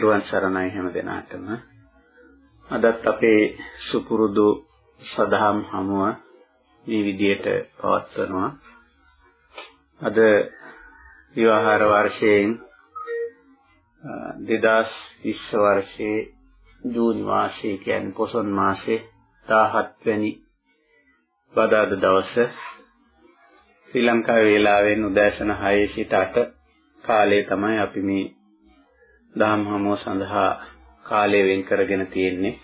තෙරුවන් සරණයි හැම දිනාටම. අදත් අපේ සුපුරුදු සදහම් හමුව මේ විදියට පවත්වනවා. අද විවාහාර වර්ෂයෙන් 2020 වර්ෂයේ ජූනි මාසයේ කියන්නේ පොසොන් මාසයේ 17 වෙනි බදාද දවස ශ්‍රී ලංකාවේ වේලාවෙන් උදෑසන 6 සිට 8 කාලේ තමයි අපි මේ දහම් හමුව සඳහා කාලය වෙන් කරගෙන තියෙන්නේ.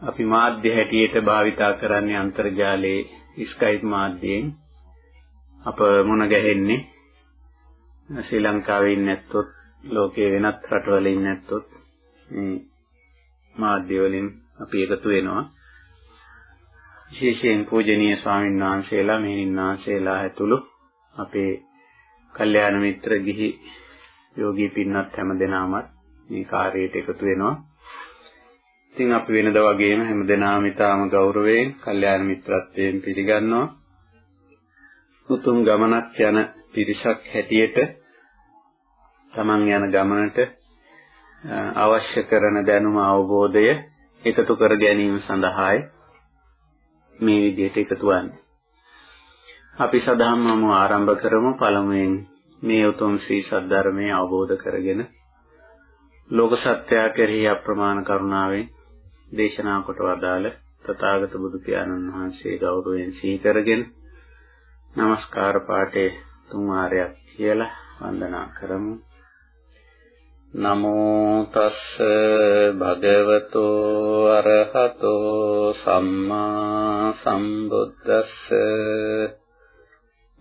අපි මාධ්‍ය හැටියට භාවිතා කරන්නේ අන්තර්ජාලයේ ස්කයිප් මාධ්‍යයෙන්. අප මුණ ගැහෙන්නේ? ශ්‍රී ලංකාවේ ඉන්නේ නැත්තොත් ලෝකයේ වෙනත් රටවල ඉන්නේ නැත්තොත් මේ මාධ්‍ය වලින් අපි එකතු වෙනවා. විශේෂයෙන් පූජනීය ස්වාමීන් වහන්සේලා මෙහෙණින් වහන්සේලා ඇතුළු අපේ කල්යාණ මිත්‍ර ගිහි යෝගී පින්නත් හැමදෙනාමත් මේ කාර්යයට එකතු වෙනවා. ඉතින් අපි වෙනදා වගේම හැමදෙනාම ඊටාම ගෞරවයෙන් කල්යාණ මිත්‍රත්වයෙන් පිළිගන්නවා. උතුම් ගමනක් යන පිරිසක් හැටියට තමන් යන ගමනට අවශ්‍ය කරන දැනුම අවබෝධය එකතු කර ගැනීම සඳහායි මේ විදිහට එකතු වන්නේ. අපි සදාම්මම ආරම්භ කරමු පළමුවෙන් මේ උතුම් ශ්‍රී සද්ධර්මයේ අවබෝධ කරගෙන ලෝක සත්‍යය කෙරෙහි අප්‍රමාණ කරුණාවෙන් දේශනා කොට වදාළ තථාගත බුදු පියාණන් වහන්සේ ගෞරවයෙන් සිහි කරගෙන নমස්කාර පාඨේ තුන් වාරයක් කියලා වන්දනා කරමු. නමෝ තස්ස භගවතෝ අරහතෝ සම්මා සම්බුද්දස්ස.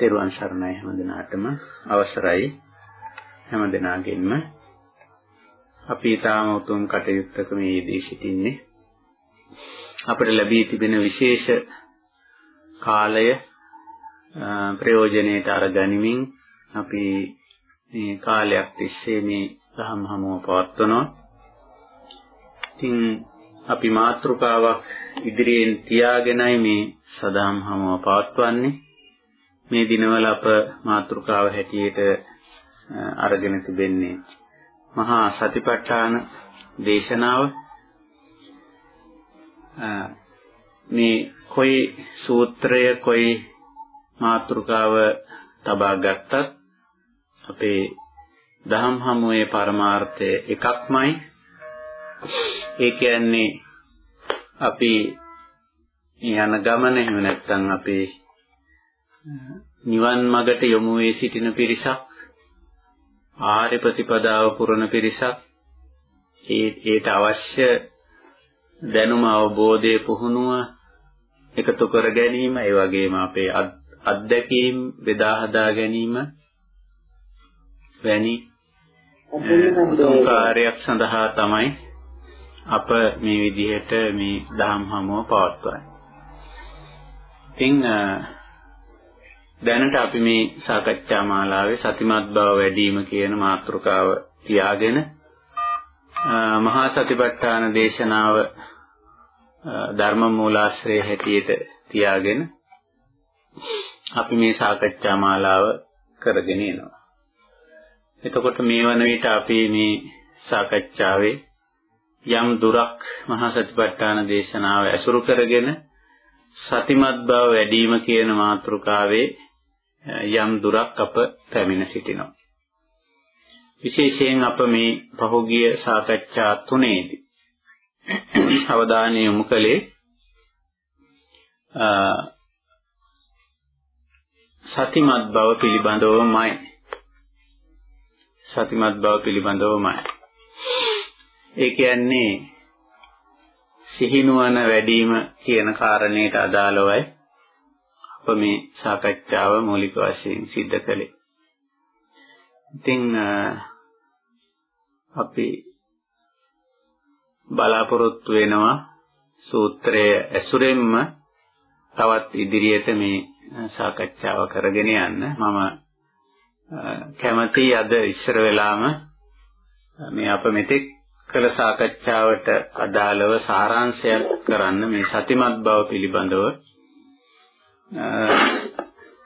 තෙරුවන් සරණයි හැම දිනාටම අවසරයි හැම දිනාගෙන්ම අපි ඊටාම උතුම් කටයුත්තක මේ යෙදී සිටින්නේ අපිට ලැබී තිබෙන විශේෂ කාලය ප්‍රයෝජනෙට අරගනිමින් අපි මේ කාලයක් තිස්සේ මේ ධම්ම හමුව පවත්වනවා. ඉතින් අපි මාතෘකාවක් ඉදිරියෙන් තියාගෙනයි මේ සදාම් හමුව පවත්වන්නේ. මේ දිනවල අප මාතෘකාව හැටියට අරගෙන තිබෙන්නේ මහා සතිපට්ඨාන දේශනාව. මේ කොයි සූත්‍රය කොයි මාතෘකාව තබා ගත්තත් අපේ දහම් හමුවේ පරමාර්ථය එකක්මයි. ඒ කියන්නේ අපි යන ගමන එහෙම නැත්නම් අපේ නිවන් මගට යොමු වී සිටින පිරිසක් ආර්ය ප්‍රතිපදාව පුරන පිරිසක් ඒට අවශ්‍ය දැනුම අවබෝධයේ පුහුණුව එකතු කර ගැනීම ඒ වගේම අපේ අත්දැකීම් බෙදා හදා ගැනීම වැනි උතුම් කාර්යයක් සඳහා තමයි අප මේ විදිහට මේ දහම් හමුව පවත්වන්නේ. ඉතින් දැනට අපි මේ සාකච්ඡා මාලාවේ සතිමත් බව වැඩි වීම කියන මාතෘකාව තියාගෙන මහා සතිපට්ඨාන දේශනාව ධර්ම මූලාශ්‍රය හැටියට තියාගෙන අපි මේ සාකච්ඡා මාලාව කරගෙන යනවා. එතකොට මේ වන විට අපි මේ සාකච්ඡාවේ යම් දුරක් මහා සතිපට්ඨාන දේශනාව ඇසුරු කරගෙන සතිමත් බව වැඩි වීම කියන මාතෘකාවේ යම් දුරක් අප පැමිණ සිටිනවා. විශේෂයෙන් අප මේ පහුගිය සාකච්ඡා තුනේදී අවධානය යොමු කළේ සතිමත් බව පිළිබඳවමයි. සතිමත් බව පිළිබඳවමයි. ඒ කියන්නේ සිහිනුවන වැඩිම කියන කාරණේට අදාළවයි අප මේ සාකච්ඡාව මූලික වශයෙන් සිද්ධ කළේ. ඉතින් අපි බලාපොරොත්තු වෙනවා සූත්‍රයේ ඇසුරෙන්ම තවත් ඉදිරියට මේ සාකච්ඡාව කරගෙන යන්න මම කැමති අද ඉස්සර වෙලාම මේ අප මෙතෙක් කළ සාකච්ඡාවට අදාළව සාරාංශයක් කරන්න මේ සතිමත් බව පිළිබඳව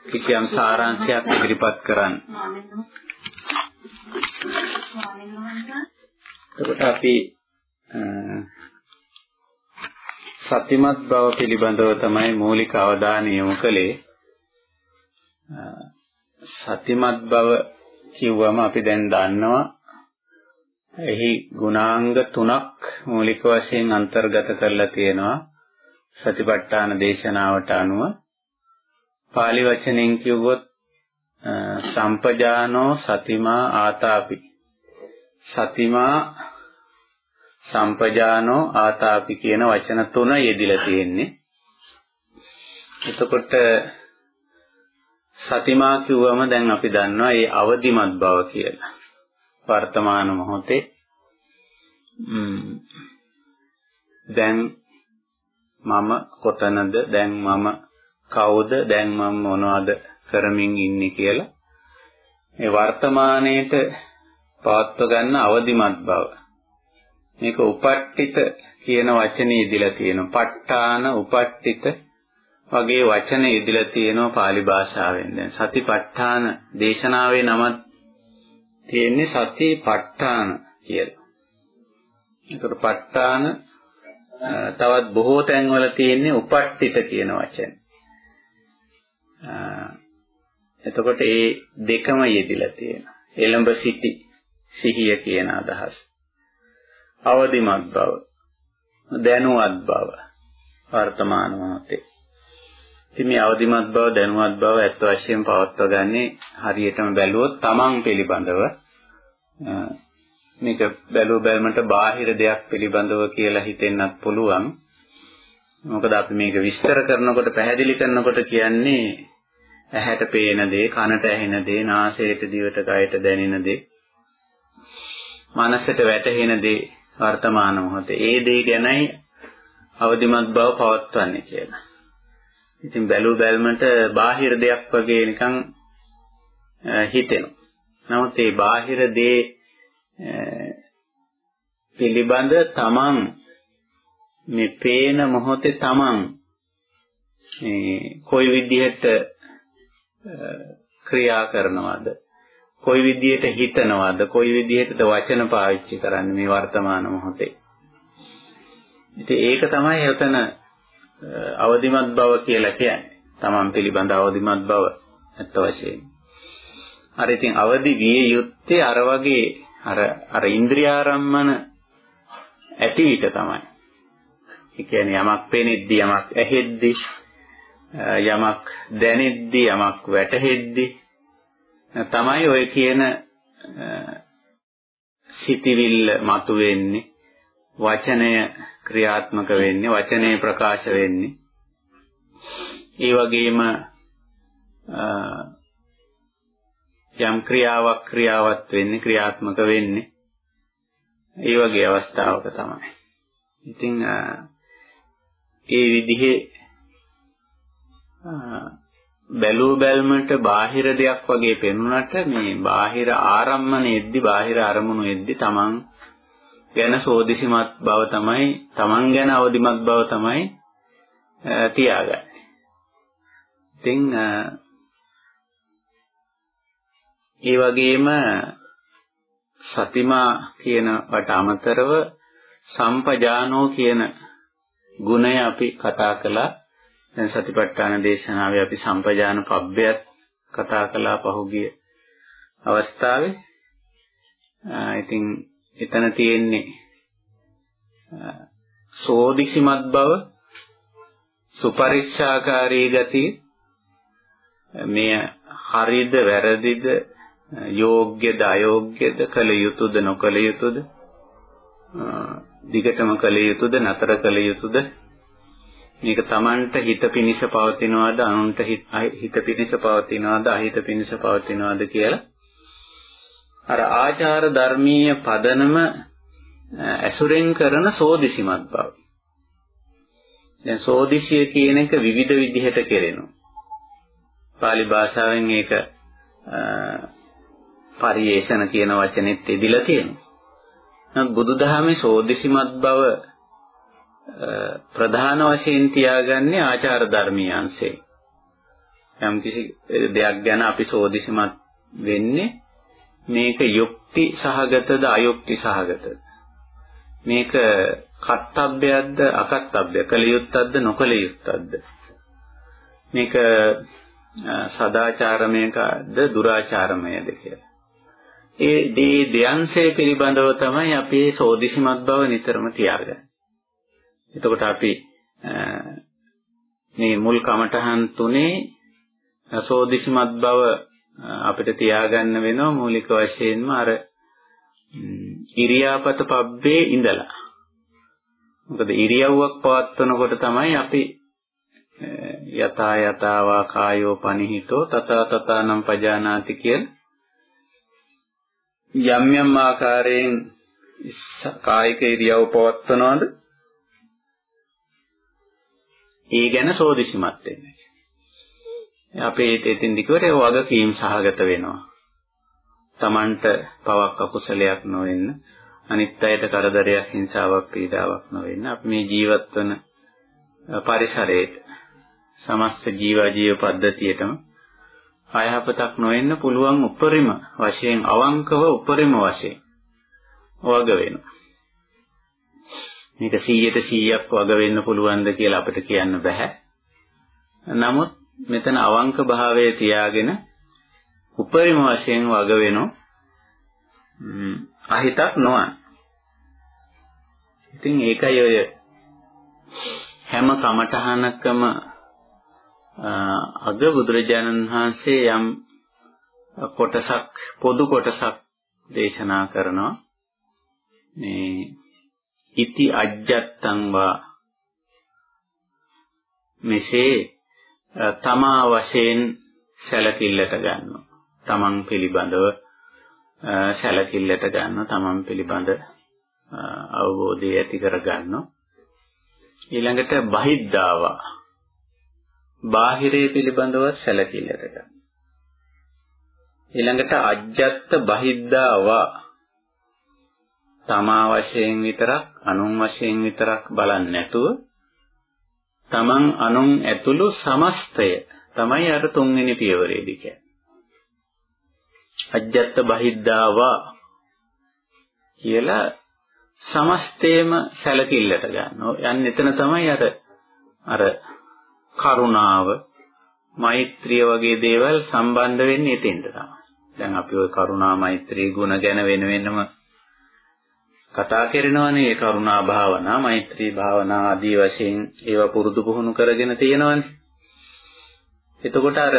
කිසියම් සාරාංශයක් ඉදිරිපත් කරන්න. එතකොට අපි සතිමත් බව පිළිබඳව තමයි මූලික අවධානය යොමු කළේ. සතිමත් බව කිව්වම අපි දැන් දන්නවා එහි ගුණාංග තුනක් මූලික වශයෙන් අන්තර්ගත කරලා තියෙනවා සතිපට්ඨාන දේශනාවට අනුව pāli වචනෙන් කිව්වොත් සම්පජානෝ සතිමා ආතාපි. සතිමා සම්පජානෝ ආතාපි කියන වචන තුන යෙදිලා තියෙන්නේ. එතකොට සතිමා කිව්වම දැන් අපි දන්නවා ඒ අවදිමත් බව කියලා. වර්තමාන මොහොතේ. දැන් මම කොතනද? දැන් මම කවුද දැන් මම මොනවද කරමින් ඉන්නේ කියලා මේ වර්තමානයේට පවත්ව ගන්න අවදිමත් බව මේක උපට්ඨිත කියන වචනේ ඉදිලා තියෙනවා. ප ဋ ාණ උපට්ඨිත වගේ වචන ඉදිලා තියෙනවා pāli භාෂාවෙන්. දැන් සතිපට්ඨාන දේශනාවේ නමත් තියෙන්නේ සතිපට්ඨාන කියලා. ඒකට ප ဋ ාණ තවත් බොහෝ තැන්වල තියෙන්නේ උපට්ඨිත කියන වචනේ. එතකොට මේ දෙකම යෙදිලා තියෙනවා. එළඹ සිටි සිහිය කියන අදහස. අවදිමත් බව, දැනුවත් බව වර්තමාන මොහොතේ. ඉතින් මේ අවදිමත් බව, දැනුවත් බව ඇත්ත වශයෙන්ම පවත්වා ගන්නේ හරියටම බැලුවොත් තමන් පිළිබඳව මේක බැලුව බැලමට බාහිර දෙයක් පිළිබඳව කියලා හිතෙන්නත් පුළුවන්. මොකද අපි මේක විස්තර කරනකොට පැහැදිලි කරනකොට කියන්නේ ඇහැට පේන දේ, කනට ඇහෙන දේ, නාසයට, දිවට, කයට දැනෙන දේ, මනසට වැටහෙන දේ වර්තමාන මොහොතේ. ඒ දේ ගැනයි අවදිමත් බව පවත්වන්නේ කියලා. ඉතින් බැලු බැල්මට බාහිර දෙයක් වගේ නිකන් හිතෙනවා. නමුත් මේ බාහිර දේ පිළිබඳ තමන් මේ පේන මොහොතේ තමන් මේ කොයි විදිහට ක්‍රියා කරනවද? කොයි විදිහට හිතනවද? කොයි විදිහටද වචන පාවිච්චි කරන්නේ මේ වර්තමාන මොහොතේ? ඉතින් ඒක තමයි එතන අවදිමත් බව කියලා කියන්නේ. තමන් පිළිබඳ අවදිමත් බව ඇත්ත වශයෙන්ම. අර ඉතින් අවදි විය යුත්තේ අර වගේ අර අර ඉන්ද්‍රියාරම්මන ඇති විට තමයි. ඒ කියන්නේ යමක් පෙනෙද්දි යමක් ඇහෙද්දි යමක් දැනෙද්දි යමක් වැටහෙද්දි තමයි ඔය කියන සිතිවිල්ල මතුවෙන්නේ වචනය ක්‍රියාත්මක වෙන්නේ වචනය ප්‍රකාශ වෙන්නේ ඒ වගේම යම් ක්‍රියාවක් ක්‍රියාවත් වෙන්නේ ක්‍රියාත්මක වෙන්නේ ඒ වගේ අවස්ථාවක තමයි. ඉතින් ඒ විදිහේ බැලූ බැල්මට බාහිර දෙයක් වගේ පෙනුනට මේ බාහිර ආරම්මණයෙද්දි බාහිර අරමුණු එද්දි තමන් ගැන සෝදිසිමත් බව තමයි තමන් ගැන අවදිමත් බව තමයි තියාගන්නේ. ඉතින් ඒ වගේම සතිමා කියන වට අමතරව සම්පජානෝ කියන ගුණය අපි කතා කළා. දැන් සතිපට්ඨාන දේශනාවේ අපි සම්පජාන පබ්බයත් කතා කළා පහුගිය අවස්ථාවේ. ඉතින් එතන තියෙන්නේ සෝදිසිමත් බව සුපරික්ෂාකාරී ගතිය මෙය හරිද වැරදිද යෝග්‍යද අයෝග්‍යද කළ යුතුද නොකළ යුතුද දිගටම කළ යුතුද නතර කළ යුතුද මේක Tamanට හිත පිනිස පවතිනවාද අනුන්ට හිත පිනිස පවතිනවාද අහිත පිනිස පවතිනවාද කියලා අර ආචාර ධර්මීය පදනම ඇසුරෙන් කරන සෝදිසිමත් බව. දැන් සෝදිසිය කියන එක විවිධ විදිහට කෙරෙනවා. pāli භාෂාවෙන් ඒක පරිේෂණ කියන වචනේත් එදිලා තියෙනවා. නමුත් බුදුදහමේ සෝදිසිමත් බව ප්‍රධාන වශයෙන් තියාගන්නේ ආචාර ධර්මීය අංශේ. යම් කිසි දෙයක් ගැන අපි සෝදිසිමත් වෙන්නේ මේක යුක්ති සහගතද අයුක්ති සහගතද? මේක කර්තබ්බයක්ද අකර්තබ්බය කළ යුත්තක්ද නොකළ යුත්තක්ද? මේක සදාචාරමයකද දුරාචාරමයද කියලා. ඒ දී දෙයන්සේ පිළිබඳව තමයි අපි සෝදිසිමත් බව නිතරම තියාගන්නේ. එතකොට අපි මේ මුල් කමඨහන් තුනේ සෝදිසිමත් බව අපිට තියාගන්න වෙනවා මූලික වශයෙන්ම අර ඉරියාපත පබ්බේ ඉඳලා. මොකද ඉරියව්වක් පවත්වනකොට තමයි අපි යතා යතාවා කායෝ පනිහිතෝ තත තතානම් පජානාති කියන යම් යම් ආකාරයෙන් කායික ඉරියව් පවත්වනවද ඒ ගැන සෝදිසිමත් වෙන්නේ. අපේ එතින් දිකුවට ඒ වගකීම් සහගත වෙනවා. Tamanට පවක් අකුසලයක් නොවෙන්න අනිත් අයට කරදරයක් හිංසාවක් පීඩාවක් නොවෙන්න අපි මේ ජීවත් වන පරිසරයේ සමස්ත ජීව ජීව පද්ධතියටම අයහපතක් නොවෙන්න පුළුවන් උපරිම වශයෙන් අවංකව උපරිම වශයෙන් වග වෙනවා. මේක 100ට 100ක් වග වෙන්න පුළුවන්ද කියලා අපිට කියන්න බෑ. නමුත් මෙතන අවංක භාවයේ තියාගෙන උපරිම වශයෙන් වග වෙනෝ අහිතක් නොවන. ඉතින් ඒකයි ඔය හැම කමඨහනකම අග බුදුරජාණන් වහන්සේ යම් කොටසක් පොදු කොටසක් දේශනා කරනවා මේ ඉති අජ්ජත්තං වා මෙසේ තමා වශයෙන් සැලකිල්ලට ගන්නවා. තමන් පිළිබඳව සැලකිල්ලට ගන්න තමන් පිළිබඳ අවබෝධය ඇති කර ගන්නවා. ඊළඟට බහිද්ධාවා බාහිරයේ පිළිබඳව සැලකිල්ලට ගන්න. ඊළඟට අජ්ජත් බහිද්ධාවා තමා වශයෙන් විතරක් අනුන් වශයෙන් විතරක් බලන්නේ නැතුව තමන් අනුන් ඇතුළු සමස්තය තමයි අර තුන්වෙනි පියවරේදී කියන්නේ. අජ්ජත් බහිද්ධාවා කියලා සමස්තේම සැලකිල්ලට ගන්නවා. යන්නේ එතන තමයි අර අර කරුණාව, මෛත්‍රිය වගේ දේවල් සම්බන්ධ වෙන්නේ එතෙන්ට තමයි. දැන් අපි ওই කරුණා මෛත්‍රී ගුණ ගැන වෙන වෙනම කතා කරනවනේ ඒ කරුණා භාවනා, මෛත්‍රී භාවනා ආදී වශයෙන් ඒවා පුරුදු පුහුණු කරගෙන තියෙනවනේ. එතකොට අර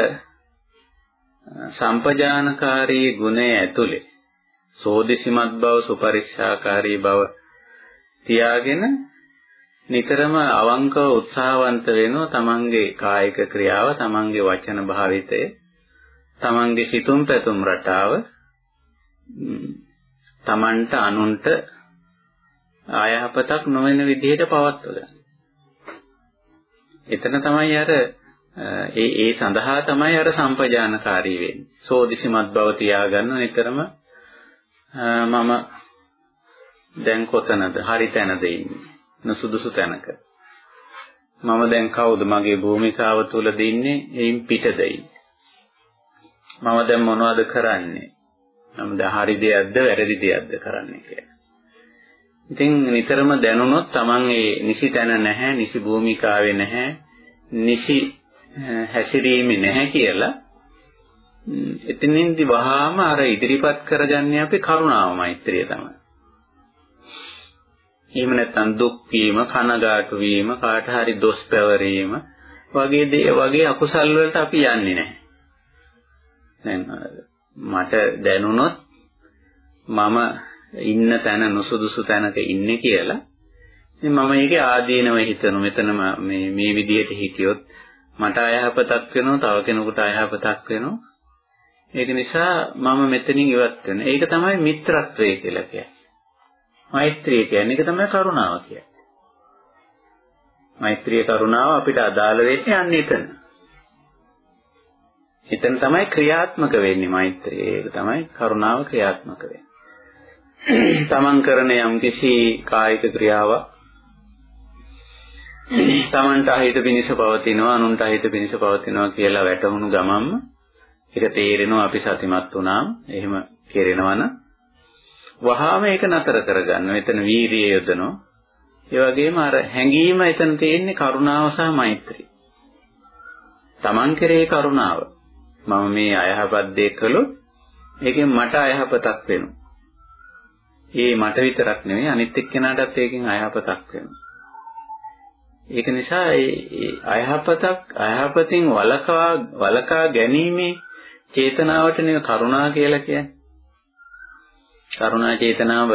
සම්පජානකාරී ගුණය ඇතුලේ සෝදිසිමත් බව, සුපරික්ෂාකාරී බව තියාගෙන නිතරම අවංකව උත්සාහවන්ත වෙනවා තමන්ගේ කායික ක්‍රියාව, තමන්ගේ වචන භාවිතය, තමන්ගේ සිතුම් පැතුම් රටාව තමන්ට අනුන්ට ආයහපතක් නොවන විදිහට පවත්ව ගන්න. එතන තමයි අර ඒ ඒ සඳහා තමයි අර සම්පජානකාරී වෙන්නේ. සෝදිසිමත් බව තියාගන්න නිතරම මම දැන් කොතනද? හරි තැනද ඉන්නේ? නසුදුසු තැනක. මම දැන් කවුද? මගේ භූමිකාව තුලද ඉන්නේ? එයින් පිටද මම දැන් මොනවද කරන්නේ? මම දැන් හරි දෙයක්ද වැරදි දෙයක්ද කරන්නේ කියලා. ඉතින් නිතරම දැනුනොත් Taman ඒ නිසි තැන නැහැ, නිසි භූමිකාවේ නැහැ, නිසි හැසිරීමේ නැහැ කියලා එතනින්දි වහාම අර ඉදිරිපත් කරගන්නේ අපි කරුණාව මෛත්‍රිය තමයි. එහෙම නැත්නම් දුක් වීම, කනගාටු වීම, කාට හරි දොස් පැවරීම වගේ දේ වගේ අකුසල් වලට අපි යන්නේ නැහැ. දැන් මට දැනුණොත් මම ඉන්න තැන නුසුදුසු තැනක ඉන්නේ කියලා ඉතින් මම ඒකේ ආදීනව හිතනු මෙතන මේ මේ විදිහට හිතියොත් මට අයහපතක් වෙනවා තව කෙනෙකුට අයහපතක් වෙනවා ඒක නිසා මම මෙතනින් ඉවත් වෙනවා ඒක තමයි මිත්‍රත්වය කියලා කියන්නේ මෛත්‍රිය කියන්නේ ඒක තමයි කරුණාව කියන්නේ. මෛත්‍රිය කරුණාව අපිට අදාළ වෙන්නේ අන්න එතන. එතන තමයි ක්‍රියාත්මක වෙන්නේ මෛත්‍රිය. ඒක තමයි කරුණාව ක්‍රියාත්මක වෙන්නේ. තමන් කරන යම් කිසි කායික ක්‍රියාවක් තමන්ට අහිත පිනිස පවතිනවා අනුන්ට අහිත පිනිස පවතිනවා කියලා වැටහුණු ගමන්ම ඒක තේරෙනවා අපි සතිමත් වුණාම එහෙම කෙරෙනවනම් වහාම ඒක නතර කරගන්න. මෙතන වීරිය යොදනවා. ඒ වගේම අර හැඟීම එතන තියෙන්නේ කරුණාව සහ මෛත්‍රිය. Taman කෙරේ කරුණාව. මම මේ අයහපත් දේ කළොත් ඒකෙන් මට අයහපතක් වෙනවා. ඒ මට විතරක් නෙවෙයි අනිත් එක්කෙනාටත් ඒකෙන් අයහපතක් වෙනවා. ඒක නිසා ඒ අයහපතක් අයහපතින් වලකා වලකා ගැනීමේ චේතනාවට නෙවෙයි කරුණා කියලා කියන්නේ. කරුණා චේතනාව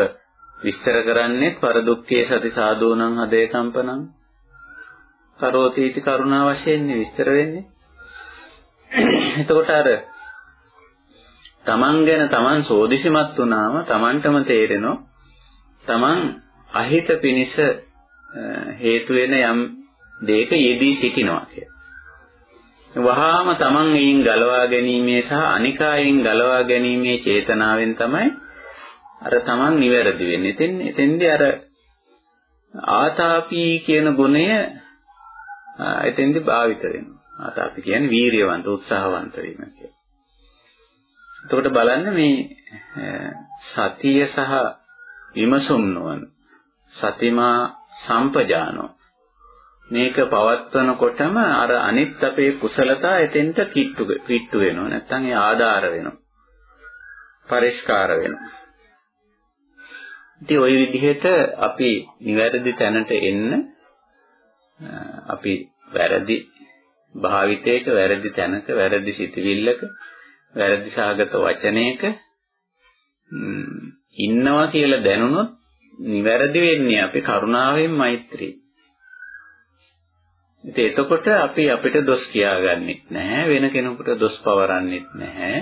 විස්තර කරන්නේ පරදුක්ඛේ සති සාදෝනං හදේ කම්පනං කරෝති इति කරුණා වශයෙන් විස්තර වෙන්නේ. එතකොට අර තමන් ගැන තමන් සෝදිසිමත් වුණාම තමන්ටම තේරෙනවා තමන් අහිත පිනිස හේතු වෙන යම් දෙයක යෙදී සිටිනවා කියලා. වහාම තමන් එයින් ගලවා ගැනීමේ සහ අනිකායෙන් ගලවා ගැනීමේ චේතනාවෙන් තමයි අර තමන් නිවැරදි වෙන්නේ. එතෙන් එතෙන්දී අර ආතාපි කියන ගුණය එතෙන්දී භාවිත වෙනවා. ආතාපි කියන්නේ වීරියවන්ත උත්සාහවන්ත වීම කියලා. එතකොට බලන්න මේ සතිය සහ විමසුම් නොවන සතිමා සම්පජානෝ. මේක පවත්වනකොටම අර අනිත් අපේ කුසලතා එතෙන්ට කිට්ටු කිට්ටු වෙනවා. නැත්නම් ඒ ආධාර වෙනවා. පරිස්කාර වෙනවා. ඉතින් ওই විදිහට අපි නිවැරදි තැනට එන්න අපි වැරදි භාවිතයක වැරදි තැනක වැරදි සිතවිල්ලක වැරදි සාගත වචනයක ඉන්නවා කියලා දැනුනොත් නිවැරදි වෙන්නේ අපි කරුණාවෙන් මෛත්‍රී. ඉතින් එතකොට අපි අපිට දොස් කියාගන්නෙත් නැහැ වෙන කෙනෙකුට දොස් පවරන්නෙත් නැහැ.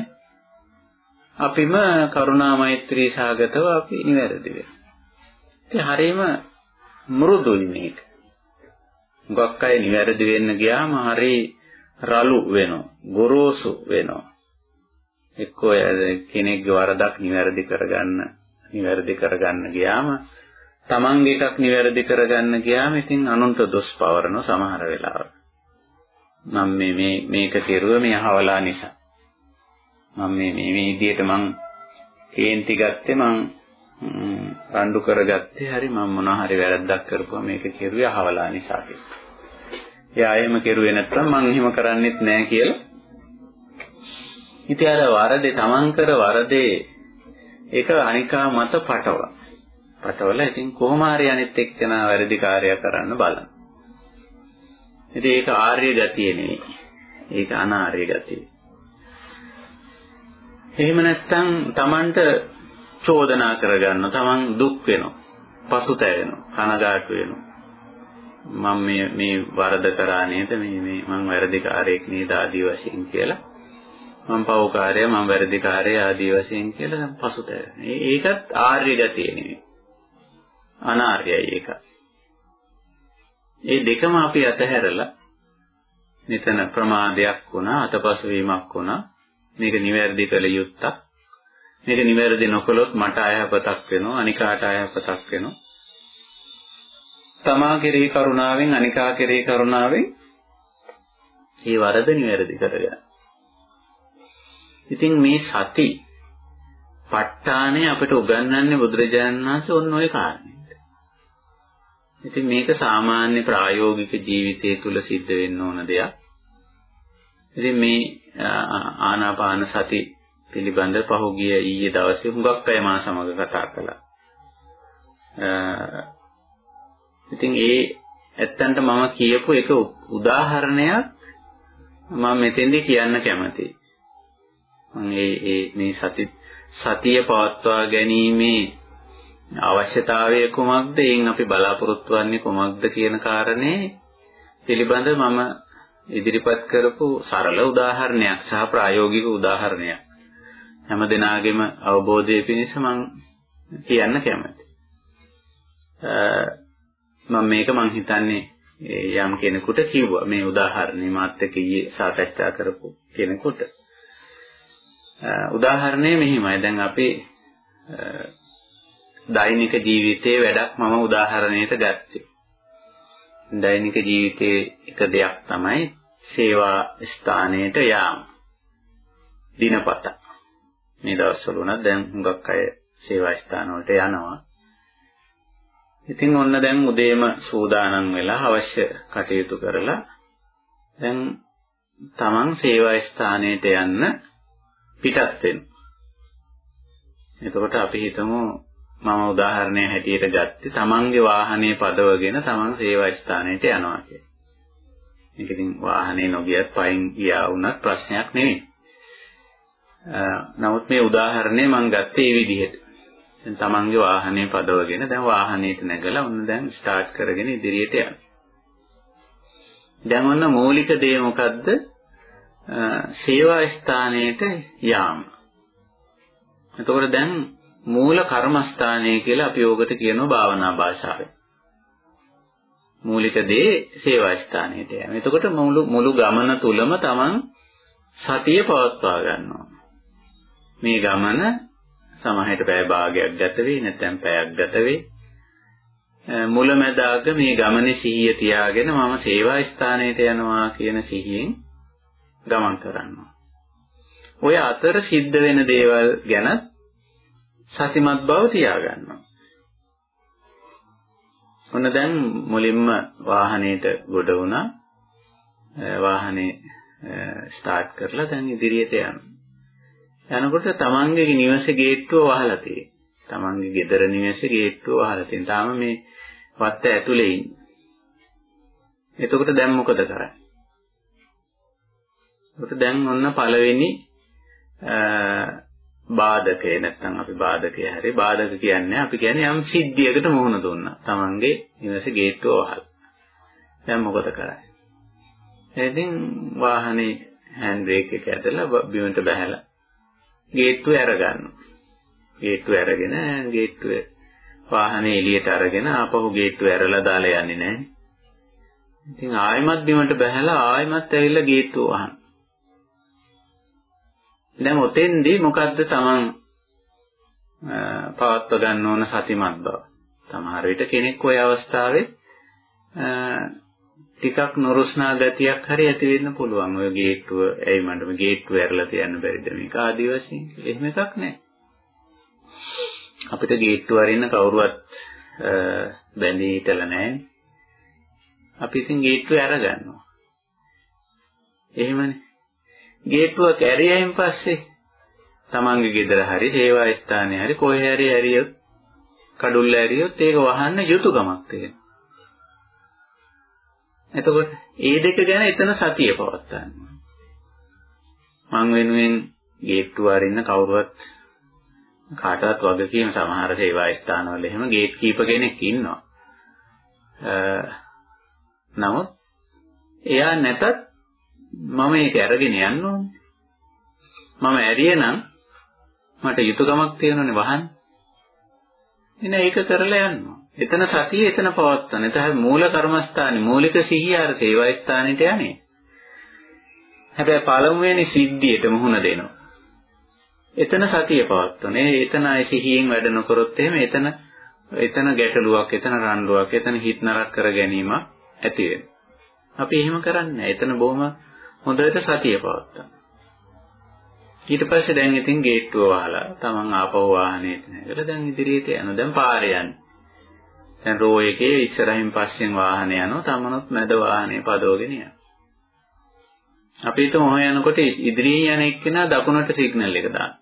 අපිම කරුණා මෛත්‍රී සාගතව අපි නිවැරදි වෙනවා. ඉතින් හරීම මෘදුයි මේක. ගොක් අය නිවැරදි වෙන්න ගියාම හරි රළු වෙනවා, ගොරෝසු වෙනවා. එක්කෝ කෙනෙක්ගේ වරදක් නිවැරදි කරගන්න, නිවැරදි කරගන්න ගියාම තමන්ගේ එකක් නිවැරදි කරගන්න ගියාම ඉතින් අනුන්ට දොස් පවරන සමහර වෙලාවට. මම මේ මේ මේක කෙරුව මේ අහවලා නිසා. මම මේ මේ විදිහට මං කේන්ති ගත්තේ මං රණ්ඩු කරගත්තේ හරි මම මොනවා හරි වැරද්දක් කරපුවා මේක කෙරුවේ අහවලා නිසා කියලා. එයා එහෙම කෙරුවේ නැත්නම් මං එහෙම කරන්නෙත් නෑ කියලා. ඉතින් අර වරදේ තමන් කර වරදේ ඒක අනිකා මත පටව. පටවල ඉතින් කොහොම හරි අනිත් එක්කෙනා වැරදි කාර්යයක් කරන්න බලන. ඉතින් ඒක ආර්ය ගතිය නෙවෙයි. ඒක අනාර්ය ගතිය. එහෙම නැත්නම් Tamanට චෝදනා කරගන්න Taman දුක් වෙනවා. පසුතැවෙනවා. කනගාටු වෙනවා. මම මේ මේ වරද කරා නේද මේ මේ මං වැරදිකාරයෙක් නේද ආදී වශයෙන් කියලා මම පවකාරය මම වැරදිකාරය ආදී වශයෙන් කියලා පසුතැවෙනවා. ඒකත් ආර්ය ගතිය නෙවෙයි. අනාර්යයි ඒක. මේ දෙකම අපි අතහැරලා මෙතන ප්‍රමාදයක් වුණා අතපසු වීමක් වුණා මේක නිවැරදි කළ යුත්තක්. මේක නිවැරදි නොකළොත් මට අයහපතක් වෙනවා, අනිකාට අයහපතක් වෙනවා. තමා කෙරෙහි කරුණාවෙන් අනිකා කෙරෙහි කරුණාවෙන් මේ වරද නිවැරදි කරගන්න. ඉතින් මේ සති ප ဋ ාණය අපිට උගන්වන්නේ බුදුරජාණන් වහන්සේ ඔන්න ඔය කාරණේට. ඉතින් මේක සාමාන්‍ය ප්‍රායෝගික ජීවිතය තුළ සිද්ධ වෙන්න ඕන දෙයක්. ඉතින් මේ ආනාපාන සති පිළිබඳ පහුගිය ඊයේ දවසේ හුඟක් අය මා සමග කතා කළා. ඉතින් ඒ ඇත්තන්ට මම කියපු එක උදාහරණයක් මම මෙතෙන්දී කියන්න කැමතියි. මම ඒ ඒ මේ සති සතිය පවත්වා ගැනීමේ අවශ්‍යතාවය කුමක්ද? එයින් අපි බලාපොරොත්තු වෙන්නේ කුමක්ද කියන කාරණේ පිළිබඳ මම ඉදිරිපත් කරපු සරල උදාහරණයක් සහ ප්‍රායෝගික උදාහරණයක්. හැම දිනාගෙම අවබෝධය පිණිස මම කියන්න කැමතියි. මම මේක මං හිතන්නේ යම් කෙනෙකුට කිව්වා මේ උදාහරණේ මාත් එක්ක ඊයේ සාකච්ඡා කරපු කෙනෙකුට උදාහරණය මෙහිමයි. දැන් අපේ දෛනික ජීවිතයේ වැඩක් මම උදාහරණයට ගත්තේ. දෛනික ජීවිතයේ එක දෙයක් තමයි සේවා ස්ථානයට යාම. දිනපතා. මේ දවස්වල උනත් දැන් හුඟක් අය සේවා ස්ථාන වලට යනවා. ඉතින් ඔන්න දැන් උදේම සූදානම් වෙලා අවශ්‍ය කටයුතු කරලා දැන් තමන් සේවා ස්ථානයට යන්න පිටත් වෙනවා. එතකොට අපි හිතමු මම උදාහරණයක් හැටියට ගත්තේ තමන්ගේ වාහනේ පදවගෙන තමන් සේවා ස්ථානයට යනවා කියලා. මේක ඉතින් වාහනේ නොගියත් පයින් ගියා වුණත් ප්‍රශ්නයක් නෙවෙයි. නමුත් මේ උදාහරණය මම ගත්තේ මේ විදිහට. දැන් තමන්ගේ වාහනේ පදවගෙන දැන් වාහනේට නැගලා ඔන්න දැන් ස්ටාර්ට් කරගෙන ඉදිරියට යනවා. දැන් ඔන්න මූලික දේ මොකද්ද? සේවා ස්ථානයට යාම. එතකොට දැන් මූල කර්මස්ථානය කියලා අපි ඕකට කියනවා භාවනා භාෂාවෙන්. මූලික දේ සේවා ස්ථානයට යෑම. එතකොට මුළු මුළු ගමන තුලම Taman සතිය පවත්වා ගන්නවා. මේ ගමන සමහරට පැය භාගයක් ගත වෙයි නැත්නම් පැයක් ගත වෙයි. මුලැමැදාග මේ ගමනේ සිහිය තියාගෙන මම සේවා ස්ථානයට යනවා කියන සිහියෙන් ගමන් කරනවා. ඔය අතර සිද්ධ වෙන දේවල් ගැන සතිමත් බව තියාගන්නවා. ඔන්න දැන් මුලින්ම වාහනේට ගොඩ වුණා. වාහනේ ස්ටාර්ට් කරලා දැන් ඉදිරියට යනවා. යනකොට තමන්ගේ නිවසේ ගේට්ටුව වහලා තියෙනවා. තමන්ගේ ගෙදර නිවසේ ගේට්ටුව වහලා තියෙනවා. තාම මේ වත්ත ඇතුලේ ඉන්නේ. එතකොට දැන් මොකද කරන්නේ? එතකොට දැන් ඔන්න පළවෙනි බාධකය නැත්නම් අපි බාධකය හරි බාධක කියන්නේ අපි කියන්නේ යම් සිද්ධියකට මුහුණ දුන්නා. තමන්ගේ නිවසේ ගේට්ටුව වහලා. දැන් මොකද කරන්නේ? ඉතින් වාහනේ හෑන්ඩ් බ්‍රේක් එක ඇදලා බිමට බහැලා ගේට්ටුව අරගන්නවා. ගේට්ටුව අරගෙන ගේට්ටුව වාහනේ එළියට අරගෙන ආපහු ගේට්ටුව ඇරලා දාලා යන්නේ නැහැ. ඉතින් ආයෙමත් බිමට බහැලා ආයෙමත් ඇවිල්ලා ගේට්ටුව වහන. දැන් ඔතෙන්දී මොකද්ද Taman පවත්ව ගන්න ඕන සතිමත් බව. සමහර විට කෙනෙක් ওই අවස්ථාවේ ටිකක් නොරුස්නා ගතියක් හරි ඇති වෙන්න පුළුවන්. ඔය ගේට්ටුව ඇයි මන්ට මේ ගේට්ටුව ඇරලා තියන්න බැරිද මේක ආදි වශයෙන්. එහෙම එකක් නැහැ. අපිට ගේට්ටුව අරින්න කවුරුවත් බැඳී හිටලා නැහැ. අපි ඉතින් ගේට්ටුව අරගන්නවා. එහෙමනේ. ගේට්ටුව කැරියයින් පස්සේ තමන්ගේ ගෙදර හරි සේවා ස්ථානයේ හරි කොහේ හරි ඇරියොත් කඩුල්ල ඇරියොත් ඒක වහන්න යුතුයකමක් තියෙනවා. එතකොට ඒ දෙක ගැන එතන සතිය පවත්වන්න. මං වෙනුවෙන් ගේට්ටු වරින්න කවුරුවත් කාටවත් වගකීම සමහර සේවා ස්ථානවල එහෙම ගේට් කීපර් කෙනෙක් ඉන්නවා. නමුත් එයා නැතත් මම ඒක අරගෙන යන්න ඕනේ. මම ඇරියනම් මට යුතුයකමක් තියෙනවනේ වහන්න. එන ඒක කරලා යනවා. එතන සතිය එතන පවත්තන. එතන මූල කර්මස්ථානේ මූලික සිහිය අර සේවා ස්ථානෙට යන්නේ. හැබැයි පළමුවෙනි සිද්ධියට මුහුණ දෙනවා. එතන සතිය පවත්වන. එතන අය සිහියෙන් වැඩ නොකරොත් එහෙම එතන එතන ගැටලුවක්, එතන රණ්ඩුවක්, එතන හිත නරක කර ගැනීමක් ඇති වෙනවා. අපි එහෙම කරන්නේ එතන බොහොම හොඳට සතිය පවත්වන. ඊට පස්සේ දැන් ඉතින් ගේට්ටුව වහලා තමන් ආපහු වාහනේට නැගලා දැන් ඉදිරියට යනවා. දැන් පාරේ යන්නේ. දැන් රෝ එකේ ඉස්සරහින් පස්සෙන් වාහන යනවා තමනුත් මැද වාහනේ පදවගෙන යනවා. අපි හිතමු ඔහ යනකොට ඉදිරියෙන් යන එක්කෙනා දකුණට සිග්නල් එක දාන.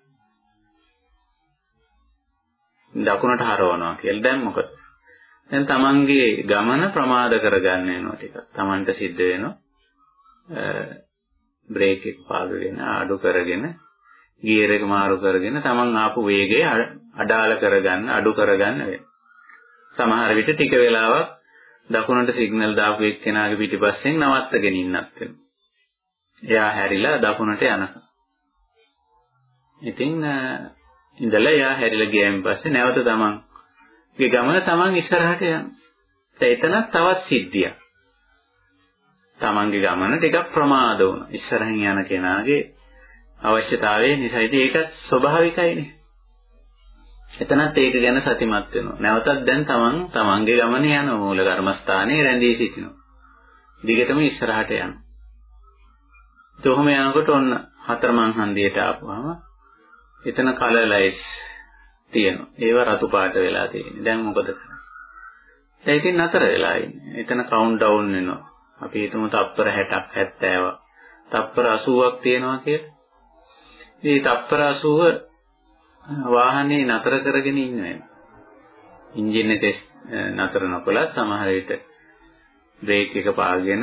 දකුණට හරවනවා කියලා. දැන් මොකද? දැන් තමන්ගේ ගමන ප්‍රමාද කරගන්න වෙනවා ටිකක්. තමන්ට සිද්ධ වෙනවා. බ්‍රේක් එක පාගගෙන අඩු කරගෙන ගියර් එක මාරු කරගෙන තමන් ආපු වේගය අඩාල කරගන්න අඩු කරගන්න වෙනවා. සමහර විට ටික වෙලාවක් දකුණට සිග්නල් දාපු එක්කෙනාගේ පිටිපස්සෙන් නවත්තගෙන ඉන්නත් වෙනවා. එයා හැරිලා දකුණට යනවා. ඉතින් ඉඳලා එයා හැරිලා ගියන් පස්සේ නැවත තමන් ඒ ගමන Taman ඉස්සරහට යනවා. එතනත් තවත් සිද්ධියක්. Tamanගේ ගමන ටිකක් ප්‍රමාද වුණා. ඉස්සරහින් යන කෙනාගේ අවශ්‍යතාවය නිසා ඉතින් ඒකත් ස්වභාවිකයිනේ. එතනත් ඒක ගැන සතිමත් වෙනවා. නැවතත් දැන් Taman Tamanගේ ගමනේ යන මූල කර්මස්ථානයේ රැඳී සිටිනවා. දිගටම ඉස්සරහට යනවා. කොහොම යනකොට ඔන්න හතරමං හන්දියට ආපුවම එතන කලරලයිස් තියෙනවා. ඒව රතු පාට වෙලා තියෙන්නේ. දැන් මොකද කරන්නේ? දැන් ඉතින් නතර වෙලා ඉන්නේ. එතන කවුන්ට් ඩවුන් වෙනවා. අපි හිතමු තප්පර 60ක් 70ක්. තප්පර 80ක් තියෙනවා කියලා. මේ තප්පර 80 වාහනේ නතර කරගෙන ඉන්නේ. එන්ජින් එක නතර නොකලත් සමහර විට බ්‍රේක් එක පාගෙන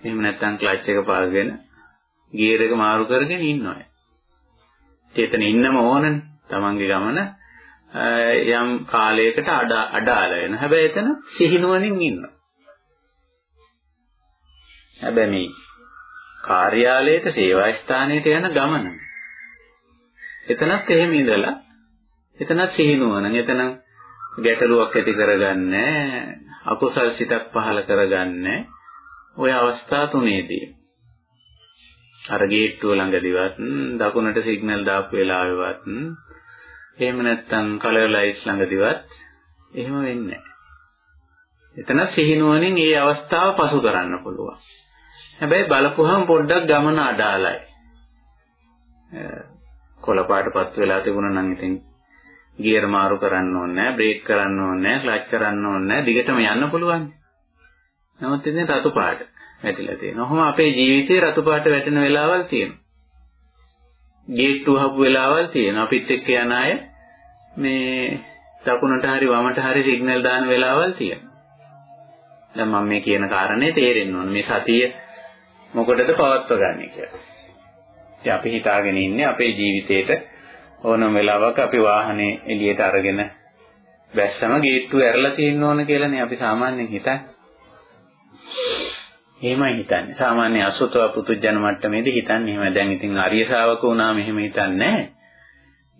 එහෙම නැත්නම් ක්ලච් එක පාගෙන ගියර් එක මාරු කරගෙන ඉන්නවා. එතන ඉන්නම ඕනනේ. Tamange ගමන යම් කාලයකට අඩාල වෙන. හැබැයි එතන සිහිනුවණින් ඉන්නවා. හැබැයි මේ කාර්යාලයට සේවා ස්ථානයට යන ගමන. එතනත් එහෙම ඉඳලා එතන සිහිනුවණ. එතන ගැටලුවක් ඇති කරගන්නේ අකුසල් සිතක් පහල කරගන්නේ ওই අවස්ථා තුනේදී. අර ගේට්ටුව ළඟදිවත් දකුණට සිග්නල් දාපු වෙලාවෙවත් එහෙම නැත්නම් කලර් ලයිට්ස් ළඟදිවත් එහෙම වෙන්නේ නැහැ. එතන සිහිනුවණින් මේ අවස්ථාව පසු කරන්න පුළුවන්. හැබැයි බලපුවහම පොඩ්ඩක් ගමන අඩාලයි. කොළපාටපත් වෙලා තිබුණා නම් ඉතින් ගියර් මාරු කරන්න ඕනේ නැහැ, බ්‍රේක් කරන්න ඕනේ නැහැ, ක්ලච් කරන්න ඕනේ නැහැ, දිගටම යන්න පුළුවන්. නමුත් ඉතින් රතු පාට වැටිලා තියෙනවා. ඔහොම අපේ ජීවිතේ රතු පාට වැටෙන වෙලාවල් තියෙනවා. ගේට්ටු වහපු වෙලාවල් තියෙනවා. අපිත් එක්ක යන අය මේ දකුණට හරි වමට හරි සිග්නල් දාන වෙලාවල් තියෙනවා. දැන් මම මේ කියන කාරණේ තේරෙන්න ඕනේ. මේ සතිය මොකටද පවත්ව ගන්න කියලා. ඉතින් අපි හිතාගෙන ඉන්නේ අපේ ජීවිතේට ඕනම වෙලාවක අපි වාහනේ එළියට අරගෙන බැස්සම ගේට්ටුව ඇරලා තියෙන්න ඕන කියලානේ අපි සාමාන්‍යයෙන් හිතන්නේ. එහෙමයි හිතන්නේ. සාමාන්‍ය අසුතව පුතුජන මට්ටමේදී හිතන්නේ එහෙම. දැන් ඉතින් ආර්ය ශාවක වුණාම එහෙම හිතන්නේ නැහැ.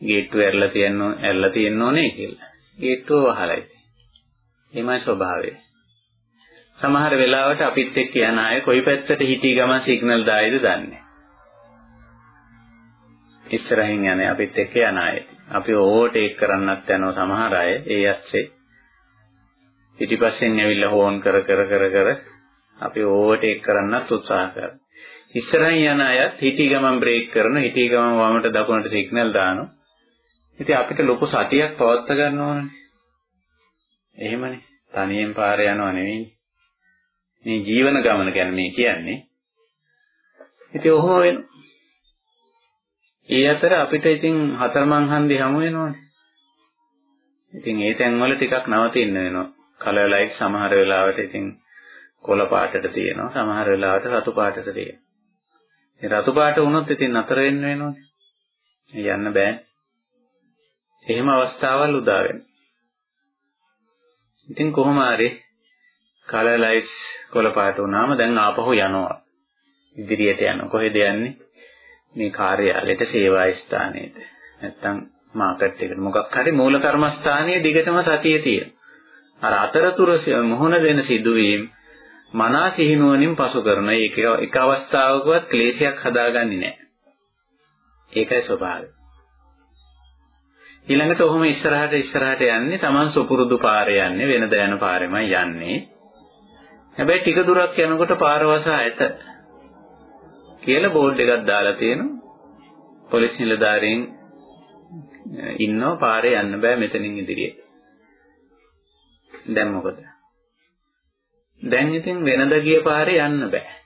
ගේට්ටුව ඇරලා තියන්න ඇරලා තියෙන්න ඕනේ කියලා. ගේට්ටුව වහලයි. එහෙමයි ස්වභාවය. සමහර වෙලාවට අපිත් එක්ක යන අය කොයි පැත්තට හිටී ගමන් සිග්නල් දායිද දන්නේ. ඉස්සරහින් යන්නේ අපිත් එක්ක යන අය. අපි ඕවර්ටේක් කරන්නත් යනවා සමහර අය ඒ ඇස්සේ. පිටිපස්සෙන් ඇවිල්ලා හෝන් කර කර කර කර අපි ඕවර්ටේක් කරන්නත් උත්සාහ කරනවා. ඉස්සරහින් යන අයත් හිටි ගමන් බ්‍රේක් කරන, හිටි ගමන් වමට දකුණට සිග්නල් දානවා. ඉතින් අපිට ලොකු සතියක් පවත්වා ගන්න ඕනනේ. එහෙමනේ. තනියෙන් පාරේ යනව නෙවෙයි. මේ ජීවන ගමන ගැන මේ කියන්නේ. ඉතින් ඔහොම වෙනවා. ඒ අතර අපිට ඉතින් හතරමං හන්දි හමු වෙනවනේ. ඉතින් ඒ තැන්වල ටිකක් නවතින්න වෙනවා. කලර් ලයිට් සමහර වෙලාවට ඉතින් කොළ පාටට තියෙනවා. සමහර වෙලාවට රතු පාටට තියෙනවා. ඒ රතු පාට වුණොත් ඉතින් නතර වෙන්න වෙනවනේ. යන්න බෑ. එහෙම අවස්ථාවල් උදා වෙනවා. ඉතින් කොහොම හරි කලර් ලයිට්ස් කොළ පාට වුණාම දැන් ආපහු යනවා. ඉදිරියට යනවා. කොහෙද යන්නේ? මේ කාර්යාලයට සේවා ස්ථානයේද නැත්තම් මාකට් එකට මොකක් හරි මූල කර්මස්ථානයේ දිගටම සතිය තියෙන. අර අතරතුර මොහොන දෙන සිදුවීම් මනා සිහිනුවණින් පසු කරන ඒක එක අවස්ථාවකවත් ක්ලේශයක් හදාගන්නේ නැහැ. ඒකයි ස්වභාවය. ඊළඟට ඔහොම ඉස්සරහට ඉස්සරහට යන්නේ Taman සුපුරුදු පාරේ යන්නේ වෙනද යන පාරෙමයි යන්නේ. හැබැයි ටික දුරක් යනකොට පාරවසා ඇත. කියලා බෝඩ් එකක් දාලා තියෙනවා. පොලිස් නිලධාරීන් ඉන්නව පාරේ යන්න බෑ මෙතනින් ඉදිරියට. දැන් මොකද? දැන් ඉතින් වෙනද ගිය පාරේ යන්න බෑ.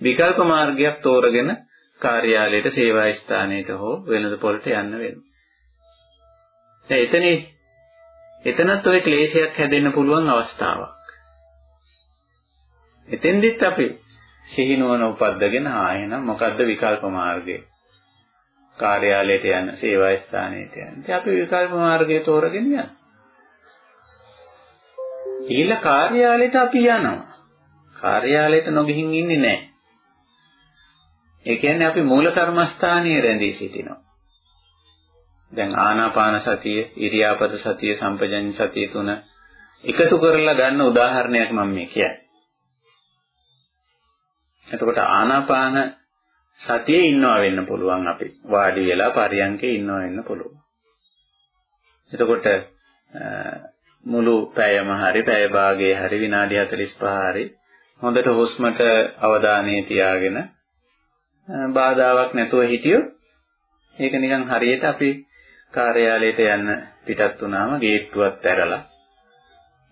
විකල්ප මාර්ගයක් තෝරගෙන කාර්යාලයට සේවා ස්ථානයට හෝ වෙනද පොළට යන්න වෙනවා. දැන් එතනේ එතනත් ওই ක්ලේශයක් හැදෙන්න පුළුවන් අවස්ථාවක්. එතෙන්දිත් අපි සිහිනුවන උපද්දගෙන ආ එහෙනම් මොකද්ද විකල්ප මාර්ගය? කාර්යාලයට යන සේවා ස්ථානයට යන. ඉතින් අපි විකල්ප මාර්ගය තෝරගෙන යනවා. ඊළ කාර්යාලයට අපි යනවා. කාර්යාලයට නොගිහින් ඉන්නේ නැහැ. ඒ කියන්නේ අපි මූල කර්මස්ථානයේ රැඳී සිටිනවා. දැන් ආනාපාන සතිය, ඉරියාපත සතිය, සම්පජඤ්ඤ සතිය තුන එකතු කරලා ගන්න උදාහරණයක් මම මේ කියන්නේ. එතකොට ආනාපාන සතියේ ඉන්නවා වෙන්න පුළුවන් අපි. වාඩි වෙලා පරියන්කේ ඉන්නවා වෙන්න පුළුවන්. එතකොට මුළු පැයම හරි පැය භාගයේ හරි විනාඩි 45 හරි හොඳට හුස්මට අවධානය තියාගෙන බාධාවක් නැතුව හිටියොත් ඒක නිකන් හරියට අපි කාර්යාලයට යන්න පිටත් වුණාම ගේට්ටුවත් ඇරලා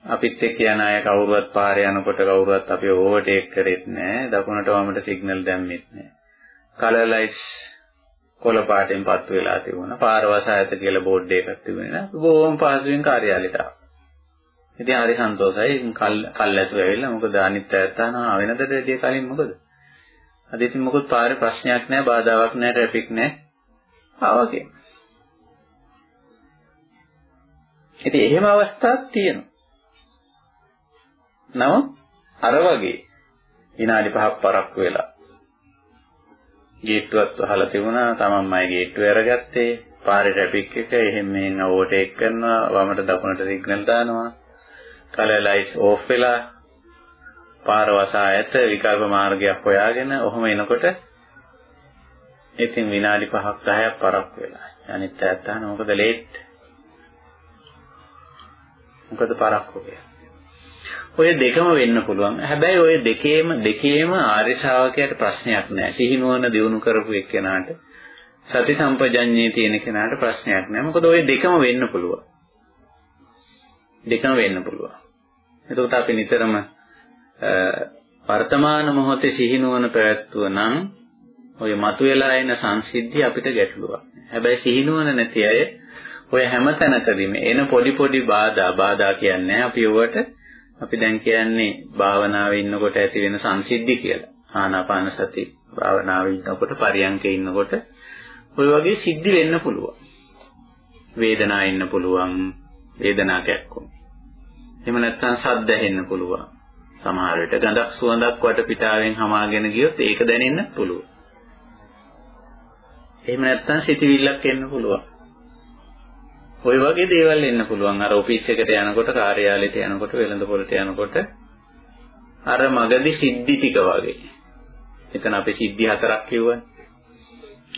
අපිත් එක්ක යන අය කවුරුවත් පාරේ යනකොට කවුරුවත් අපි ඕවර්ටේක් කරෙත් නැහැ දකුණට වමට සිග්නල් දැම්මෙත් නැහැ කලර් ලයිට්ස් කොළ පාටෙන් පත්තු වෙලා තිබුණා. පාර වසායත කියලා බෝඩ් එකක් තිබුණේ නැහැ බොහොම පහසුවෙන් කාර්යාලයට ආවා ඉතින් හරි සන්තෝෂයි. කල් කල් ඇතුව ඇවිල්ලා මොකද? අනිත් පැත්ත අහනවා වෙනදට වැඩිය කලින් මොකද? අද ඉතින් මොකොත් පාරේ ප්‍රශ්නයක් නැහැ බාධාවක් නැහැ ට්‍රැෆික් නැහැ ආවා කියන්නේ ඉතින් එහෙම අවස්ථාවක් තියෙනවා. නමුත් අර වගේ. විනාඩි 5ක් පරක්කු වෙලා. ගේට්ටුවත් වහලා තිබුණා තමන්මයි ගේට්ටුව අරගත්තේ. පාරේ ට්‍රැෆික් එක එහෙම මෙහෙන් ඕවර්ටේක් කරනවා වමට දකුණට සිග්නල් දානවා. කලර් ලයිට්ස් ඕෆ් වෙලා පාර වසා ඇත විකල්ප මාර්ගයක් හොයාගෙන ඔහොම එනකොට ඉතින් විනාඩි 5ක් 10ක් පරක්කු වෙලා. අනිත් පැත්ත අහන මොකද ලේට් මොකද පරක්කු ඔය දෙකම වෙන්න පුළුවන්. හැබැයි ඔය දෙකේම දෙකේම ආර්ය ශ්‍රාවකයාට ප්‍රශ්නයක් නැහැ. සිහිනුවන දිනු කරපු එක්කෙනාට සති සම්පජඤ්ඤේ තියෙන කෙනාට ප්‍රශ්නයක් නැහැ. මොකද ඔය දෙකම වෙන්න පුළුවන්. දෙකම වෙන්න පුළුවන්. එතකොට අපි නිතරම වර්තමාන මොහොතේ සිහිනුවන පැවැත්වුව නම් ඔය මතුවලා එන සංසිද්ධිය අපිට ගැටලුවක්. හැබැයි සිහිනුවන නැති අය ඔය හැම තැනකදීම එන පොඩි පොඩි බාධා බාධා කියන්නේ අපි ඔවට අපි දැන් කියන්නේ භාවනාවේ ඉන්නකොට ඇති වෙන සංසිද්ධි කියලා. ආනාපාන සති භාවනාවේ ඉන්නකොට පරියන්කේ ඉන්නකොට ඔය වගේ සිද්ධි වෙන්න පුළුවන්. වේදනාව එන්න පුළුවන් වේදනාවක් එක්කම. එහෙම නැත්නම් ශබ්ද ඇහෙන්න පුළුවන්. සමහර විට ගඳක් සුවඳක් වටපිටාවෙන් හමාගෙන ගියොත් ඒක දැනෙන්න පුළුවන්. එහෙම නැත්නම් සිතවිල්ලක් එන්න පුළුවන්. ওই වගේ දේවල් එන්න පුළුවන්. අර ඔෆිස් එකට යනකොට, කාර්යාලයට යනකොට, වෙළඳ පොළට යනකොට අර මගදී සිද්ධි ටික වගේ. එතන අපි සිද්ධි හතරක් කියවනේ.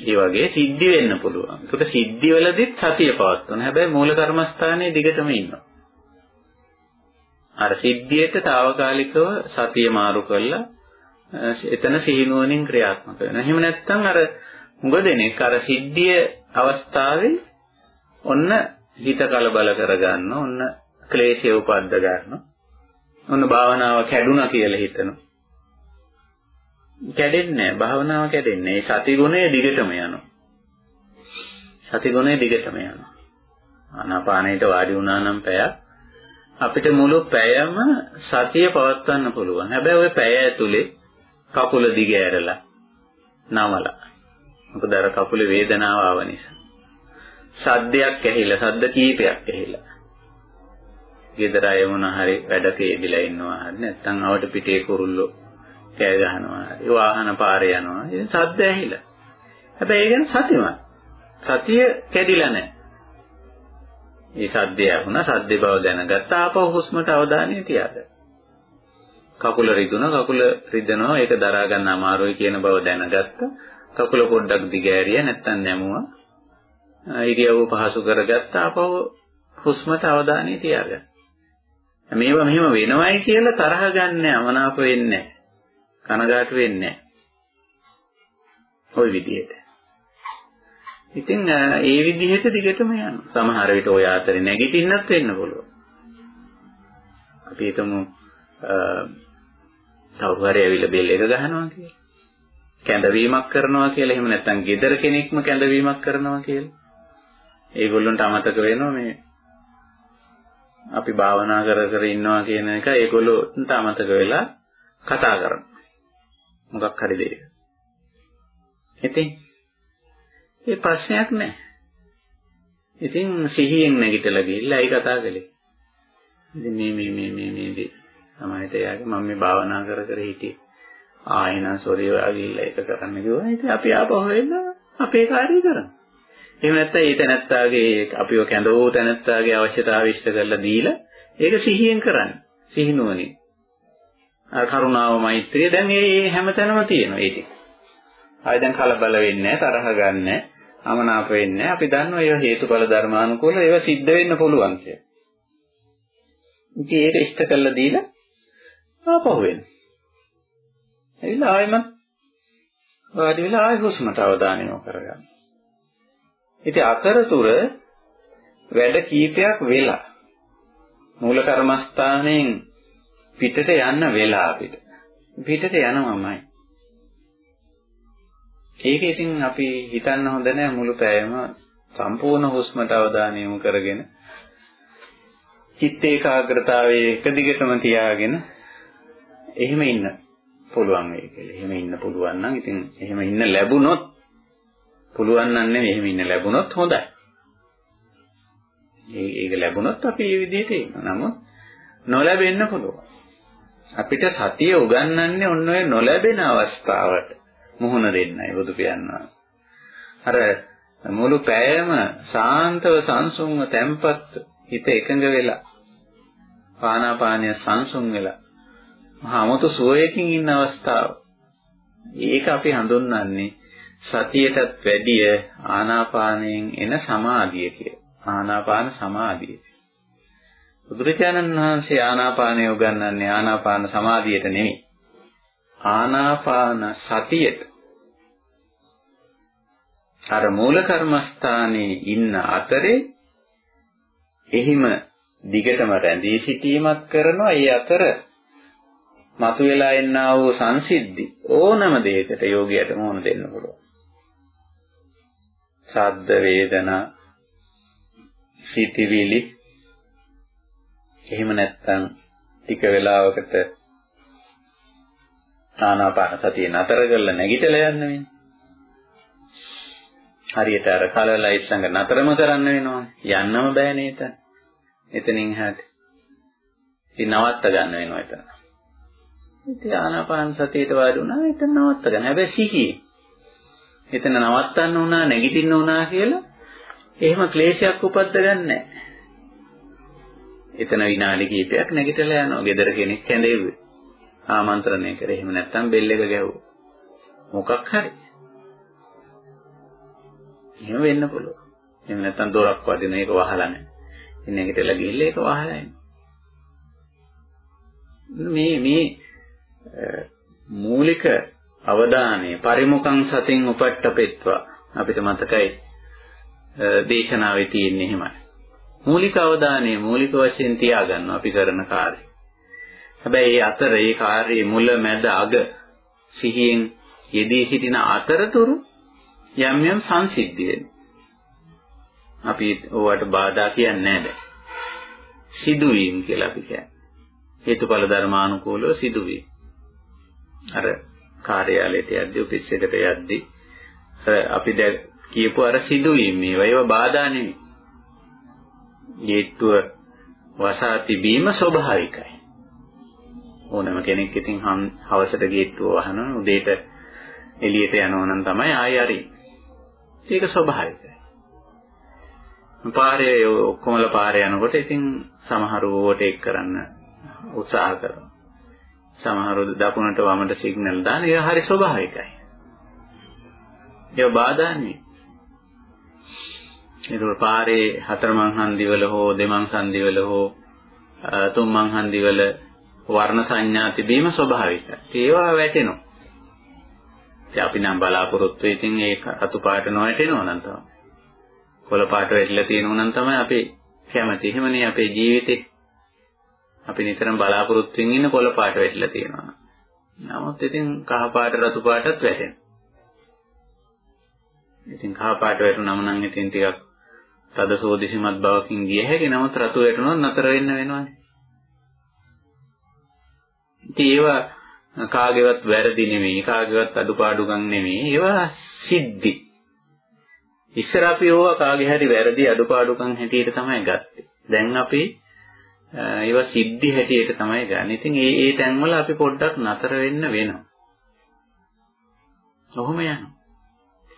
ඒ වගේ සිද්ධි වෙන්න පුළුවන්. ඒකට සිද්ධි වලදීත් සතිය පවත්වන. හැබැයි මූල කර්මස්ථානයේ දිගටම ඉන්නවා. අර සිද්ධියට తాවකාලිකව සතිය මාරු කරලා එතන සිහිනුවණින් ක්‍රියාත්මක වෙනවා. එහෙම නැත්නම් අර මුගදෙනෙක් අර සිද්ධිය අවස්ථාවේ ඔන්න හිත කලබල කරගන්න ඔන්න ක්ලේශය උපද්ද ගන්න ඔන්න භාවනාව කැඩුනා කියලා හිතනවා. කැඩෙන්නේ නැහැ භාවනාව කැඩෙන්නේ ඒ සති ගුණය දිගටම යනවා. සති ගුණය දිගටම යනවා. ආනාපානයට වාඩි වුණා නම් පැයක් අපිට මුළු පැයම සතිය පවත්වන්න පුළුවන්. හැබැයි ওই පැය ඇතුලේ කකුල දිග ඇරලා නමලා මොකද අර කකුලේ වේදනාව ආව නිසා. සද්දයක් ඇහිලා සද්ද කීපයක් ඇහිලා. ගෙදර අය මොන හරි වැඩක යෙදිලා ඉන්නවා හරි නැත්නම් අවට පිටේ කුරුල්ලෝ කෑ ගහනවා හරි වාහන පාරේ යනවා. ඉතින් සද්ද ඇහිලා. හැබැයි ඒ ගැන සතිමත්. සතිය කැඩිලා නැහැ. මේ සද්දය වුණා සද්දේ බව දැනගත්තා ආපහු හුස්මට අවධානය තියාගන්න. කකුල රිදුණා කකුල රිදෙනවා ඒක දරා ගන්න අමාරුයි කියන බව දැනගත්තා. කකුල පොඩ්ඩක් දිගෑරියා නැත්නම් නැමුවා. ඉරියව්ව පහසු කරගත්ත ආපහු හුස්මට අවධානය තියාගන්න. මේවා මෙහෙම වෙනවයි කියලා තරහ ගන්න අමනාප වෙන්නේ කනගාටු වෙන්නේ ওই විදිහට. ඉතින් ඒ විදිහට දිගටම යනවා. සමහර විට ඔය අතරේ නැගිටින්නත් වෙන්න පුළුවන්. අපි හිතමු කවුරු හරි ඇවිල්ලා බෙල් එක ගහනවා කියලා. කැඳවීමක් කරනවා කියලා එහෙම නැත්නම් gedara කෙනෙක්ම කැඳවීමක් කරනවා කියලා. ඒගොල්ලන්ට අමතක වෙනවා මේ අපි භාවනා කර කර ඉන්නවා කියන එක ඒගොල්ලන්ට අමතක වෙලා කතා කරනවා. මොකක් හරි දෙයක. ඉතින් ඒ ප්‍රශ්නයක් නැහැ. ඉතින් සිහියෙන් නැගිටලා ගිහිල්ලා ඒ කතා කළේ. ඉතින් මේ මේ මේ මේ මේ දේ තමයි එයාගේ මම මේ භාවනා කර කර හිටියේ. ආයෙනම් සෝරි ඔයා ගිහිල්ලා ඒක කරන්න කිව්වා. ඉතින් අපි ආපහු එන්න අපේ කාර්යය කරමු. එහෙම නැත්නම් ඒ තැනත්තාගේ අපිව කැඳවූ තැනත්තාගේ අවශ්‍යතාවය ඉෂ්ට කරලා දීලා ඒක සිහියෙන් කරන්නේ. සිහිනුවණින්. අර කරුණාව මෛත්‍රිය දැන් මේ හැමතැනම තියෙනවා ඒ ටික. ආයෙ දැන් කලබල වෙන්නේ තරහ ගන්න අමනාප වෙන්නේ අපි දන්නවා ඒවා හේතුඵල ධර්මානුකූල ඒවා සිද්ධ වෙන්න පුළුවන් කියලා. ඉතින් ඒක ඉෂ්ට කළා දීලා ආපහු වෙන්න. එයිලා ආයෙමත් වාඩි වෙලා ආයෙ හුස්මට අවධානය යොමු කරගන්න. ඉතින් අතරතුර වැඩ කීපයක් වෙලා මූල කර්මස්ථානයෙන් පිටට යන්න වෙලා අපිට. පිටට යනවමයි. ඒක ඉතින් අපි හිතන්න හොඳ නැහැ මුළු පැයම සම්පූර්ණ හුස්මට අවධානය යොමු කරගෙන චිත්ත ඒකාග්‍රතාවයේ එක දිගටම තියාගෙන එහෙම ඉන්න පුළුවන් වෙයි කියලා. එහෙම ඉන්න පුළුවන් නම් ඉතින් එහෙම ඉන්න ලැබුණොත් පුළුවන් නම් නෙවෙයි එහෙම ඉන්න ලැබුණොත් හොඳයි. ඒක ලැබුණොත් අපි මේ විදිහට ඉන්නවා. නමුත් නොලැබෙන්න පුළුවන්. අපිට සතිය උගන්වන්නේ ඔන්න ඔය නොලැබෙන අවස්ථාවට මුහුණ දෙන්නයි බුදු පියාණන් අර මුළු පැයම සාන්තව සංසුන්ව තැම්පත් හිත එකඟ වෙලා පානාපානය සංසුන් වෙලා මහමතු සුවයකින් ඉන්න අවස්ථාව. ඒක අපි හඳුන්වන්නේ සතියටත් වැඩිය ආනාපානයෙන් එන සමාධිය කියලා. ආනාපාන සමාධිය. බුදුරජාණන් වහන්සේ ආනාපානය උගන්වන්නේ ආනාපාන සමාධියට නෙමෙයි. ආනාපාන සතියට. අර මූල කර්මස්ථානයේ ඉන්න අතරේ එහිම දිගටම රැඳී සිටීමක් කරනවා. ඒ අතර මතුවලා එන්නා වූ සංසිද්ධි ඕනම දෙයකට යෝගියට මොන දෙන්න පුළුවන්. සද්ද වේදනා සිතිවිලි එහෙම නැත්නම් ටික වෙලාවකට ආනාපාන සතිය නතර කරලා නැගිටලා යන්න වෙන්නේ. හරියට අර කලලා ඉස්සඟ නතරම කරන්න වෙනවා. යන්නම බෑ නේද? එතනින් එහාට. ඉතින් නවත්ත ගන්න වෙනවා එතන. ඉතින් ආනාපාන සතියට වාඩි වුණා එතන නවත්ත ගන්න. හැබැයි සිහියේ. එතන නවත්තන්න උනා නැගිටින්න උනා කියලා එහෙම ක්ලේශයක් උපද්ද ගන්නෑ. එතන විනාඩි කිහිපයක් නැගිටලා යනවා. ගෙදර කෙනෙක් කැඳෙව්වේ. ආමන්ත්‍රණය කරේ. එහෙම නැත්නම් බෙල් එක ගැහුවා. මොකක් හරි. එහෙම වෙන්න පුළුවන්. එහෙම නැත්නම් දොරක් වදින එක වහලා නැහැ. ඉතින් නැගිටලා ගිහිල්ලා ඒක වහලා එන්න. මේ මේ මූලික අවධානය පරිමුඛං සතින් උපට්ඨපෙත්වා අපිට මතකයි දේශනාවේ තියෙන්නේ එහෙමයි. මූලික අවධානය මූලික වශයෙන් තියාගන්න අපි කරන කාර්යය. හැබැයි ඒ අතර ඒ කාර්යයේ මුල මැද අග සිහියෙන් යෙදී සිටින අතරතුරු යම් යම් සංසිද්ධි වෙනවා. අපි ඕවට බාධා කියන්නේ නැහැ. සිදුවීම් කියලා අපි කියන්නේ. හේතුඵල ධර්මානුකූලව සිදුවීම්. අර කාර්යාලයට යද්දී ඔෆිස් එකට යද්දී අපි දැන් කියපු අර සිදුවීම් මේවා ඒවා බාධා නෙමෙයි. ගේට්ටුව වසා තිබීම ස්වභාවිකයි. ඕනම කෙනෙක් ඉතින් හවසට ගේට්ටුව වහනවා උදේට එළියට යනවා නම් තමයි ආයෙ හරි. ඒක ස්වභාවිකයි. පාරේ ඔක්කොමල පාරේ යනකොට ඉතින් සමහරව ඕවර්ටේක් කරන්න උත්සාහ කරනවා. සමහරව දකුණට වමට සිග්නල් දාන ඒක හරි ස්වභාවිකයි. ඒක බාධා නෙවෙයි. ඒක පාරේ හතරමං හන්දිවල හෝ දෙමං හන්දිවල හෝ තුන්මං හන්දිවල වර්ණ සංඥා තිබීම ස්වභාවිකයි. ඒවා වැටෙනවා. ඉතින් අපි නම් බලාපොරොත්තු ඉතින් ඒ රතු පාට නොවැටෙනවා නම් තමයි. කොළ පාට වැටිලා තියෙනවා නම් තමයි අපි කැමති. එහෙමනේ අපේ ජීවිතේ අපි නිතරම බලාපොරොත්තුෙන් ඉන්න කොළ පාට වැටිලා තියෙනවා. නමුත් ඉතින් කහ පාට රතු පාටත් වැටෙනවා. ඉතින් කහ පාට වැටුනම නම් ඉතින් ටිකක් තද සෝදිසිමත් බවකින් ගිය හැකි නමුත් රතු වැටුනොත් නතර වෙන්න වෙනවනේ. ඉතින් ඒවා කාගේවත් වැරදි නෙමෙයි කාගේවත් අඩුපාඩුකම් නෙමෙයි ඒවා සිද්ධි. ඉස්සර අපි ඕවා කාගේ හරි වැරදි අඩුපාඩුකම් හැටියට තමයි ගත්තේ. දැන් අපි ඒවා සිද්ධි හැටියට තමයි ගන්න. ඉතින් ඒ ඒ තැන්වල අපි පොඩ්ඩක් නතර වෙන්න වෙනවා. ඔහොම යනවා.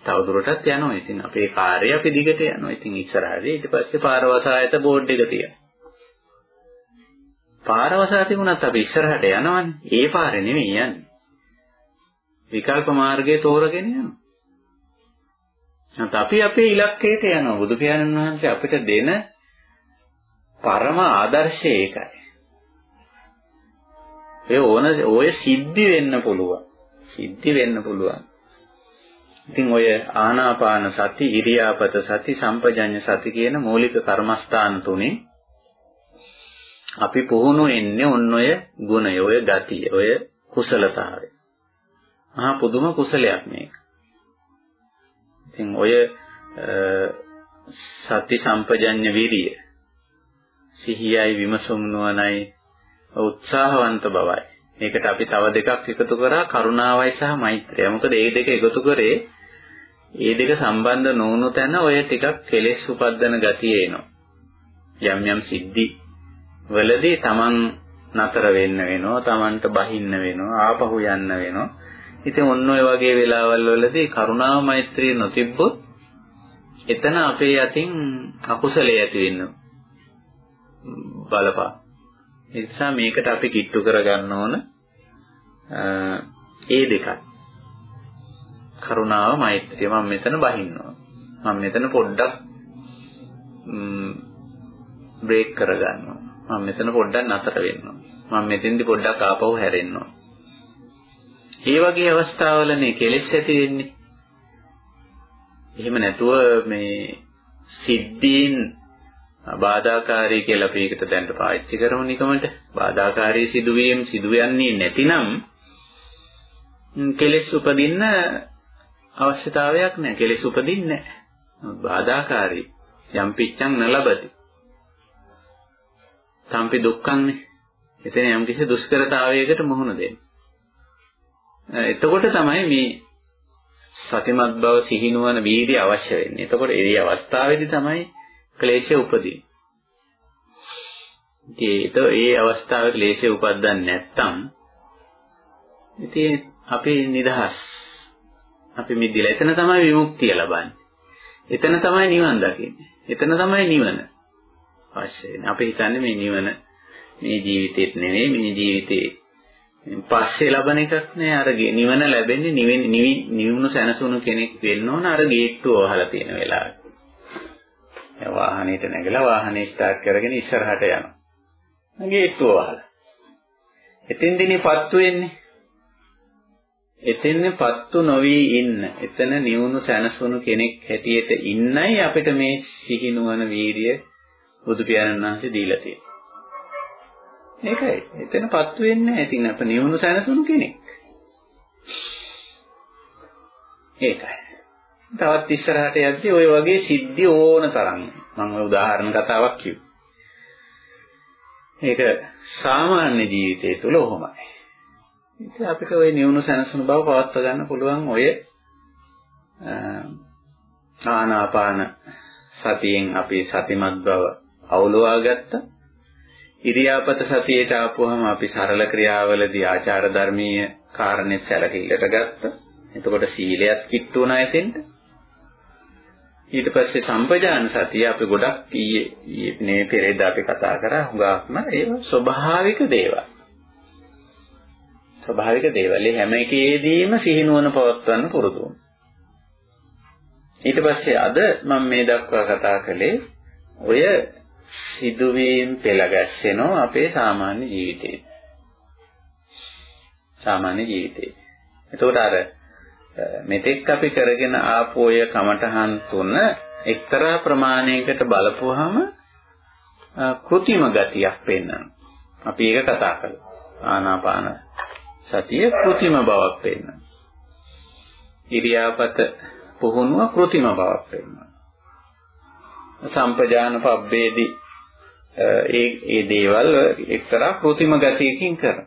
තවදුරටත් යනවා. ඉතින් අපේ කාර්යය අපි දිගට යනවා. ඉතින් ඉස්සරහදී ඊට පස්සේ පාරවසායත බෝඩ් එක තියෙනවා. පාරවසා තිබුණත් අපි ඉස්සරහට යනවනේ. ඒ පාරේ නෙමෙයි යන්නේ. විකල්ප මාර්ගයේ තෝරගෙන යනවා. නැත්නම් අපි අපේ ඉලක්කයට යනවා. බුදු පියාණන් වහන්සේ අපිට දෙන පරම ආදර්ශය ඒකයි. ඒ ඕන ඔය සිද්ධි වෙන්න පුළුවන්. සිද්ධි වෙන්න පුළුවන්. ඉතින් ඔය ආනාපාන සති, ඉරියාපත සති, සම්පජඤ්ඤ සති කියන මූලික කර්මස්ථාන තුනේ අපි පුහුණු වෙන්නේ ඔන්න ඔය ගුණය, ඔය ගතිය, ඔය කුසලතාවය. මහා පුදුම කුසලයක් මේක. ඉතින් ඔය සති සම්පජඤ්ඤ විරිය සිහියයි විමසුම් නුවණයි උත්සාහවන්ත බවයි. මේකට අපි තව දෙකක් එකතු කරා කරුණාවයි සහ මෛත්‍රිය. මොකද මේ දෙක එකතු කරේ මේ දෙක සම්බන්ධ නොවුණු තැන ඔය ටිකක් කෙලෙස් උපද්දන ගතිය එනවා. යම් යම් සිද්ධි වලදී Taman නතර වෙන්න වෙනවා, Tamanට බහින්න වෙනවා, ආපහු යන්න වෙනවා. ඉතින් ඔන්න ඔය වගේ වෙලාවල් වලදී කරුණාව මෛත්‍රිය නොතිබ්බොත් එතන අපේ යටින් අකුසලයේ ඇති වෙන්න බලපා. ඒ නිසා මේකට අපි කිට්ටු කරගන්න ඕන ඒ දෙකයි. කරුණාව මෛත්‍රිය මම මෙතන බහින්නවා. මම මෙතන පොඩ්ඩක් බ්‍රේක් කරගන්නවා. මම මෙතන පොඩ්ඩක් නතර වෙන්නවා. මම මෙතෙන්දි පොඩ්ඩක් ආපහු හැරෙන්නවා. ඒ වගේ අවස්ථාවලනේ කෙලෙස් ඇති වෙන්නේ. එහෙම නැතුව මේ සිද්ධීන් බාධාකාරී කියලා අපි ඒකට දැන් පාවිච්චි කරමු නිකමට. බාධාකාරී සිදුවීම් සිදුවන්නේ නැතිනම් කෙලෙස් උපදින්න අවශ්‍යතාවයක් නැහැ. කෙලෙස් උපදින්නේ නැහැ. බාධාකාරී යම් පිච්ඡන් නලබති. තම්පි දුක්ඛන්නේ. එතන යම් කිසි දුෂ්කරතාවයකට මුහුණ දෙන්නේ. එතකොට තමයි මේ සතිමත් බව සිහිනුවන වීර්ය අවශ්‍ය වෙන්නේ. එතකොට ඒ අවස්ථාවේදී තමයි ක්ලේශය උපදින්නේ. ඉතින් ඒ අවස්ථාවේ ක්ලේශය උපදින්නේ නැත්තම් ඉතින් අපි නිදහස්. අපි මිදිලා. එතන තමයි විමුක්තිය ලබන්නේ. එතන තමයි නිවන් දකින්නේ. එතන තමයි නිවන. අවශ්‍ය වෙන්නේ. අපි හිතන්නේ මේ නිවන මේ ජීවිතේත් නෙවෙයි මේ ජීවිතේ පස්සේ ලබන එකක් නෑ අර නිවන ලැබෙන්නේ නිවෙන නිවුණු සැනසුණු කෙනෙක් වෙන්න ඕන අර ගේට්ටුව වහලා තියෙන වෙලාවේ. ඒ වාහනේට නැගලා වාහනේ ස්ටාර්ට් කරගෙන ඉස්සරහට යනවා. ගේට්ටුව වහලා. එතෙන්දිනේ පත්තු වෙන්නේ. එතෙන්නේ පත්තු නොවි ඉන්න. එතන නිවුණු සැනසුණු කෙනෙක් හැටියට ඉන්නයි අපිට මේ සිහිනුවන වීරිය බුදු පියාණන් වහන්සේ දීලා තියෙන්නේ. ඒකයි. එතනපත් වෙන්නේ නැහැ. ඉතින් අප නිවුණු සැනසුණු කෙනෙක්. ඒකයි. තවත් ඉස්සරහට යද්දී ওই වගේ සිද්ධි ඕන තරම් මම ඔය උදාහරණ කතාවක් කිව්වා. ඒක සාමාන්‍ය ජීවිතය තුළ ඔහොමයි. ඉතින් අපිට ওই නිවුණු සැනසුණු බව පවත්වා ගන්න පුළුවන් ඔය ආනාපාන සතියෙන් අපි සතිමත් බව අවුලවා ගත්තා. ඉරියාපත සතියේට ආපුවම අපි සරල ක්‍රියාවලදී ආචාර ධර්මීය කාරණේ සැලකිල්ලට ගත්තා. එතකොට සීලයත් කිට්ටු වුණා එතෙන්ට. ඊට පස්සේ සම්පජාන සතිය අපි ගොඩක් ඊයේ මේ පෙරේද අපි කතා කරා හුඟක්ම ඒව ස්වභාවික දේවල්. ස්වභාවික දේවල්. හැම එකේදීම සිහිනුවන පවත්වන්න පුරුදු ඊට පස්සේ අද මම මේ දක්වා කතා කළේ ඔය සිදුවීම් පෙළ ගැස්සෙනවා අපේ සාමාන්‍ය ජීවිතේ. සාමාන්‍ය ජීවිතේ. එතකොට අර මෙතෙක් අපි කරගෙන ආපු ඔය කමඨහන් තුන එක්තරා ප්‍රමාණයකට බලපුවාම කෘතිම ගතියක් පෙන්වනවා. අපි ඒක කතා කළා. ආනාපාන සතිය කෘතිම බවක් පෙන්වනවා. ඉරියාපත පුහුණුව කෘතිම බවක් පෙන්වනවා. සම්පජාන පබ්බේදී ඒ ඒ දේවල් එක්තරා કૃතිම ගතියකින් කරනවා.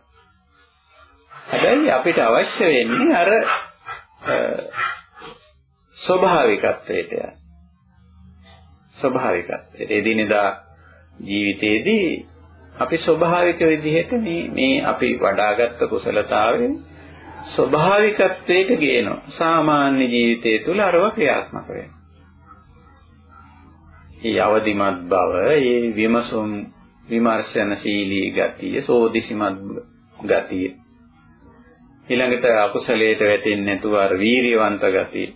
හැබැයි අපිට අවශ්‍ය වෙන්නේ අර ස්වභාවිකත්වයට යන්න. ස්වභාවිකත්වයට. එදිනෙදා ජීවිතයේදී අපි ස්වභාවික විදිහට මේ මේ අපි වඩාගත් කුසලතාවයෙන් ස්වභාවිකත්වයට ගේනවා. සාමාන්‍ය ජීවිතය තුළ අරව ක්‍රියාත්මක වෙනවා. මේ අවදිමත් බව, මේ විමසුම් විමර්ශනශීලී ගතිය, සෝදිසිමත් ගතිය. ඊළඟට අකුසලයට වැටෙන්නේ නැතුව අර වීරියවන්ත ගතිය.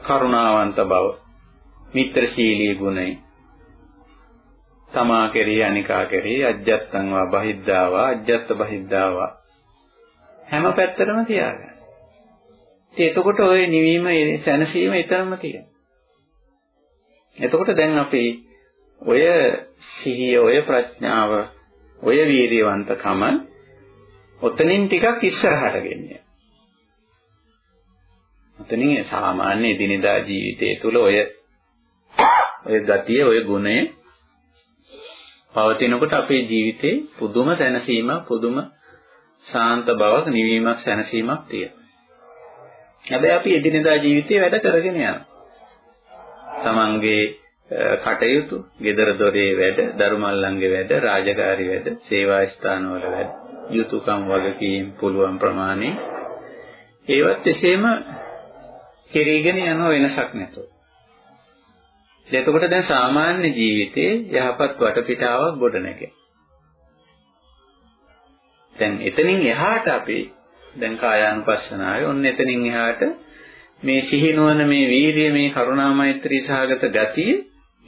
කරුණාවන්ත බව, මිත්‍රශීලී ගුණය. තමා කෙරෙහි අනිකා කෙරෙහි අජ්ජත්තං වා බහිද්ධාවා අජ්ජත්ත බහිද්ධාවා හැම පැත්තටම තියාගන්න. ඉතින් එතකොට ওই නිවීම සැනසීම ඊතරම්ම තියෙනවා. එතකොට දැන් අපි ඔය සිහිය ඔය ප්‍රඥාව ඔය වීරියවන්තකම ඔතනින් ටිකක් ඉස්සරහට ගෙනියන්න. ඔතනින් සාමාන්‍ය දිනදා ජීවිතය තුළ ඔය ඔය ගතිය ඔය ගුණය පවතිනකොට අපේ ජීවිතේ පුදුම සැනසීමක් පුදුම ශාන්ත බවක් නිවීමක් සැනසීමක් තියෙනවා. හැබැයි අපි එදිනෙදා ජීවිතේ වැඩ කරගෙන යනවා. තමන්ගේ කටයුතු, gedara dore වැඩ, දරුමල්ලන්ගේ වැඩ, රාජකාරී වැඩ, සේවා ස්ථානවල වැඩ, යුතුයකම් වගකීම් පුළුවන් ප්‍රමාණය ඒවත් එසේම කෙරීගෙන යන වෙනසක් නැතුව. එතකොට දැන් සාමාන්‍ය ජීවිතේ යහපත් වටපිටාවක් ගොඩනැගෙනවා. දැන් එතනින් එහාට අපි දැන් කායානුපස්සනාවේ ඔන්න එතනින් එහාට මේ සිහිනුවන මේ වීරිය මේ කරුණා මෛත්‍රී සහගත ගතිය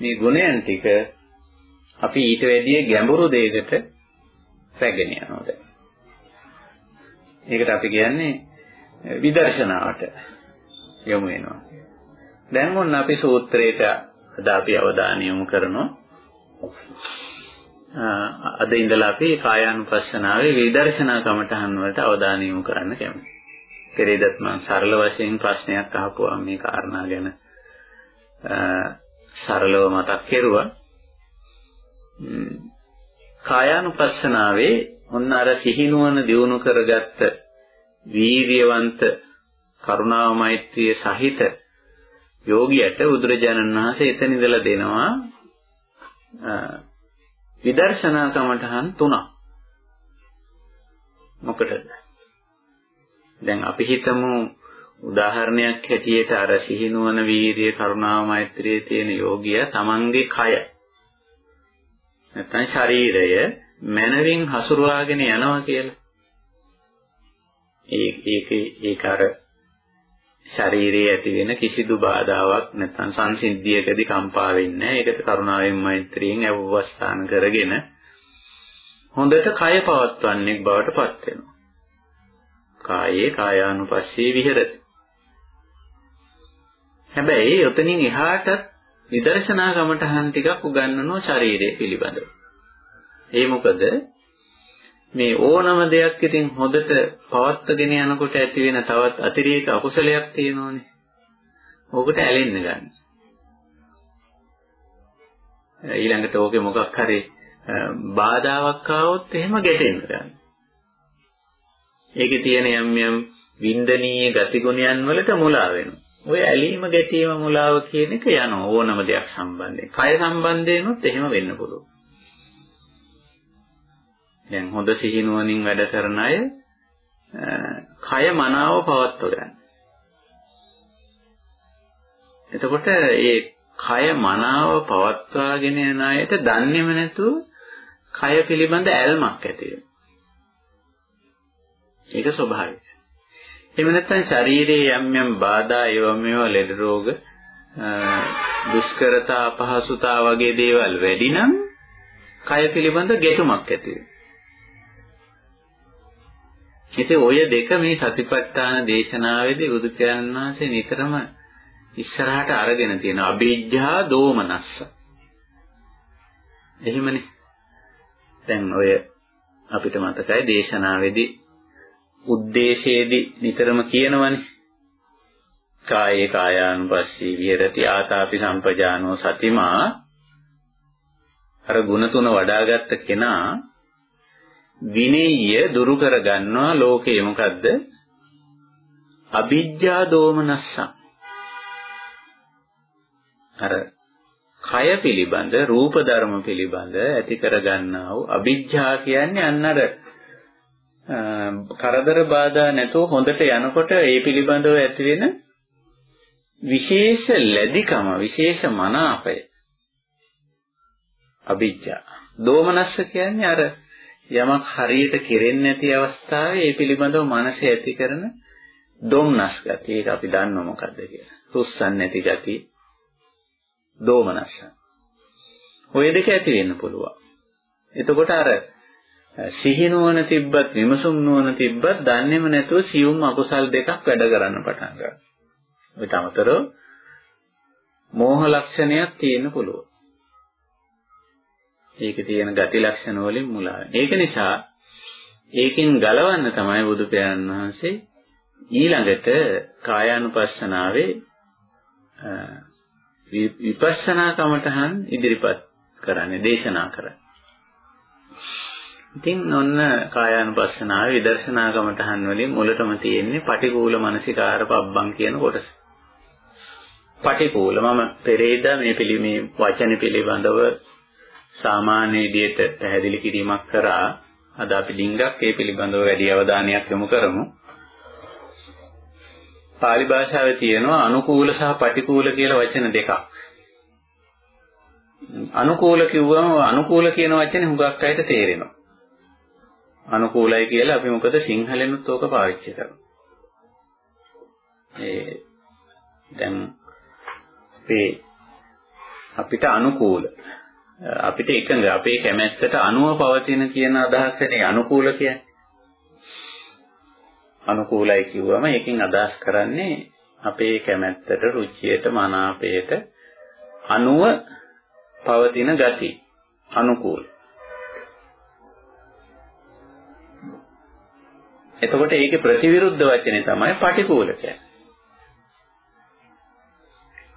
මේ ගුණයන් ටික අපි ඊට වැඩිය ගැඹුරු දෙයකට රැගෙන යනවා දැන්. ඒකට අපි කියන්නේ විදර්ශනාවට යොමු වෙනවා. දැන් ඔන්න අපි සූත්‍රයට අද අපි අවධානය යොමු කරනවා. අද ඉඳලා අපි කායානුපස්සනාවේ විදර්ශනා කමඨහන් වලට අවධානය යොමු කරන්න කැමතියි. පෙරේදත් මම සරල වශයෙන් ප්‍රශ්නයක් අහපුවා මේ කාරණා ගැන සරලව මතක් කෙරුවා. කායානුපස්සනාවේ ඔන්න අර සිහිනුවන දියුණු කරගත්ත වීර්යවන්ත කරුණාව මෛත්‍රිය සහිත යෝගියට බුදුරජාණන් වහන්සේ එතන ඉඳලා දෙනවා විදර්ශනා කමඨහන් තුනක්. මොකටද? දැන් අපි හිතමු උදාහරණයක් හැටියට අර සිහිනුවන වීරිය කරුණාව මෛත්‍රියේ තියෙන යෝගියා තමන්ගේ කය නැත්නම් ශරීරය මනවින් හසුරුවාගෙන යනවා කියලා. ඒ ඒක ඒක අර ශරීරයේ ඇති වෙන කිසිදු බාධාවක් නැත්නම් සංසිද්ධියකදී කම්පා වෙන්නේ නැහැ. ඒකට කරුණාවෙන් මෛත්‍රියෙන් අවවස්ථාන කරගෙන හොඳට කය පවත්වන්නේ බවට පත් වෙනවා. කායේ කායානුපස්සී විහෙරති. හැබැයි ඔතනින් එහාටත් විදර්ශනා කමටහන් ටිකක් උගන්වනවා ශරීරය පිළිබඳව. ඒ මොකද මේ ඕනම දෙයක් ඉතින් හොඳට පවත්වාගෙන යනකොට ඇති වෙන තවත් අතිරේක අකුසලයක් තියෙනෝනේ. ඕකට ඇලෙන්න ගන්න. ඊළඟට ඕකේ මොකක් හරි බාධාවක් ආවොත් එහෙම ගැටෙන්න ගන්න. ඒකේ තියෙන යම් යම් වින්දනීය ගතිගුණයන් වලට මුලා වෙනවා. ඔය ඇලීම ගැටීම මුලාව කියන එක යනවා ඕනම දෙයක් සම්බන්ධයෙන්. කය සම්බන්ධයෙන්ුත් එහෙම වෙන්න පුළුවන්. දැන් හොඳ සිහිනුවණින් වැඩ කරන අය කය මනාව පවත්ව ගන්න. එතකොට ඒ කය මනාව පවත්වාගෙන යන අයට දන්නේම නැතුව කය පිළිබඳ ඇල්මක් ඇති වෙනවා. ඒක ස්වභාවිකයි. එහෙම නැත්නම් ශරීරයේ යම් යම් බාධා ඒවම ඒවා ලෙඩ රෝග දුෂ්කරතා අපහසුතා වගේ දේවල් වැඩි නම් කය පිළිබඳ ගැටුමක් ඇති වෙනවා. ඉතින් ඔය දෙක මේ සතිපට්ඨාන දේශනාවේදී බුදු පියාණන් වහන්සේ නිතරම ඉස්සරහට අරගෙන තියෙන අභිජ්ජා දෝමනස්ස. එහෙමනේ. දැන් ඔය අපිට මතකයි දේශනාවේදී උද්දේශයේදී නිතරම කියනවනේ. කායේ කායානුපස්සී විහෙරති ආතාපි සම්පජානෝ සතිමා අර ගුණ තුන වඩාගත්ත කෙනා විනේය දුරු කර ගන්නවා ලෝකේ මොකද්ද? අවිජ්ජා දෝමනස්ස. අර කය පිළිබඳ රූප ධර්ම පිළිබඳ ඇති කර ගන්නා වූ අවිජ්ජා කියන්නේ අන්න අර කරදර බාධා නැතුව හොඳට යනකොට ඒ පිළිබඳව ඇති වෙන විශේෂ ලැබිකම විශේෂ මනාපය අභිජ්ජා දෝමනස්ස කියන්නේ අර යමක් හරියට කෙරෙන්නේ නැති අවස්ථාවේ ඒ පිළිබඳව මනස ඇති කරන දොම්නස් ගතිය. ඒක අපි දන්නව මොකද්ද කියලා. රුස්සන් නැති ගතිය. දෝමනස්ස. ওই දෙක ඇති වෙන්න පුළුවන්. එතකොට අර සිහි නුවණ තිබ්බත් විමසුම් නුවණ තිබ්බත් දන්නේම නැතුව සියුම් අකුසල් දෙකක් වැඩ කරන්න පටන් ගන්නවා. ඔය තමතරව මෝහ ලක්ෂණයක් තියෙන්න පුළුවන්. ඒකේ තියෙන ගති ලක්ෂණ වලින් මුලා ඒක නිසා ඒකෙන් ගලවන්න තමයි බුදු පියාණන් වහන්සේ ඊළඟට කායානුපස්සනාවේ විපස්සනා කමඨහන් ඉදිරිපත් කරන්නේ දේශනා කරන්නේ. ඉතින් ඔන්න කායානුපස්සනාවේ විදර්ශනා කමඨහන් වලින් මුලටම තියෙන්නේ පටිකූල මනසිකාර පබ්බන් කියන කොටස. පටිකූල මම පෙරේදා මේ පිළිමේ වචන පිළිබඳව සාමාන්‍ය විදිහට පැහැදිලි කිරීමක් කරා අද අපි ඩිංගක් ඒ පිළිබඳව වැඩි අවධානයක් යොමු කරමු. පාලි භාෂාවේ තියෙනවා අනුකූල සහ පටිකූල කියලා වචන දෙකක්. අනුකූල කිව්වම අනුකූල කියන වචනේ හුඟක් අයට තේරෙනවා. අනුකූලයි කියලා අපි මොකද සිංහලෙනුත් ඕක පාවිච්චි කරනවා. ඒ දැන් අපේ අපිට අනුකූල අපිට එකඟ අපේ කැමැත්තට අනුව පවතින කියන අදහසනේ අනුකූල කියන්නේ. අනුකූලයි කිව්වම ඒකෙන් අදහස් කරන්නේ අපේ කැමැත්තට රුචියට මනාපයට අනුව පවතින ගති අනුකූල. එතකොට ඒකේ ප්‍රතිවිරුද්ධ වචනේ තමයි පටිකූල කියන්නේ.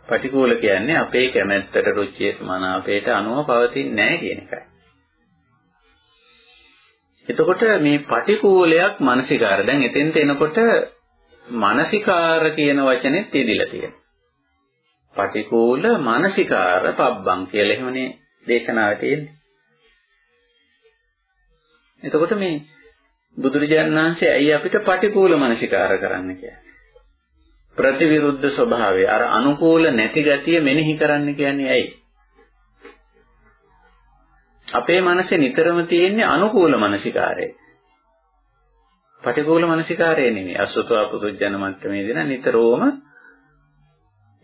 පටිකූල කියන්නේ අපේ කැමැත්තට රුචියට මනාපයට අනුව පවතින්නේ නැහැ කියන එකයි. එතකොට මේ පටිකූලයක් මානසිකාර දැන් එතෙන්ට එනකොට මානසිකාර කියන වචනේ තියදිලා තියෙනවා. පටිකූල මානසිකාර පබ්බං කියලා එහෙමනේ දේශනාවේ තියෙන්නේ. එතකොට මේ බුදුරජාණන් වහන්සේ ඇයි අපිට පටිකූල මානසිකාර කරන්න කියන්නේ? ප්‍රතිවිරුද්ධ ස්වභාවය අර අනුකූල නැති ගතිය මෙනෙහි කරන්න කියන්නේ ඇයි? අපේ මනසේ නිතරම තියෙන්නේ අනුකූල මනසිකාරය. පටිකූල මනසිකාරය නෙමෙයි. අසුතවා පුදුජන මට්ටමේදී නම් නිතරම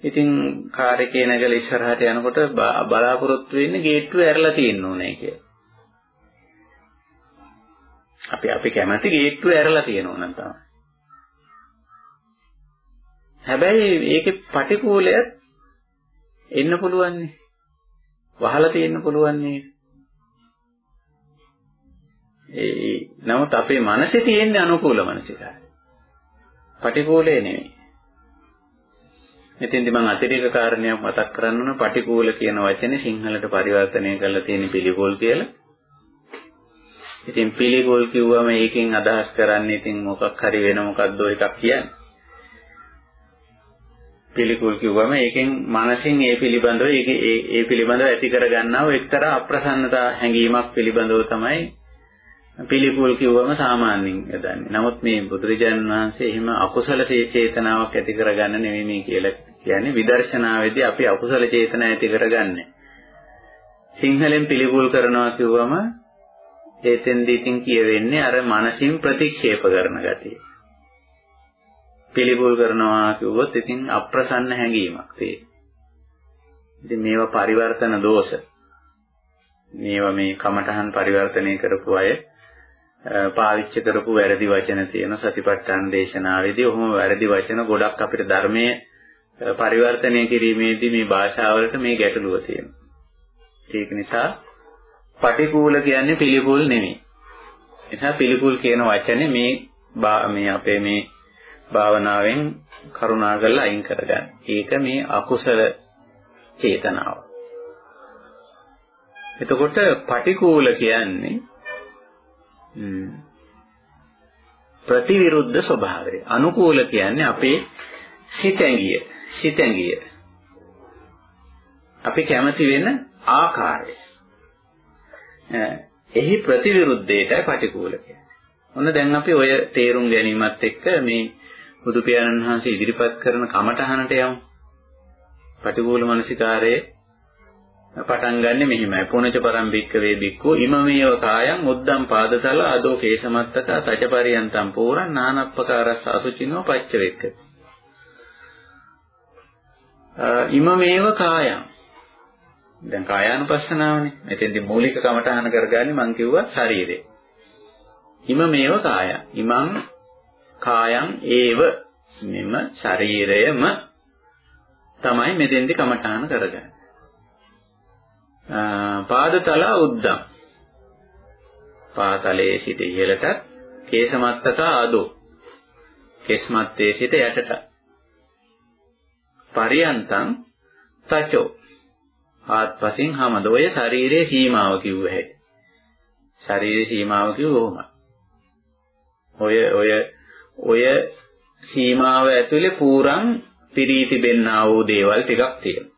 ඉතින් කාර් එකේ නැගලා ඉස්සරහට යනකොට බලාපොරොත්තු වෙන්නේ ගේට්ටුව ඇරලා තියෙන්න ඕනේ කියලා. අපි අපි කැමති ගේට්ටුව ඇරලා තියෙනවා නම් තමයි. හැබැයි ඒකේ පටිකූලයක් එන්න පුළුවන් නේ. වහලා තියෙන්න පුළුවන් නේ. ඒ නමුත් අපේ මනසේ තියෙන අනුකූල මනසිකාරය. පටිකූලේ නෙමෙයි. මෙතෙන්දි මම අතිරේක කාරණයක් මතක් කරන්න ඕන පටිකූල කියන වචනේ සිංහලට පරිවර්තනය කරලා තියෙන පිළිගෝල් කියලා. ඉතින් පිළිගෝල් කිව්වම ඒකෙන් අදහස් කරන්නේ ඉතින් මොකක් හරි වෙන මොකද්ද එකක් කියන්නේ. පිළිකුල් කිව්වම ඒකෙන් මනසින් ඒ පිළිබඳව ඒක ඒ ඒ පිළිබඳව ඇති කරගන්නා වූ එක්තරා අප්‍රසන්නතා හැඟීමක් පිළිබඳව තමයි පිළිකුල් කිව්වම සාමාන්‍යයෙන් යදන්නේ. නමුත් මේ බුදුරජාණන් වහන්සේ එහෙම අකුසල චේතනාවක් ඇති කරගන්න නෙවෙයි මේ කියලා කියන්නේ විදර්ශනාවේදී අපි අකුසල චේතනා ඇති කරගන්නේ. සිංහලෙන් පිළිකුල් කරනවා කිව්වම ඒතෙන්දී ඉතින් කියවෙන්නේ අර මනසින් ප්‍රතික්ෂේප කරන ගතිය. පිළිබුල් කරනවා කිව්වොත් ඉතින් අප්‍රසන්න හැඟීමක් තියෙනවා. ඉතින් මේවා පරිවර්තන දෝෂ. මේවා මේ කමඨහන් පරිවර්තනය කරපු අය පාවිච්චි කරපු වැරදි වචන තියෙන සතිපට්ඨාන දේශනාවේදී ඔහොම වැරදි වචන ගොඩක් අපිට ධර්මයේ පරිවර්තනය කිරීමේදී මේ භාෂාවලට මේ ගැටලුව තියෙනවා. ඒක නිසා පටිකූල කියන්නේ පිළිකුල් නෙමෙයි. නිසා පිළිකුල් කියන වචනේ මේ මේ අපේ මේ භාවනාවෙන් කරුණා කරලා අයින් කරගන්න. ඒක මේ අකුසල චේතනාව. එතකොට පටිකූල කියන්නේ ප්‍රතිවිරුද්ධ ස්වභාවය. අනුකූල කියන්නේ අපේ සිතැඟිය, සිතැඟිය. අපි කැමති වෙන ආකාරය. එහි ප්‍රතිවිරුද්ධයටයි පටිකූල කියන්නේ. ඔන්න දැන් අපි ඔය තේරුම් ගැනීමත් එක්ක මේ බුදු පියාණන් වහන්සේ ඉදිරිපත් කරන කමඨහනට යමු. පටිගූල මනසිකාරයේ පටන් ගන්නෙ මෙහිමයි. පුණජ පරම්පික්ක වේ බික්කෝ ඉමමේව කායං උද්දම් පාදතල අදෝ කේසමත්තක තචපරියන්තම් පූරං නානප්පකාරස්ස අසුචිනෝ පච්චවෙක්ක. ඉමමේව කායං දැන් කායානුපස්සනාවනේ. මෙතෙන්දි මූලික කමඨහන කරගන්නේ මං කිව්වා ශරීරය. ඉමමේව කාය. ඉමං කායං ඒව මෙම ශරීරයම තමයි මෙතෙන්දි කමඨහන කරගන්නේ. පාදතල උද්දම් පාතලයේ සිට ඉහළට කේසමත්තක ආදෝ කෙස්මත්තේ සිට යටට පරියන්තං තචෝ ආත්පසින් හැමද? ඔය ශරීරයේ සීමාව කිව්ව හැටි ශරීරයේ සීමාව කිව්ව ඕමයි ඔය ඔය ඔය සීමාව ඇතුලේ පූරං පිරී තිබෙන්නා වූ දේවල් ටිකක් තියෙනවා.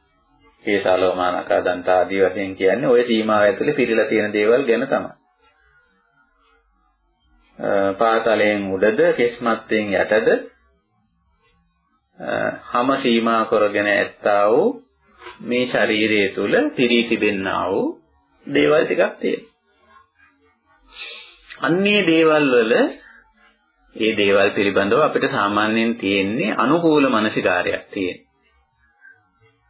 කේසාලෝමානකා දන්ත ආදී වශයෙන් කියන්නේ ওই සීමාව ඇතුලේ පිරීලා තියෙන දේවල් ගැන තමයි. පාතලයෙන් උඩද කෙස්මත්තෙන් යටද හැම සීමා කරගෙන ඇත්තා වූ මේ ශරීරය තුල පිරී තිබෙන්නා වූ දේවල් ටිකක් තියෙනවා. අන්නේ දේවල් වල ඒ දේවල් පිළිබඳව අපිට සාමාන්‍යයෙන් තියෙන්නේ අනුකූල මනසිකාරයක් තියෙනවා.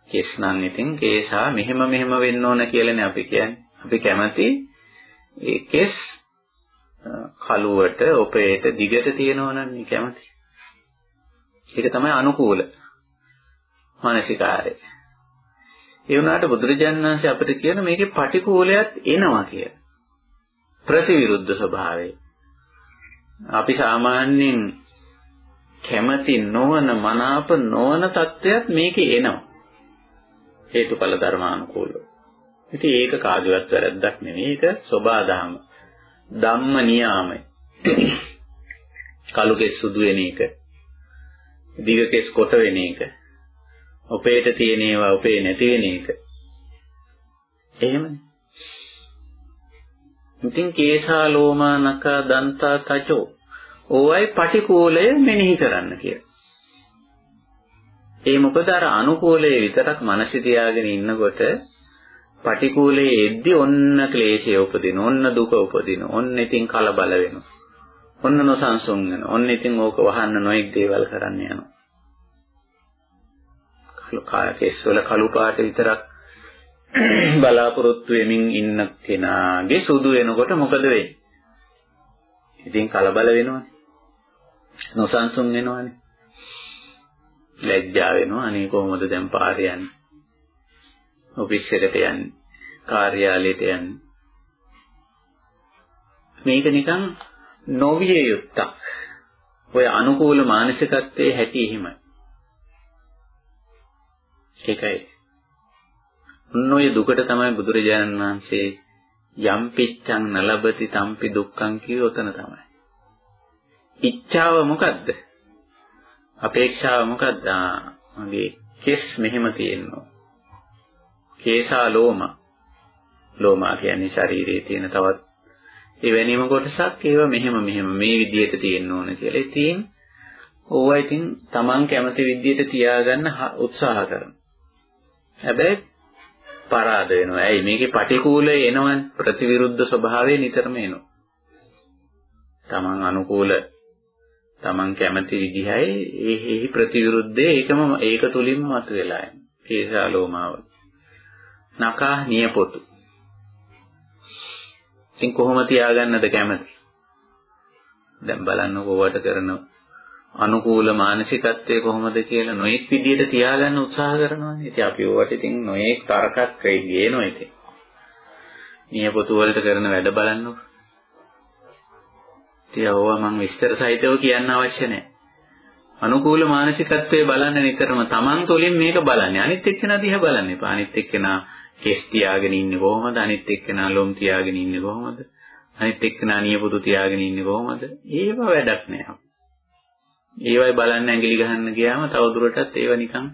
කෙස් නම් ඉතින් කේසා මෙහෙම මෙහෙම වෙන්න ඕන කියලානේ අපි කියන්නේ. අපි කැමති ඒ කෙස් කලුවට ඔපේට දිගට තියෙනවනම් කැමති. ඒක තමයි අනුකූල මානසිකාරය. ඒ වුණාට බුදුරජාණන් වහන්සේ අපිට කියන මේකේ පටිකූලයක් එනවා කිය. ප්‍රතිවිරුද්ධ ස්වභාවය. අපි සාමාන්‍යයෙන් කැමති නොවන මනාප නොවන තත්ත්වයක් මේකේ එනවා. හේතුඵල ධර්මානුකූලව. ඉතින් ඒක කාගේවත් වැරද්දක් නෙවෙයි. ඒක සෝබාදාම. ධම්ම නියාමයි. කළු කෙස් සුදු වෙන එක. දිග කෙස් කොට වෙන එක. ඔපේට තියෙන ඒවා ඔපේ නැති වෙන එක. එහෙමනේ. ඉතින් කේසා ලෝමා නකා දන්තා තචෝ ඕවයි පටිකූලය මෙනෙහි කරන්න කියලා. ඒ මොකද අර අනුකූලයේ විතරක් මනසි තියාගෙන ඉන්නකොට පටිකූලයේ එද්දි ඔන්න ක්ලේශය උපදින, ඔන්න දුක උපදින, ඔන්න ඉතින් කලබල වෙනවා. ඔන්න නොසන්සුන් වෙනවා. ඔන්න ඉතින් ඕක වහන්න නොඑක් දේවල් කරන්න යනවා. කළු කායකෙස් වල කළු පාට විතරක් බලාපොරොත්තු වෙමින් ඉන්න කෙනාගේ සුදු වෙනකොට මොකද වෙන්නේ? ඉතින් කලබල වෙනවනේ. නොසන්සුන් වෙනවනේ. ලැජ්ජා වෙනවා අනේ කොහොමද දැන් පාරේ යන්නේ ඔෆිස් එකට යන්නේ කාර්යාලයට යන්නේ මේක නිකන් නොවිය යුත්තක් ඔය අනුකූල මානසිකත්වයේ හැටි එහෙමයි ඒකයි උන්නෝය දුකට තමයි බුදුරජාණන් වහන්සේ යම් පිච්ඡං නලබති තම්පි දුක්ඛං කියොතන තමයි ඉච්ඡාව මොකද්ද අපේක්ෂාව මොකද්ද? මගේ කෙස් මෙහෙම තියෙනවා. කේසා ලෝම. ලෝමා කියන්නේ ශරීරයේ තියෙන තවත් එවැනිම කොටසක් ඒව මෙහෙම මෙහෙම මේ විදිහට තියෙන්න ඕන කියලා. ඉතින් ඕවා ඉතින් Taman කැමති විදිහට තියාගන්න උත්සාහ කරනවා. හැබැයි පරාද වෙනවා. ඇයි මේකේ පටිකූලය එනවනේ ප්‍රතිවිරුද්ධ ස්වභාවය නිතරම එනවා. Taman අනුකූල Taman කැමති විදිහයි එහි ප්‍රතිවිරුද්ධේ ඒකම ඒක තුලින්ම මතුවලා යන. කේසාලෝමාව. නකා නියපොතු. ඉතින් කොහොම තියාගන්නද කැමති? දැන් බලන්නකෝ වට කරන අනුකූල මානසිකත්වයේ කොහොමද කියලා නොඑක් විදිහට තියාගන්න උත්සාහ කරනවා. ඉතින් අපි ඕවට ඉතින් නොඑක් තරකක් ගේනවා ඉතින්. නියපොතු වලට කරන වැඩ බලන්නකෝ. ඉතින් ඕවා මම විස්තර සහිතව කියන්න අවශ්‍ය නැහැ. අනුකූල මානසිකත්වයේ බලන්න නිතරම Taman තුළින් මේක බලන්නේ. අනිත් එක්කෙනා දිහා බලන්න එපා. අනිත් එක්කෙනා කෙස් තියාගෙන ඉන්නේ කොහොමද? අනිත් එක්කෙනා ලොම් තියාගෙන ඉන්නේ කොහොමද? අනිත් එක්කෙනා නියපොතු තියාගෙන ඉන්නේ කොහොමද? ඒව වැඩක් නෑ. ඒවයි බලන්න ඇඟිලි ගහන්න ගියාම තවදුරටත් ඒව නිකන්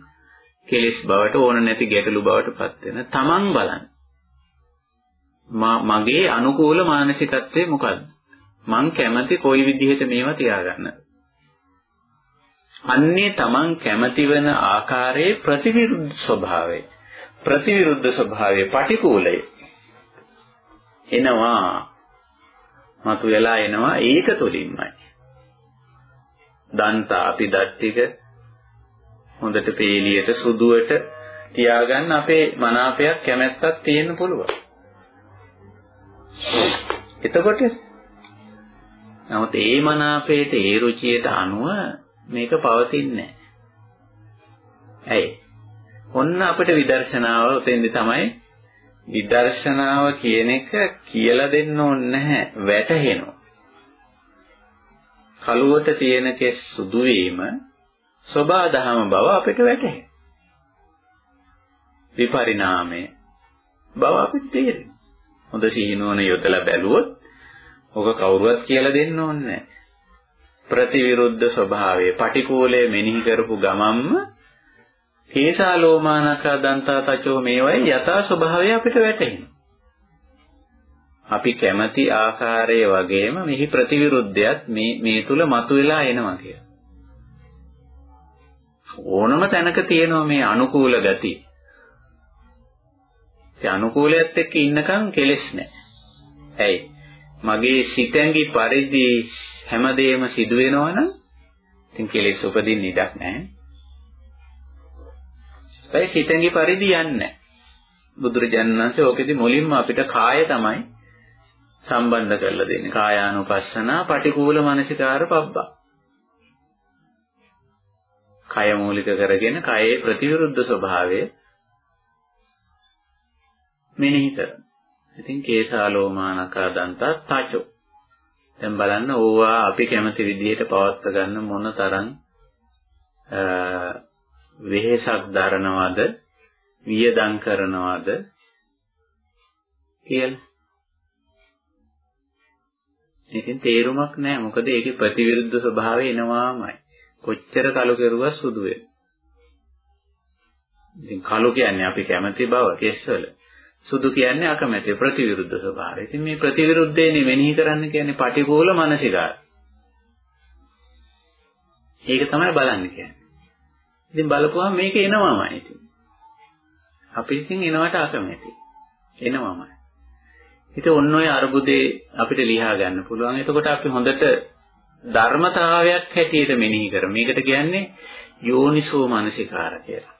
කෙලෙස් බවට ඕන නැති ගැටලු බවට පත් වෙන. Taman බලන්න. මගේ අනුකූල මානසිකත්වය මොකද්ද? මං කැමති කොයි විදිහට මේවා තියාගන්නද? අන්නේ තමන් කැමති වෙන ආකාරයේ ප්‍රතිවිරුද්ධ ස්වභාවය ප්‍රතිවිරුද්ධ ස්වභාවය පටිකූලය එනවා මතු වෙලා එනවා ඒක තුලින්මයි දන්තා අපි දත් ටික හොඳට පේලියට සුදුවට තියාගන්න අපේ මනාපයක් කැමැත්තක් තියෙන්න පුළුවන්. එතකොට නමුත් ඒ මනාපයට ඒ රුචියට අනුව මේක පවතින්නේ ඇයි? ඔන්න අපිට විදර්ශනාව උතෙන්දි තමයි විදර්ශනාව කියන එක කියලා දෙන්න ඕනේ නැහැ වැටහෙනවා. කලුවට තියෙන කෙස් සුදු වීම සෝබා දහම බව අපිට වැටහෙනවා. විපරිණාමය බව අපිට තේරෙනවා. හොඳ සිහිනුවන යොදලා බැලුවොත් ඔක කවුරුවත් කියලා දෙන්න ඕනේ නැහැ. ප්‍රතිවිරුද්ධ ස්වභාවය පටිකූලයේ මෙනෙහි කරපු ගමම්ම කේසා ලෝමානක දන්තා තචෝ මේවයි යථා ස්වභාවය අපිට වැටහෙනවා. අපි කැමති ආකාරයේ වගේම මෙහි ප්‍රතිවිරුද්ධයත් මේ මේ තුල මතුවලා එනවා කියලා. ඕනම තැනක තියෙනවා මේ අනුකූල ගති. ඒ අනුකූලයත් එක්ක ඉන්නකම් කෙලෙස් නැහැ. ඇයි? මගේ සිතැඟි පරිදි හැමදේම සිදු වෙනවනම් ඉතින් කෙලෙස් උපදින්න ඉඩක් නැහැ. ඒ සිතැඟි පරිදි යන්නේ බුදුරජාණන් වහන්සේ ඕකෙදි මුලින්ම අපිට කාය තමයි සම්බන්ධ කරලා දෙන්නේ. කායානුපස්සනා පටිකූල මනසිකාර පබ්බා. කය මූලික කරගෙන කයේ ප්‍රතිවිරුද්ධ ස්වභාවය මෙනෙහි කරනවා. ඉතින් කේසාලෝමානකා දන්තා තචෝ. දැන් බලන්න ඕවා අපි කැමති විදිහට පවත්ව ගන්න මොන තරම් වෙහෙසක් දරනවද වියදම් කරනවද කියලා. ඉතින් තේරුමක් නැහැ මොකද ඒකේ ප්‍රතිවිරුද්ධ ස්වභාවය එනවාමයි. කොච්චර කලු කෙරුවා සුදු වෙනවා. ඉතින් කලු කියන්නේ අපි කැමති බව කෙස්වල. සුදු කියන්නේ අකමැති ප්‍රතිවිරුද්ධ ස්වභාවය. ඉතින් මේ ප්‍රතිවිරුද්ධේනේ මෙනෙහි කරන්න කියන්නේ පටිකෝල මානසිකාර. ඒක තමයි බලන්න කියන්නේ. ඉතින් බලපුවම මේක එනවමයි ඉතින්. අපි ඉතින් එනවට අකමැති. එනවමයි. ඉතින් ඔන්න ඔය අරුබුදේ අපිට ලියා ගන්න පුළුවන්. එතකොට අපි හොඳට ධර්මතාවයක් හැටියට මෙනෙහි කර. මේකට කියන්නේ යෝනිසෝ මනසිකාර කියලා.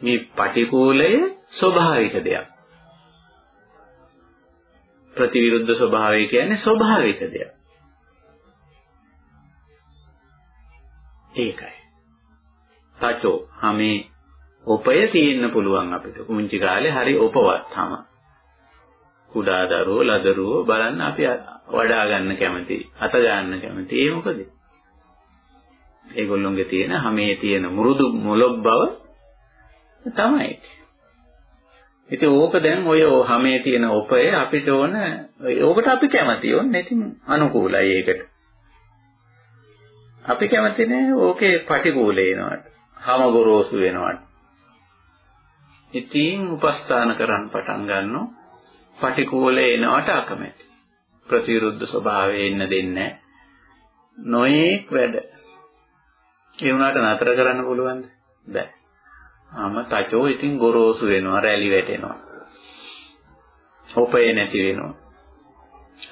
මේ පටිකූලය ස්වභාවික දෙයක්. ප්‍රතිවිරුද්ධ ස්වභාවය කියන්නේ ස්වභාවික දෙයක්. ඒකයි. සචෝ හැමේ උපය තියෙන්න පුළුවන් අපිට. කුංචි කාලේ හරි උපවත් තම. කුඩා දරුවෝ ලදරුවෝ බලන්න අපි වඩා ගන්න කැමති, අත ගන්න කැමති. ඒ මොකද? ඒගොල්ලොන්ගේ තියෙන හැමේ තියෙන මෘදු මොලොක් බව තමයි. ඉතින් ඕක දැන් ඔය හැමේ තියෙන උපය අපිට ඕන ඕකට අපි කැමති. ඕනේ ඉතින් අනුකූලයි ඒකට. අපි කැමති නෑ ඕකේ පටිකූල එනවට. හැම ගොරෝසු වෙනවට. ඉතින් උපස්ථාන කරන්න පටන් ගන්නවා. පටිකූල එනවට අකමැති. ප්‍රතිවිරුද්ධ ස්වභාවය එන්න දෙන්නේ නොයේක් වැඩ. ඒ වුණාට නතර කරන්න පුළුවන්ද? බෑ. ආම තචෝ ඉතින් ගොරෝසු වෙනවා, රැලි වැටෙනවා. ඔපේ නැති වෙනවා.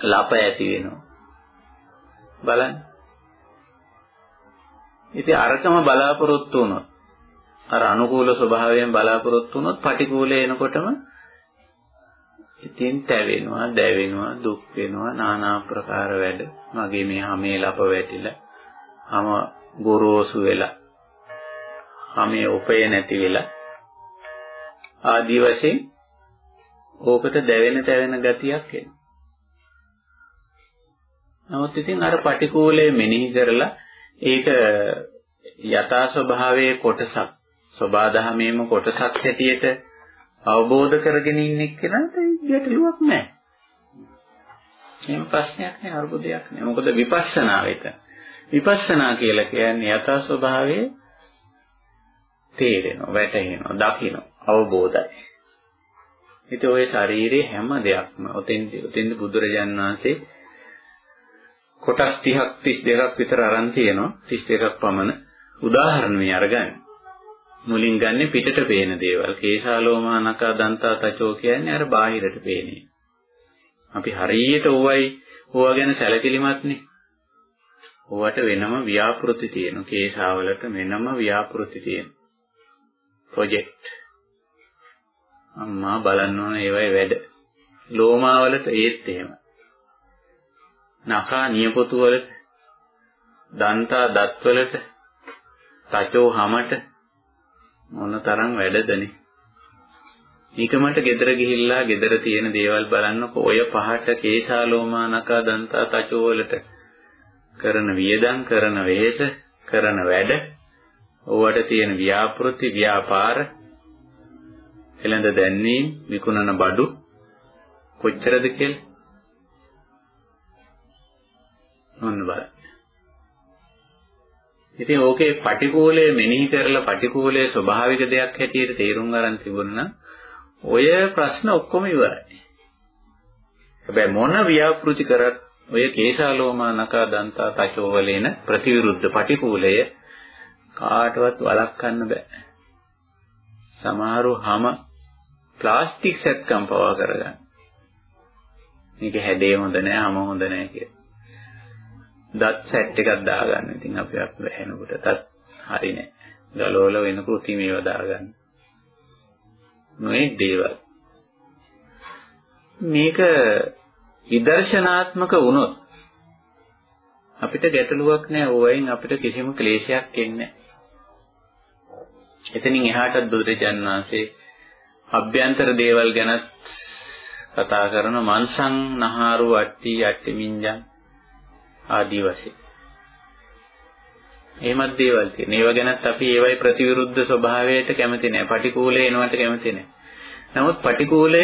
ලප ඇති වෙනවා. බලන්න. ඉතින් අරකම බලාපොරොත්තු වුණොත් අර අනුකූල ස්වභාවයෙන් බලාපොරොත්තු වුණොත් පටිකූල එනකොටම ඉතින් තැවෙනවා, දැවෙනවා, දුක් වෙනවා, নানা ආකාර වැඩ. මගේ මේ හැමේ ලප වැටිලා, හැම ගොරෝසු වෙලා, හැමේ උපය නැති වෙලා ආදි වශයෙන් ඕකට දැවෙන තැවෙන ගතියක් එනවා. නමුත් ඉතින් අර පටිකූලයේ මෙනෙහි කරලා ඒක යථා ස්වභාවයේ කොටසක් සබාධමේම කොටසක් හැටියට අවබෝධ කරගෙන ඉන්න එක්කනට ගැටලුවක් නැහැ. එහෙම ප්‍රශ්නයක් නෑ අරුබුදයක් නෑ. මොකද විපස්සනා වෙත. විපස්සනා කියලා කියන්නේ යථා ස්වභාවයේ තේරෙනවා, වැටහෙනවා, දකිනවා, අවබෝධයි. ඉතින් ওই ශරීරයේ හැම දෙයක්ම ඔතෙන් ඔතෙන් බුදුරජාන් වහන්සේ කොටස් 30ක් 32ක් විතර අරන් තියෙනවා 32ක් පමණ උදාහරණ මේ අරගන්න. මුලින් ගන්නෙ පිටට පේන දේවල්. කේශාලෝමා නකා දන්තා තචෝ කියන්නේ අර බාහිරට පේන්නේ. අපි හරියට ඕවයි ඕවා ගැන සැලකිලිමත්නේ. ඕවට වෙනම ව්‍යාපෘති තියෙනවා. කේශාවලට වෙනම ව්‍යාපෘති තියෙනවා. ප්‍රොජෙක්ට්. අම්මා බලන්න ඕන ඒවයි වැඩ. ලෝමාවලට ඒත් එහෙම. නකා නියපොතු වලට දන්තා දත් වලට තචෝ හමට මොන තරම් වැඩදනේ. නිකමට ගෙදර ගිහිල්ලා ගෙදර තියෙන දේවල් බලන්නකො ඔය පහට කේශාලෝමා නකා දන්තා තචෝ වලට කරන වියදම් කරන වෙහෙස කරන වැඩ ඕවට තියෙන ව්‍යාපෘති ව්‍යාපාර එළඳ දැන්වීම විකුණන බඩු කොච්චරද කියලා ඔන්න බලන්න. ඉතින් ඕකේ පටිකූලයේ මෙනෙහි කරලා පටිකූලයේ ස්වභාවික දෙයක් හැටියට තේරුම් ගන්න තිබුණා ඔය ප්‍රශ්න ඔක්කොම ඉවරයි. හැබැයි මොන ව්‍යාපෘති කරත් ඔය කේශාලෝමා නකා දන්තා තචෝ වලින ප්‍රතිවිරුද්ධ පටිකූලය කාටවත් වළක්වන්න බෑ. සමහරු හැම ප්ලාස්ටික් සැත්කම් පවා කරගන්න. මේක හැඩේ හොඳ නෑ, හැම හොඳ නෑ කියලා. දත් සෙට් එකක් දාගන්න. ඉතින් අපි අපි වැහෙනකොට තත් හරි නෑ. ගලවල වෙන කෘති මේව දාගන්න. නොයේ දේවල්. මේක විදර්ශනාත්මක වුණොත් අපිට ගැටලුවක් නෑ ඕවෙන් අපිට කිසිම ක්ලේශයක් එන්නේ එතනින් එහාටත් බුදුරජාන් වහන්සේ අභ්‍යන්තර දේවල් ගැනත් කතා කරන මන්සං නහාරු අට්ටි අට්ටි මින්ජං ආදී වශයෙන්. එහෙමත් දේවල් තියෙන. ඒව ගැනත් අපි ඒවයි ප්‍රතිවිරුද්ධ ස්වභාවයට කැමති නැහැ. පටිකූලය එනවට කැමති නැහැ. නමුත් පටිකූලය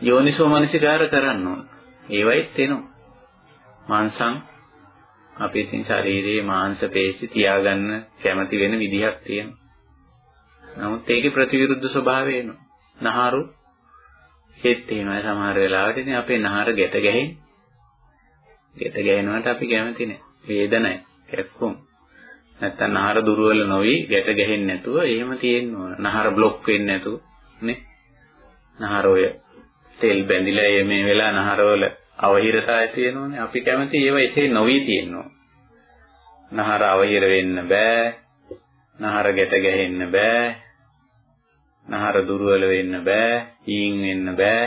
යෝනිසෝ මනසිකාර කරන්න ඕන. ඒවයිත් එනවා. මාංශං අපේ තින් ශරීරයේ මාංශ පේශි තියාගන්න කැමති වෙන විදිහක් තියෙනවා. නමුත් ඒකේ ප්‍රතිවිරුද්ධ ස්වභාවය එනවා. නහරු හෙත් වෙනවා සමහර වෙලාවට ඉතින් අපේ නහර ගැට ගැහෙන්නේ ගෙට ගැහෙනවට අපි කැමති නෑ. වේදනයි, කැක්කුම්. නැත්තම් නහර දුර්වල නොවි ගැට ගැහෙන්නේ නැතුව එහෙම තියෙන්න ඕන. නහර બ્લોක් වෙන්නේ නැතුව නේ. නහර ඔය තෙල් බැඳිලා මේ වෙලා නහරවල අවහිරතාවය තියෙනෝනේ. අපි කැමති ඒවා එතේ නොවි තියෙනවා. නහර අවහිර වෙන්න බෑ. නහර ගැට ගැහෙන්න බෑ. නහර දුර්වල වෙන්න බෑ. හීන් වෙන්න බෑ.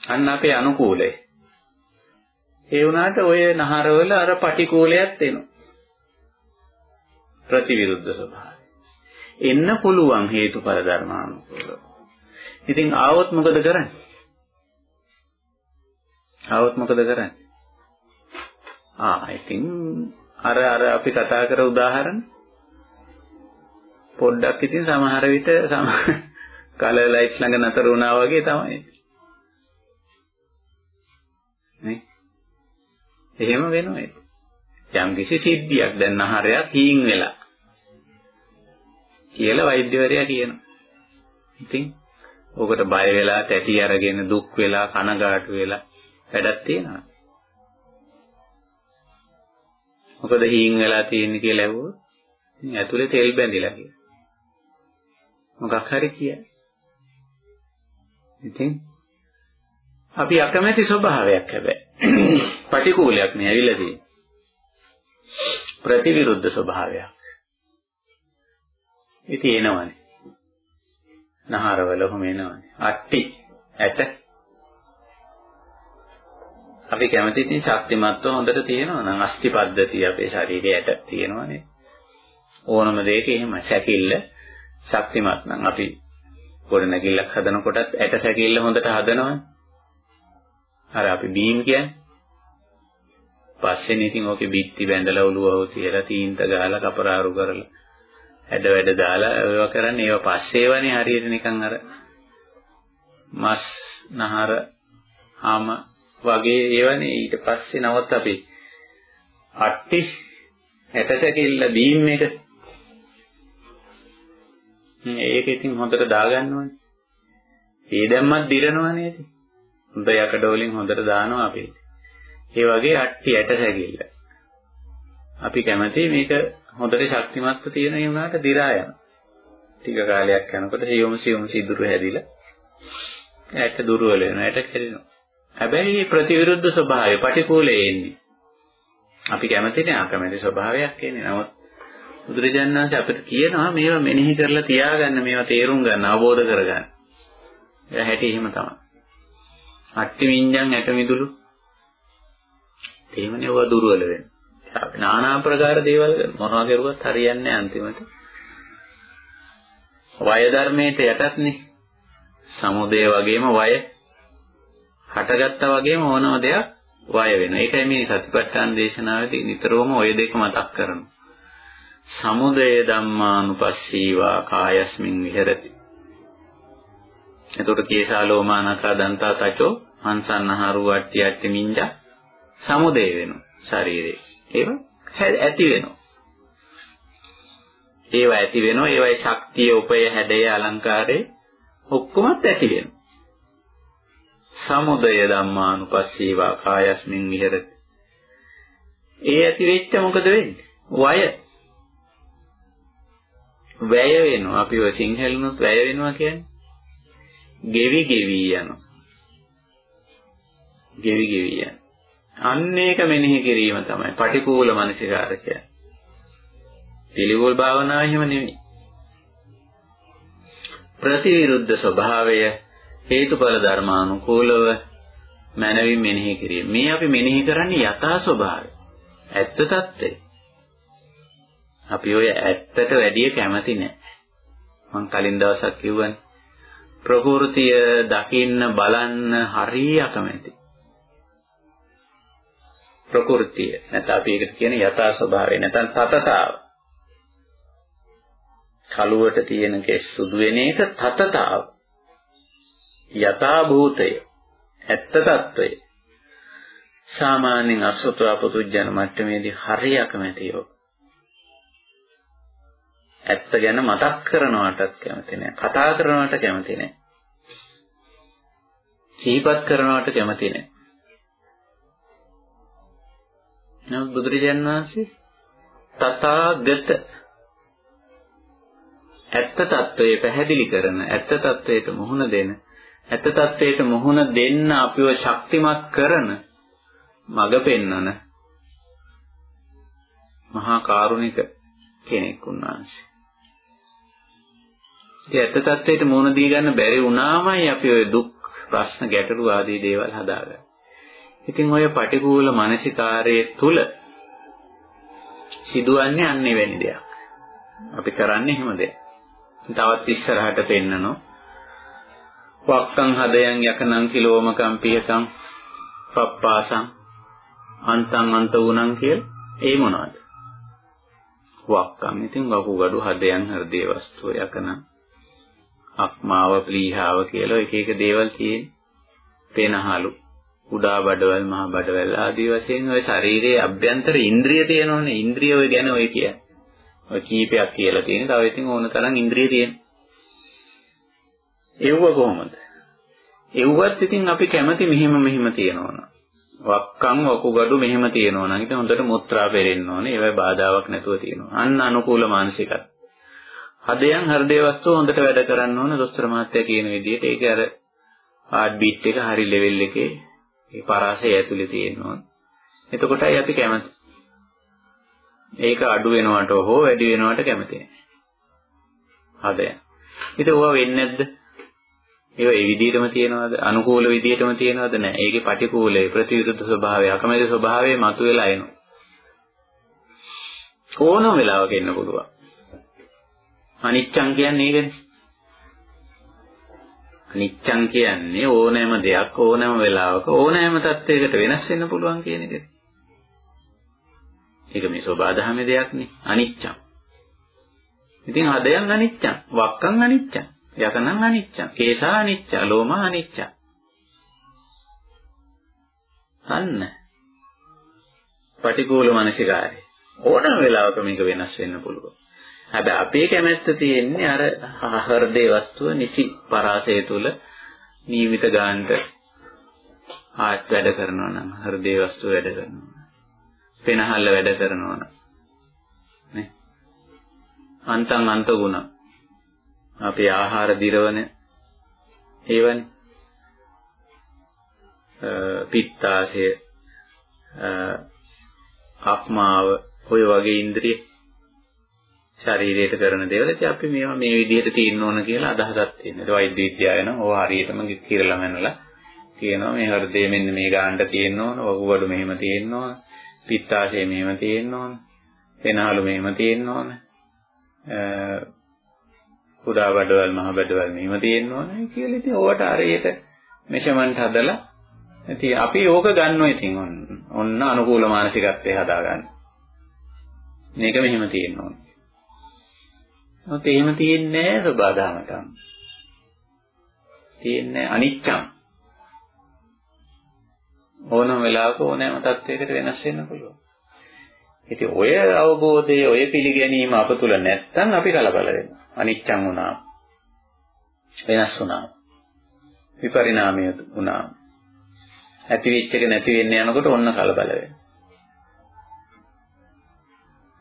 අන්න අපේ අනුකූලයි. ඒ වුණාට ඔය නහරවල අර පටිකූලයක් එනවා. ප්‍රතිවිරුද්ධ ස්වභාවය. එන්න පුළුවන් හේතුඵල ධර්මානුකූලව. ඉතින් ආවොත් මොකද කරන්නේ? ආවොත් මොකද කරන්නේ? ආ ඉතින් අර අර අපි කතා කර උදාහරණ පොඩ්ඩක් ඉතින් සමහර විට සම කලර් ලයිට්ස් ළඟ නතර වුණා වගේ තමයි. නේ? එහෙම වෙනවා ඒක. යම් කිසි සිද්ධියක් දැන් ආහාරයක් හීන් වෙලා කියලා වෛද්‍යවරයා කියනවා. ඉතින් ඔකට බය වෙලා තැටි අරගෙන දුක් වෙලා කනගාටු වෙලා වැඩක් තියෙනවා. මොකද හීන් වෙලා තියෙන්නේ කියලා ඇහුවොත් ඉතින් ඇතුලේ තෙල් බැඳිලා කියලා. මොකක් හරි කියයි. ඉතින් අපි අකමැති ස්වභාවයක් හැබැයි. පටිකූලයක් නේ ඇවිල්ලා තියෙන්නේ. ප්‍රතිවිරුද්ධ ස්වභාවයක්. ඉතින් එනවනේ. නහරවල කොහොම එනවනේ. අට්ටි ඇට අපි කැමති ඉතින් ශක්තිමත්ව හොඳට තියෙනවා නම් අස්ති පද්ධතිය අපේ ශරීරයේ ඇට තියෙනවනේ. ඕනම දෙයක එහෙම සැකිල්ල ශක්තිමත් නම් අපි ගොඩනැගිල්ලක් හදනකොටත් ඇට සැකිල්ල හොඳට හදනවනේ. අර අපි බීම් කියන්නේ. පස්සේ ඉතින් ඕකේ බිත්ති බැඳලා ඔළුව තියලා තීන්ත ගාලා කපරාරු කරලා හැඩ වැඩ දාලා ඒවා කරන්නේ ඒවා පස්සේ වනේ හරියට නිකන් අර මස් නහර ආම වගේ ඒවනේ ඊට පස්සේ නවත් අපි අට්ටි හැටසැකිල්ල බීම් එක ඒක ඉතින් හොඳට දාගන්න ඕනේ. ඒ දැම්මත් දිරනවා නේද? හොඳ යකඩ වලින් හොඳට දානවා අපි. ඒ වගේ අට්ටි ඇට සැකිල්ල. අපි කැමති මේක හොඳට ශක්තිමත්ව තියෙන ඒ වුණාට දි รา යන. ටික කාලයක් යනකොට සියොම සියොම සිදුරු හැදිලා ඇට දුර්වල වෙනවා ඇට කැඩෙනවා. හැබැයි මේ ප්‍රතිවිරුද්ධ ස්වභාවය පටිකූලයේ එන්නේ. අපි කැමති නෑ අකමැති ස්වභාවයක් එන්නේ. නමුත් බුදුරජාණන් වහන්සේ අපිට කියනවා මේවා මෙනෙහි කරලා තියාගන්න මේවා තේරුම් ගන්න අවබෝධ කරගන්න. ඒ හැටි එහෙම තමයි. අට්ටි විඤ්ඤාණ ඇට මිදුළු එහෙමනේ ඔවා දුර්වල වෙනවා. නානා ප්‍රකාර දේවල් මොනවා කරුවත් හරියන්නේ අන්තිමට. වය ධර්මයට යටත්නේ. සමුදේ වගේම වය හටගත්තා වගේම ඕනම දෙයක් වය වෙනවා. ඒකයි මේ සතිපට්ඨාන දේශනාවේදී නිතරම ওই දෙක මතක් කරනවා. සමුදය ධම්මානුපස්සීවා කායස්මින් විහෙරති. එතකොට කේශාලෝමානකා දන්තා තචෝ හංසන්නහරු වට්ටි යට්ටි මින්ජා සමුදය වෙනවා ශරීරේ. ඒව ඇති වෙනවා. ඒව ඇති වෙනවා ඒවයි ශක්තිය උපය හැඩය අලංකාරේ ඔක්කොමත් ඇති වෙනවා. සමුදය ධම්මානුපස්සීවා කායස්මින් විහෙරති. ඒ ඇති වෙච්ච මොකද වෙන්නේ? වය. වැය වෙනවා. අපි ඔය සිංහලුනොත් වැය වෙනවා කියන්නේ. ගෙවි ගෙවි යනවා. ගෙවි ගෙවි යනවා. අන්න ඒක මෙනෙහි කිරීම තමයි පටිකූල මනසිකාරකය. පිළිගොල් භාවනාව එහෙම නෙවෙයි. ප්‍රතිවිරුද්ධ ස්වභාවය හේතුඵල ධර්මානුකූලව මනවින් මෙනෙහි කිරීම. මේ අපි මෙනෙහි කරන්නේ යථා ස්වභාවය. ඇත්ත తත්ත්වය. අපි ඔය ඇත්තට වැඩිය කැමති නෑ. මං කලින් දවසක් කිව්වනේ. ප්‍රകൃතිය දකින්න බලන්න හරිය අකමැති. ප්‍රകෘතිය. නැත්නම් අපි ඒකට කියන යථා ස්වභාවය. නැත්නම් තතතාව. කලුවට තියෙන කෙස් සුදු වෙන එක තතතාව. යථා භූතය. ඇත්ත తত্ত্বය සාමාන්‍යයෙන් අසුතව පුදුජන මට්ටමේදී හරියක නැතිව ඇත්ත ගැන මතක් කරනවට කැමති නැහැ කතා කරනවට කැමති නැහැ සිහිපත් කරනවට කැමති නැහැ නමුත් බුදුරජාන් වහන්සේ තථාගත ඇත්ත తত্ত্বය පැහැදිලි කරන ඇත්ත తত্ত্বයට මුහුණ දෙන ඇත්ත తত্ত্বයට මුහුණ දෙන්න අපිව ශක්තිමත් කරන මඟ පෙන්වන මහා කාරුණික කෙනෙක් වුණාන්සේ. ඒ ඇත්ත తত্ত্বයට මුහුණ දී ගන්න බැරි වුණාමයි අපි ওই දුක් ප්‍රශ්න ගැටලු ආදී දේවල් හදාගන්නේ. ඉතින් ඔය පටිකූල මානසිකාරයේ තුල සිදුවන්නේ අන්න එවැනි දෙයක්. අපි කරන්නේ එහෙම දෙයක්. තවත් ඉස්සරහට පෙන්නනෝ වක්කං හදයන් යකනං කිලෝමකම් පියකම් පප්පාසං අන්තං අන්ත උනං කියලා ඒ මොනවද? වක්කම් ඉතින් වකුගඩු හදයන් හෘදේ වස්තුව යකනං අක්මාව ප්ලීහාව කියලා එක එක දේවල් තියෙන පේනහලු කුඩා බඩවැල් මහා බඩවැල් ආදී වශයෙන් ওই ශරීරයේ අභ්‍යන්තර ඉන්ද්‍රිය තියෙනෝනේ ඉන්ද්‍රිය ඔය ගැන ඔය කිය. ඔය කීපයක් කියලා තියෙන. තව ඉතින් ඕන තරම් ඉන්ද්‍රිය තියෙන. එව්ව කොහොමද? එව්වත් ඉතින් අපි කැමති මෙහෙම මෙහෙම තියෙනවන ะ. වක්කම් වකුගඩු මෙහෙම තියෙනවනම් ඉතින් හොඳට මුත්‍රා පෙරෙන්න ඕනේ. ඒවයි බාධාවක් නැතුව තියෙනවා. අන්න අනුකූල මානසිකත්. හදයන් හෘදේ වස්තු හොඳට වැඩ කරන්න ඕන දොස්තර මහත්තයා කියන විදිහට. ඒක අර හાર્ට් බීට් එක හරි ලෙවල් එකේ ඒ පරාසය ඇතුලේ තියෙනවා. එතකොටයි අපි කැමති. ඒක අඩු වෙනවට හෝ වැඩි වෙනවට කැමති නැහැ. හදය. ඉතින් ඕවා වෙන්නේ නැද්ද? ඒවා ඒ විදිහටම තියෙනවද? අනුකූල විදිහටම තියෙනවද? නැහැ. ඒකේ පටිකූලයේ ප්‍රතිවිරුද්ධ ස්වභාවය, අකමැති ස්වභාවය මතුවලා එනවා. ඕනම වෙලාවක එන්න පුළුවන්. අනිච්චං කියන්නේ ඒකනේ. නිච්ඡං කියන්නේ ඕනෑම දෙයක් ඕනෑම වෙලාවක ඕනෑම තත්යකට වෙනස් වෙන්න පුළුවන් කියන එක. ඒක මේ සෝබාධමේ දෙයක්නේ අනිච්චං. ඉතින් හදයන් අනිච්චං, වක්කං අනිච්චං, යකනං අනිච්චං, කේසා අනිච්ච, ලෝමා අනිච්ච. අන්න. පටිකූල මනසිකාරය. ඕනම වෙලාවක මේක වෙනස් වෙන්න පුළුවන්. හැබැයි අපේ කැමැත්ත තියෙන්නේ අර හෘදේ වස්තුව නිසි පරාසය තුල නියමිත ගන්නට ආත් වැඩ කරනවා නම් හෘදේ වස්තු වැඩ කරනවා. පෙනහල්ල වැඩ කරනවා නම් නේ. අන්තං අන්ත ගුණ. අපේ ආහාර දිරවන ඒවනේ. පිත්තාශය අක්මාව ඔය වගේ ඉන්ද්‍රිය ශරීරයට කරන දේවල් ඉතින් අපි මේවා මේ විදිහට තියෙන්න ඕන කියලා අදහසක් තියෙනවා. ඒක වෛද්‍ය විද්‍යාව වෙන ඕව හරියටම කිරලා මැනලා කියනවා මේ හෘදේ මෙන්න මේ ගානට තියෙන්න ඕන, වකුගඩු මෙහෙම තියෙන්න ඕන, පිත්තාශය මෙහෙම තියෙන්න ඕන, වෙනහළු මෙහෙම තියෙන්න ඕන. කුඩා බඩවල් මහ බඩවල් මෙහෙම තියෙන්න ඕන කියලා ඉතින් ඕවට හරියට මෙෂර්මන්ට් හදලා ඉතින් අපි ඕක ගන්නවා ඉතින් ඔන්න අනුකූල මානසිකත්වයේ හදාගන්න. මේක මෙහෙම තියෙන්න ඕන. මොකද එහෙම තියෙන්නේ නැහැ සබාදාමටම. තියෙන්නේ අනිච්චං. ඕනම වෙලාවක ඕනෑම තත්යකට වෙනස් වෙන්න පුළුවන්. ඉතින් ඔය අවබෝධය ඔය පිළිගැනීම අප තුල නැත්තම් අපි කලබල වෙනවා. අනිච්චං වුණා. වෙනස් වුණා. විපරිණාමය වුණා. ඇති වෙච්ච එක නැති වෙන්න යනකොට ඔන්න කලබල වෙනවා.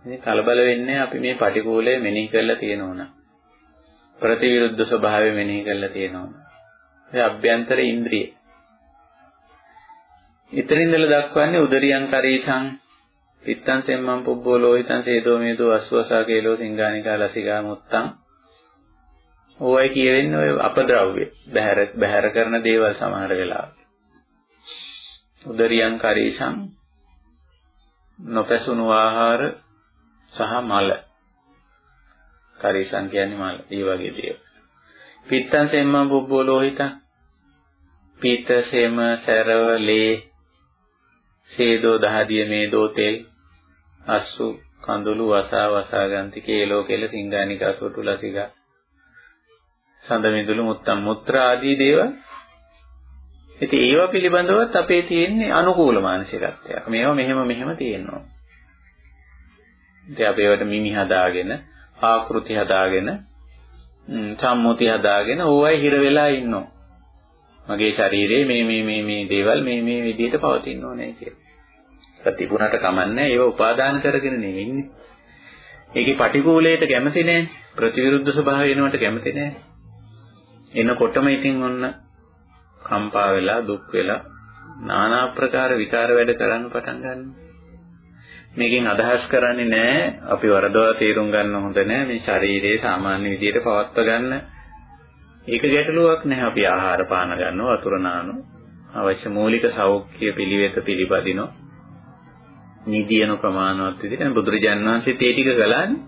මේ කලබල වෙන්නේ අපි මේ පටිකූලය මෙනෙහි කරලා තියෙනවනම්. ප්‍රතිවිරුද්ධ ස්වභාවය මෙනෙහි කරලා තියෙනවනම්. ඒ අභ්‍යන්තර ඉන්ද්‍රිය. ඉතරින්දල දක්වන්නේ උදරියං කරේසං පිත්තං සෙම්මං පුබ්බෝ ලෝහිතං සේදෝ මේදෝ අස්වසා කේලෝ සිංගානිකා ලසිකා මුත්තං ඕවයි කියවෙන්නේ ඔය අපද්‍රව්‍ය බහැර බහැර කරන දේවල් සමහර වෙලාවට උදරියං කරේසං නොපැසුණු ආහාර සහ මල. කරිසන් කියන්නේ මල. ඒ වගේ දේවල්. පිත්තං සෙම්මං පුබ්බෝ ලෝහිතං. පීත සෙම සැරව ලේ සේදෝ දහදිය මේදෝ තෙල් අස්සු කඳුළු වසා වසා ගන්ති කේලෝ කෙල සිංගානික අසොටු ලසිකා සඳ මිදුළු මුත්තම් මුත්‍ර ආදී දේවල් ඉතින් ඒවා පිළිබඳවත් අපේ තියෙන්නේ අනුකූල මානසිකත්වයක්. මේවා මෙහෙම මෙහෙම තියෙනවා. ඉතින් අපි ඒවට මිනි හදාගෙන ආකෘති හදාගෙන සම්මුති හදාගෙන ඕවයි හිර වෙලා ඉන්නවා. මගේ ශරීරයේ මේ මේ මේ මේ දේවල් මේ මේ විදිහට පවතින්න ඕනේ කියලා. ඒක තිබුණාට කමන්නේ ඒව උපාදාන කරගෙන නෙවෙයි ඉන්නේ. ඒකේ පටිකූලයට කැමති නෑ. ප්‍රතිවිරුද්ධ ස්වභාවය එනවට කැමති නෑ. එනකොටම ඉතින් ඔන්න කම්පා වෙලා දුක් වෙලා নানা ආකාර විකාර වැඩ කරන්න පටන් ගන්නවා. මේකෙන් අදහස් කරන්නේ නැහැ අපි වරදවා තේරුම් ගන්න හොඳ නැහැ මේ ශරීරයේ සාමාන්‍ය විදියට පවත්ව ගන්න. ඒක ගැටලුවක් නැහැ අපි ආහාර පාන ගන්නවා වතුර නානවා අවශ්‍ය මූලික සෞඛ්‍ය පිළිවෙත පිළිපදිනවා. නිදියන ප්‍රමාණවත් විදිහට බුදුරජාණන් වහන්සේ තේ ටික කළානේ.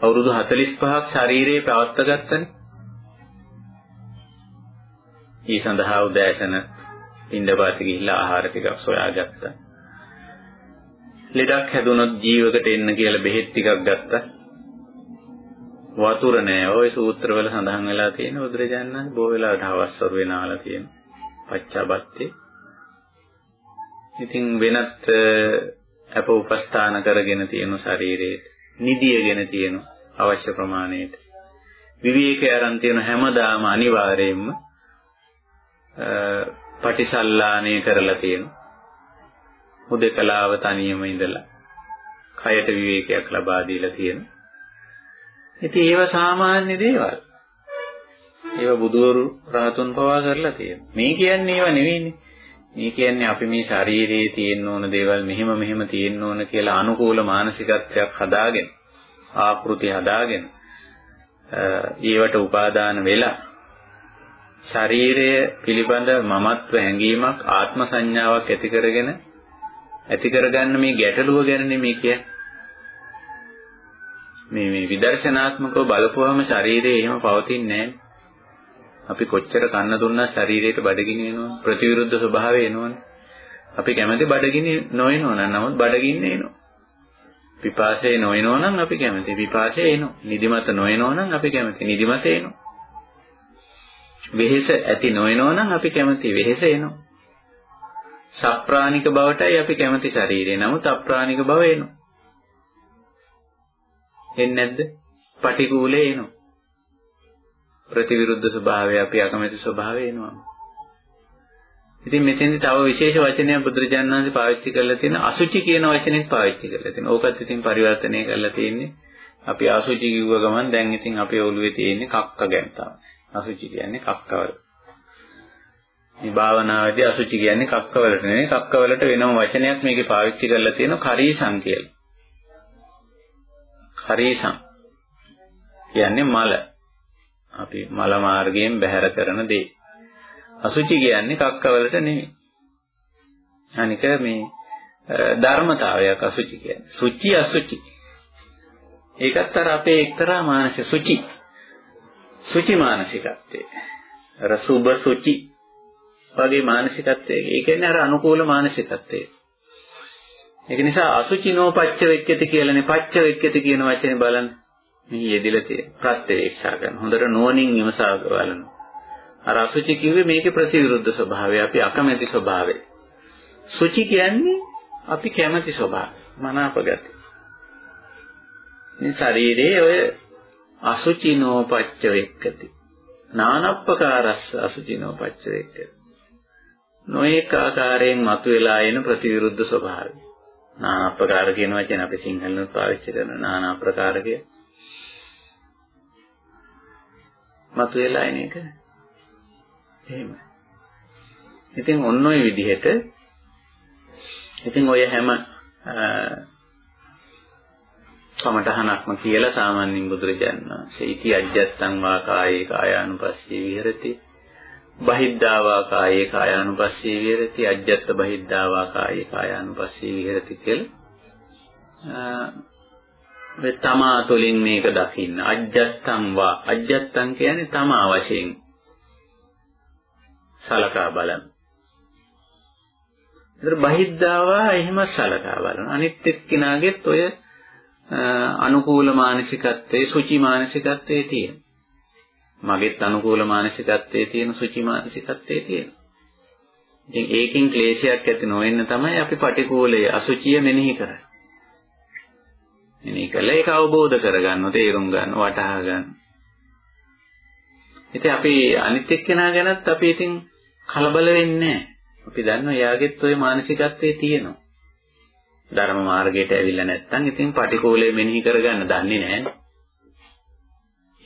අවුරුදු 45ක් ශරීරයේ පවත්ව ගත්තනේ. ඊ සඳහා උදෑසන පින්දපාත ගිහිල්ලා ආහාර ටිකක් සොයාගත්තා. ලෙඩක් හැදුනොත් ජීවකට එන්න කියලා බෙහෙත් ටිකක් ගත්තා. වතුර නෑ. ওই සූත්‍රවල සඳහන් වෙලා තියෙන බුදුරජාණන් වහන්සේ බොහෝ වෙලාවට හවස්වරු වෙනාලා තියෙන පච්චාබත්තේ. ඉතින් වෙනත් අප උපස්ථාන කරගෙන තියෙන ශරීරයේ නිදියගෙන තියෙන අවශ්‍ය ප්‍රමාණයට විවේකය ආරන් තියෙන හැමදාම අනිවාර්යයෙන්ම පටිසල්ලාණය කරලා තියෙනවා. හුදකලාව තනියම ඉඳලා කයට විවේකයක් ලබා දීලා තියෙනවා. ඉතින් ඒව සාමාන්‍ය දේවල්. ඒව බුදුවරු රහතුන් පවා කරලා තියෙනවා. මේ කියන්නේ ඒව නෙවෙයිනේ. මේ කියන්නේ අපි මේ ශරීරයේ තියෙන්න ඕන දේවල් මෙහෙම මෙහෙම තියෙන්න ඕන කියලා අනුකූල මානසිකත්වයක් හදාගෙන ආකෘති හදාගෙන ඒවට උපාදාන වෙලා ශරීරය පිළිබඳ මමත්ව හැඟීමක් ආත්ම සංඥාවක් ඇති කරගෙන ඇති කරගන්න මේ ගැටලුව ගැන නෙමෙයි කියන්නේ. මේ මේ විදර්ශනාත්මකව බලපුවාම ශරීරය එහෙම පවතින්නේ නැහැ. අපි කොච්චර කන්න දුන්නා ශරීරයට බඩගිනි වෙනවා ප්‍රතිවිරුද්ධ ස්වභාවය එනවනේ. අපි කැමති බඩගිනි නොවෙනව නම් නමුත් බඩගින්න එනවා. පිපාසය නොවෙනව නම් අපි කැමති පිපාසය එනවා. නිදිමත නොවෙනව නම් අපි කැමති නිදිමත එනවා. වෙහෙස ඇති නොවෙනව නම් අපි කැමති වෙහෙස එනවා. සප්‍රාණික බවටයි අපි කැමති ශරීරය. නමුත් අප්‍රාණික බව එනවා. එන්නේ නැද්ද? පටිගූලේ එනවා. ප්‍රතිවිරුද්ධ ස්වභාවය අපි අකමැති ස්වභාවය එනවා. ඉතින් මෙතෙන්දි තව විශේෂ වචනයක් බුදුරජාණන් වහන්සේ පාවිච්චි කරලා තියෙන අසුචි කියන වචනේත් පාවිච්චි කරලා තියෙනවා. ඕකත් ඉතින් පරිවර්තනය කරලා තියෙන්නේ. අපි අසුචි කිව්ව ගමන් දැන් ඉතින් අපේ ඔළුවේ තියෙන්නේ කක්ක ගැන තමයි. අසුචි කියන්නේ කක්කවල. මේ භාවනාවේදී අසුචි කියන්නේ කක්කවලට නෙවෙයි කක්කවලට වෙනම වචනයක් මේකේ පාවිච්චි කරලා තියෙනවා කරීසං කියලා. කරීසං කියන්නේ මල. අපි මල මාර්ගයෙන් බැහැර කරන දේ. අසුචි කියන්නේ කක්කවලට නෙවෙයි. අනික මේ ධර්මතාවයක් අසුචි කියන්නේ. සුචි අසුචි. ඒකත් අර අපේ එක්තරා මානසික සුචි. සුචි මානසිකත්වයේ. අර සුබ සුචි වගේ මානසිකත්වයේ. ඒ කියන්නේ අර අනුකූල මානසිකත්වයේ. ඒක නිසා අසුචිනෝ පච්ච වෙක්කති කියලානේ පච්ච වෙක්කති කියන වචනේ බලන්න. මෙහි යෙදিলা තියෙන ප්‍රත්‍යවේක්ෂා කරන. හොඳට නුවණින් විමසා බලනවා. අර අසුචි කිව්වේ මේකේ ප්‍රතිවිරුද්ධ ස්වභාවය, අපි අකමැති ස්වභාවය. සුචි කියන්නේ අපි කැමති ස්වභාවය, මනාපගති. මේ ශරීරයේ ඔය අසුචිනෝ පච්ච වෙක්කති. නානප්පකාරස්ස අසුචිනෝ පච්ච වෙක්කති. නොඑක ආකාරයෙන් මතුවලා එන ප්‍රතිවිරුද්ධ ස්වභාවය. නානා ප්‍රකාර කියන වචන අපි සිංහලෙන් පාවිච්චි කරන නානා ප්‍රකාර කිය. මතුවලා එන එක. එහෙම. ඉතින් ඔන්න ඔය විදිහට ඉතින් ඔය හැම සමතහනක්ම කියලා සාමාන්‍යයෙන් බුදුරජාණන් වහන්සේ ඉති අජ්ජත්තං වා කායේ කායානුපස්සී විහෙරති බහිද්ධාවා කායේ කායානුපස්සී විහෙරති අජ්ජත් බහිද්ධාවා කායේ කායානුපස්සී විහෙරති කියලා මේ තමා තුළින් මේක දකින්න අජ්ජත්තං වා අජ්ජත්තං කියන්නේ තමා වශයෙන් සලකා බලන. ඒතර බහිද්ධාවා එහෙම සලකා බලන. අනිත් එක්කිනාගෙත් ඔය අනුකූල මානසිකත්වයේ සුචි මානසිකත්වයේ තියෙන. මගෙත් අනුකූල මානසිකත්වයේ තියෙන සුචි මානසිකත්වයේ තියෙන. ඉතින් ඒකෙන් ක්ලේශයක් ඇති නොවෙන්න තමයි අපි පටිකූලයේ අසුචිය මෙනෙහි කරන්නේ. මෙනෙහි කළා ඒක අවබෝධ කරගන්න, තේරුම් ගන්න, වටහා ගන්න. ඉතින් අපි අනිත් එක්කෙනා ගැනත් අපි ඉතින් කලබල වෙන්නේ නැහැ. අපි දන්නවා එයාගෙත් ওই මානසිකත්වයේ තියෙනවා. ධර්ම මාර්ගයට ඇවිල්ලා නැත්නම් ඉතින් පටිකෝලයේ මෙනෙහි කරගන්න දන්නේ නැහැ.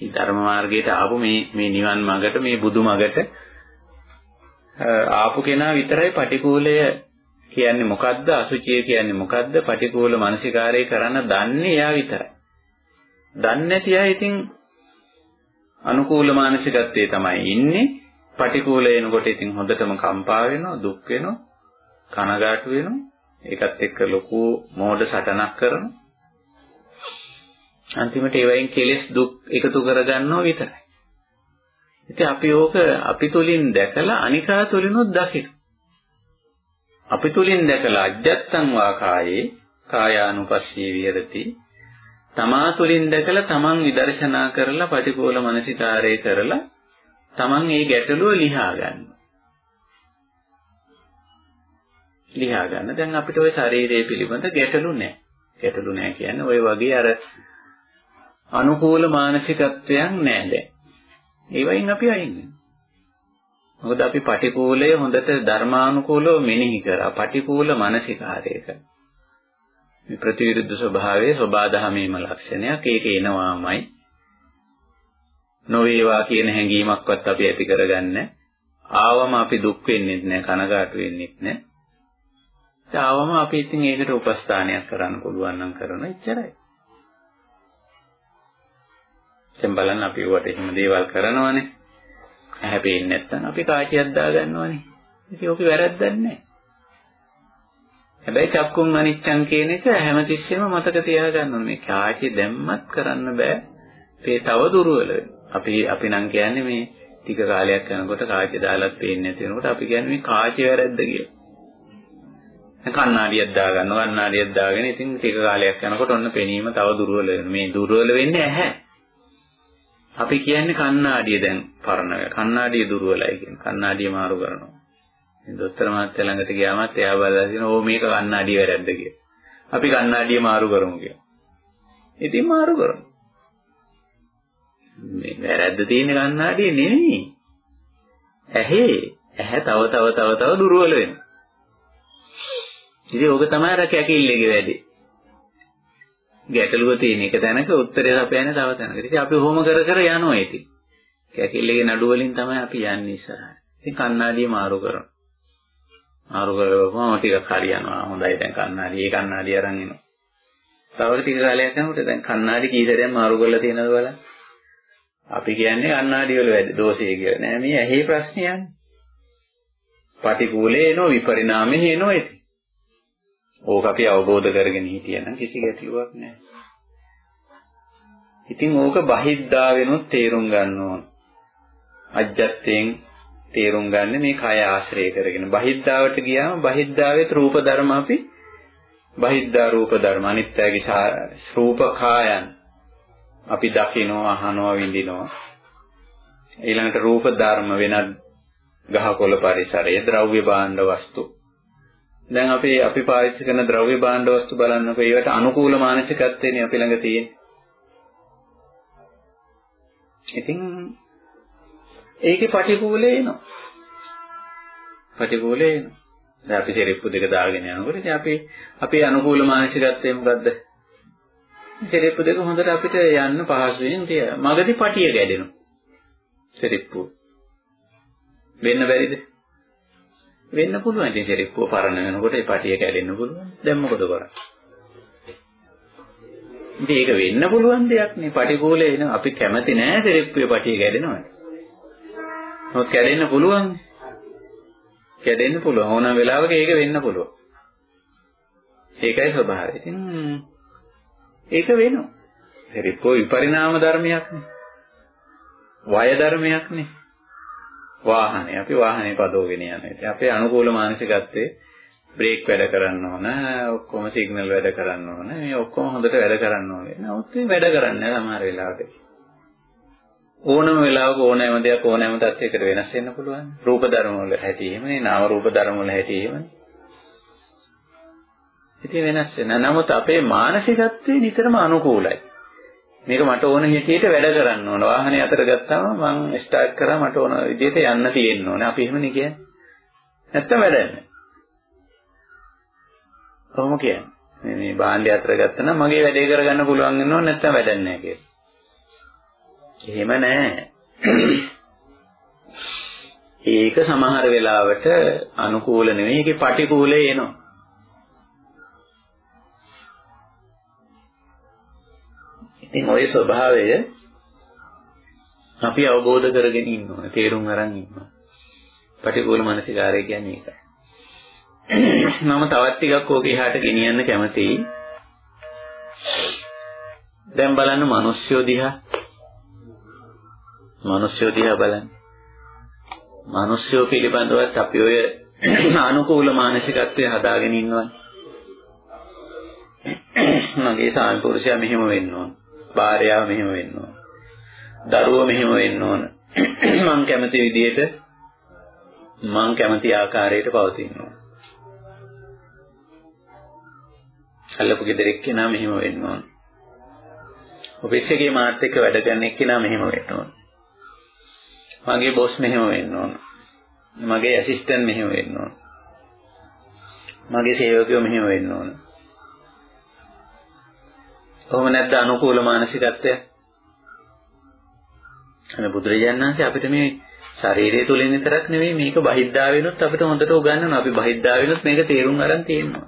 ධර්ම මාර්ගයට ආපු මේ මේ නිවන් මාර්ගට මේ බුදු මාර්ගට ආපු කෙනා විතරයි පටිකූලය කියන්නේ මොකද්ද අසුචිය කියන්නේ මොකද්ද පටිකූල මානසිකාරය කරන්න දන්නේ එයා විතරයි. දන්නේ නැති අය ඉතින් අනුකූල මානසිකත්වයේ තමයි ඉන්නේ. පටිකූල එනකොට ඉතින් හොඳටම කම්පා වෙනවා, දුක් වෙනවා, කනගාටු වෙනවා. ඒකත් එක්ක ලොකු මෝඩ සටනක් කරනවා. අන්තිමට ඒවයින් කෙලෙස් දුක් එකතු කරගන්නවා විතරයි. ඉතින් අපි ඕක අපි තුලින් දැකලා අනිකා තුලිනුත් දකින. අපි තුලින් දැකලා අජ්ජත්තං වාකායේ කායානුපස්සී විහෙරති. තමා තුලින් දැකලා තමන් විදර්ශනා කරලා පටිකෝල මනසිකාරය කරලා තමන් ඒ ගැටලුව ලියා ගන්නවා. ලියා ගන්න. දැන් අපිට ওই ශරීරය පිළිබඳ ගැටලු නැහැ. ගැටලු නැහැ කියන්නේ ওই වගේ අර අනුකූල මානසිකත්වයක් නැහැ දැන්. ඒ වයින් අපි අයින් වෙනවා. මොකද අපි පටිකූලය හොඳට ධර්මානුකූලව මෙනෙහි කරා. පටිකූල මානසිකාරය කරා. මේ ප්‍රතිවිරුද්ධ ස්වභාවයේ සබාධමීම ලක්ෂණයක් ඒක එනවාමයි. නොවේවා කියන හැඟීමක්වත් අපි ඇති කරගන්නේ ආවම අපි දුක් වෙන්නේ නැහැ කනගාටු වෙන්නේ නැහැ. ආවම අපි ඉතින් ඒකට උපස්ථානයක් කරන්න පුළුවන් නම් කරන එච්චරයි. දැන් බලන්න අපි වට එහෙම දේවල් කරනවානේ. ඇහැ පේන්නේ නැත්නම් අපි කාචියක් දා ගන්නවානේ. ඉතින් ඔක වැරද්දක් නැහැ. හැබැයි චක්කුම් අනිච්චං කියන එක හැමතිස්සෙම මතක තියාගන්න ඕනේ. මේ කාචි දැම්මත් කරන්න බෑ. ඒ තව දුර්වල අපි අපි නම් කියන්නේ මේ ටික කාලයක් යනකොට කාචි දාලත් පේන්නේ නැති වෙනකොට අපි කියන්නේ මේ කාචි වැරද්ද කියලා. කණ්ණාඩියක් දාගන්නවා කණ්ණාඩියක් දාගෙන ඉතින් ටික කාලයක් යනකොට ඔන්න පෙනීම තව දුර්වල වෙනවා. මේ දුර්වල වෙන්නේ ඇහැ. අපි කියන්නේ කණ්ණාඩිය දැන් පරණ කණ්ණාඩිය දුර්වලයි කියන කණ්ණාඩිය මාරු කරනවා. ඉතින් දොස්තර මහත්තයා ළඟට ගියාමත් එයා බලලා දිනවා ඕ මේක කණ්ණාඩිය වැරද්ද කියලා. අපි කණ්ණාඩිය මාරු කරමු කියලා. ඉතින් මාරු කරමු. මේ වැරද්ද තියෙන කණ්ණාඩිය නෙවෙයි. ඇහි ඇහැ තව තව තව තව දුර්වල වෙනවා. ඉතින් ඕක තමයි අර කැකිල්ලගේ වැඩේ. ගැටලුව තියෙන එක තැනක උත්තරේ අපයන්නේ තව තැනක. ඉතින් අපි කොහොම කර කර යනවා ඉතින්. කැකිල්ලගේ නඩු වලින් තමයි අපි යන්නේ ඉස්සරහට. ඉතින් කන්නාඩිය මාරු කරනවා. මාරු කරවම ටිකක් හරියනවා. හොඳයි දැන් කන්නාඩිය ඒ කන්නාඩිය අරන් එනවා. තව ටික කාලයක් යනකොට දැන් කන්නාඩි කී සැරයක් මාරු කරලා තියෙනවද බලන්න. අපි කියන්නේ කන්නාඩි වල වැඩ දෝෂය කියලා. නෑ මේ ඇහි ප්‍රශ්නේ යන්නේ. පටිකූලේ එනවා විපරිණාමේ එනවා ඉතින්. ඕක අපි අවබෝධ කරගෙන හිටියනම් කිසි ගැටලුවක් නැහැ. ඉතින් ඕක බහිද්දා වෙනුත් තේරුම් ගන්න ඕන. අජ්ජත්යෙන් තේරුම් ගන්න මේ කය ආශ්‍රය කරගෙන බහිද්දාවට ගියාම බහිද්දාවේ රූප ධර්ම අපි බහිද්දා රූප ධර්ම අනිත්‍යගේ රූප කායන් අපි දකිනවා අහනවා විඳිනවා ඊළඟට රූප ධර්ම වෙනත් ගහකොළ පරිසරය ද්‍රව්‍ය භාණ්ඩ වස්තු දැන් අපි අපි පාවිච්චි කරන ද්‍රව්‍ය භාණ්ඩ වස්තු බලන්නකෝ ඒවට අනුකූල මානසිකත්වයනේ අපි ළඟ තියෙන්නේ. ඉතින් ඒකේ පටිකූලේ එනවා. පටිකූලේ එනවා. දැන් අපි සෙරිප්පු දෙක දාගෙන යනකොට ඉතින් අපි අපේ අනුකූල මානසිකත්වය මොකද්ද? සෙරිප්පු දෙක හොඳට අපිට යන්න පහසුවෙන් තිය. මගදී පටිය ගැඩෙනවා. සෙරිප්පු. වෙන්න බැරිද? වෙන්න පුළුවන්. ඉතින් සෙරිප්පුව පරණ වෙනකොට ඒ පටිය කැඩෙන්න පුළුවන්. දැන් මොකද කරන්නේ? ඉතින් ඒක වෙන්න පුළුවන් දෙයක් නේ. පටිකූලේ එන අපි කැමති නෑ සෙරිප්පුවේ පටිය කැඩෙනවා. මොකද කැඩෙන්න පුළුවන්. කැඩෙන්න පුළුවන්. ඕනම වෙලාවක ඒක වෙන්න පුළුවන්. ඒකයි ස්වභාවය. ඉතින් ඒක වෙනවා. සෙරිප්පුව විපරිණාම ධර්මයක් නේ. වය ධර්මයක් නේ. වාහනේ අපි වාහනේ පදවගෙන යනවා. ඉතින් අපේ අනුකූල මානසිකත්වයේ බ්‍රේක් වැඩ කරන්න ඕන, ඔක්කොම සිග්නල් වැඩ කරන්න ඕන. මේ ඔක්කොම හොඳට වැඩ කරන්න ඕනේ. නමුත් මේ වැඩ කරන්නේ නැහැ සමහර වෙලාවට. ඕනම වෙලාවක ඕනෑම දෙයක් ඕනෑම තත්යකට වෙනස් වෙන්න පුළුවන්. රූප ධර්ම වල හැටි එහෙමනේ, නාම රූප ධර්ම වල හැටි එහෙමනේ. ඉතින් වෙනස් වෙන. නමුත් අපේ මානසිකත්වය නිතරම අනුකූලයි. මේක මට ඕන හැටියට වැඩ කරන්න ඕන. වාහනේ අතර ගත්තාම මං ස්ටාර්ට් කරා මට ඕන විදිහට යන්න තියෙන්න ඕනේ. අපි එහෙමනේ කියන්නේ. නැත්තම් වැඩන්නේ. කොහොම කියන්නේ? මේ මේ භාණ්ඩය අතර ගත්තා නම් මගේ වැඩේ කරගන්න පුළුවන් වෙනව නැත්තම් වැඩන්නේ නැහැ කියලා. එහෙම නැහැ. ඒක සමහර වෙලාවට අනුකූල නෙවෙයි ඒකේ පටිකූලේ එනවා. ඉතින් ওই ස්වභාවය අපි අවබෝධ කරගෙන ඉන්න ඕනේ. තේරුම් අරන් ඉන්න ඕනේ. පටිඝෝල මානසිකාරය කියන්නේ ඒකයි. මම තවත් ටිකක් ඕක එහාට ගෙනියන්න කැමතියි. දැන් බලන්න මිනිස්සු දිහා. මිනිස්සු දිහා බලන්න. මිනිස්සු පිළිබඳවත් අපි ඔය අනුකූල මානසිකත්වය හදාගෙන ඉන්නවා. මගේ සාන්පුරුෂයා මෙහෙම වෙන්න ඕන. භාර්යාව මෙහෙම වෙන්න ඕන. දරුවෝ මෙහෙම වෙන්න ඕන. මං කැමති විදිහට මං කැමති ආකාරයට පවතින්න ඕන. අල්ලපු ගෙදර එක්කෙනා මෙහෙම වෙන්න ඕන. ඔෆිස් එකේ මාත් එක්ක වැඩ කරන එක්කෙනා මෙහෙම වෙන්න ඕන. මගේ බොස් මෙහෙම වෙන්න ඕන. මගේ ඇසිස්ටන්ට් මෙහෙම වෙන්න ඕන. මගේ සේවකයෝ මෙහෙම වෙන්න ඕන. කොහොම නැද්ද අනුකූල මානසිකත්වය? අනේ බුදුරජාණන් වහන්සේ අපිට මේ ශරීරය තුලින් විතරක් නෙවෙයි මේක බහිද්දා වෙනොත් අපිට හොඳට උගන්වනවා. අපි බහිද්දා වෙනොත් මේක තේරුම් අරන් තියෙනවා.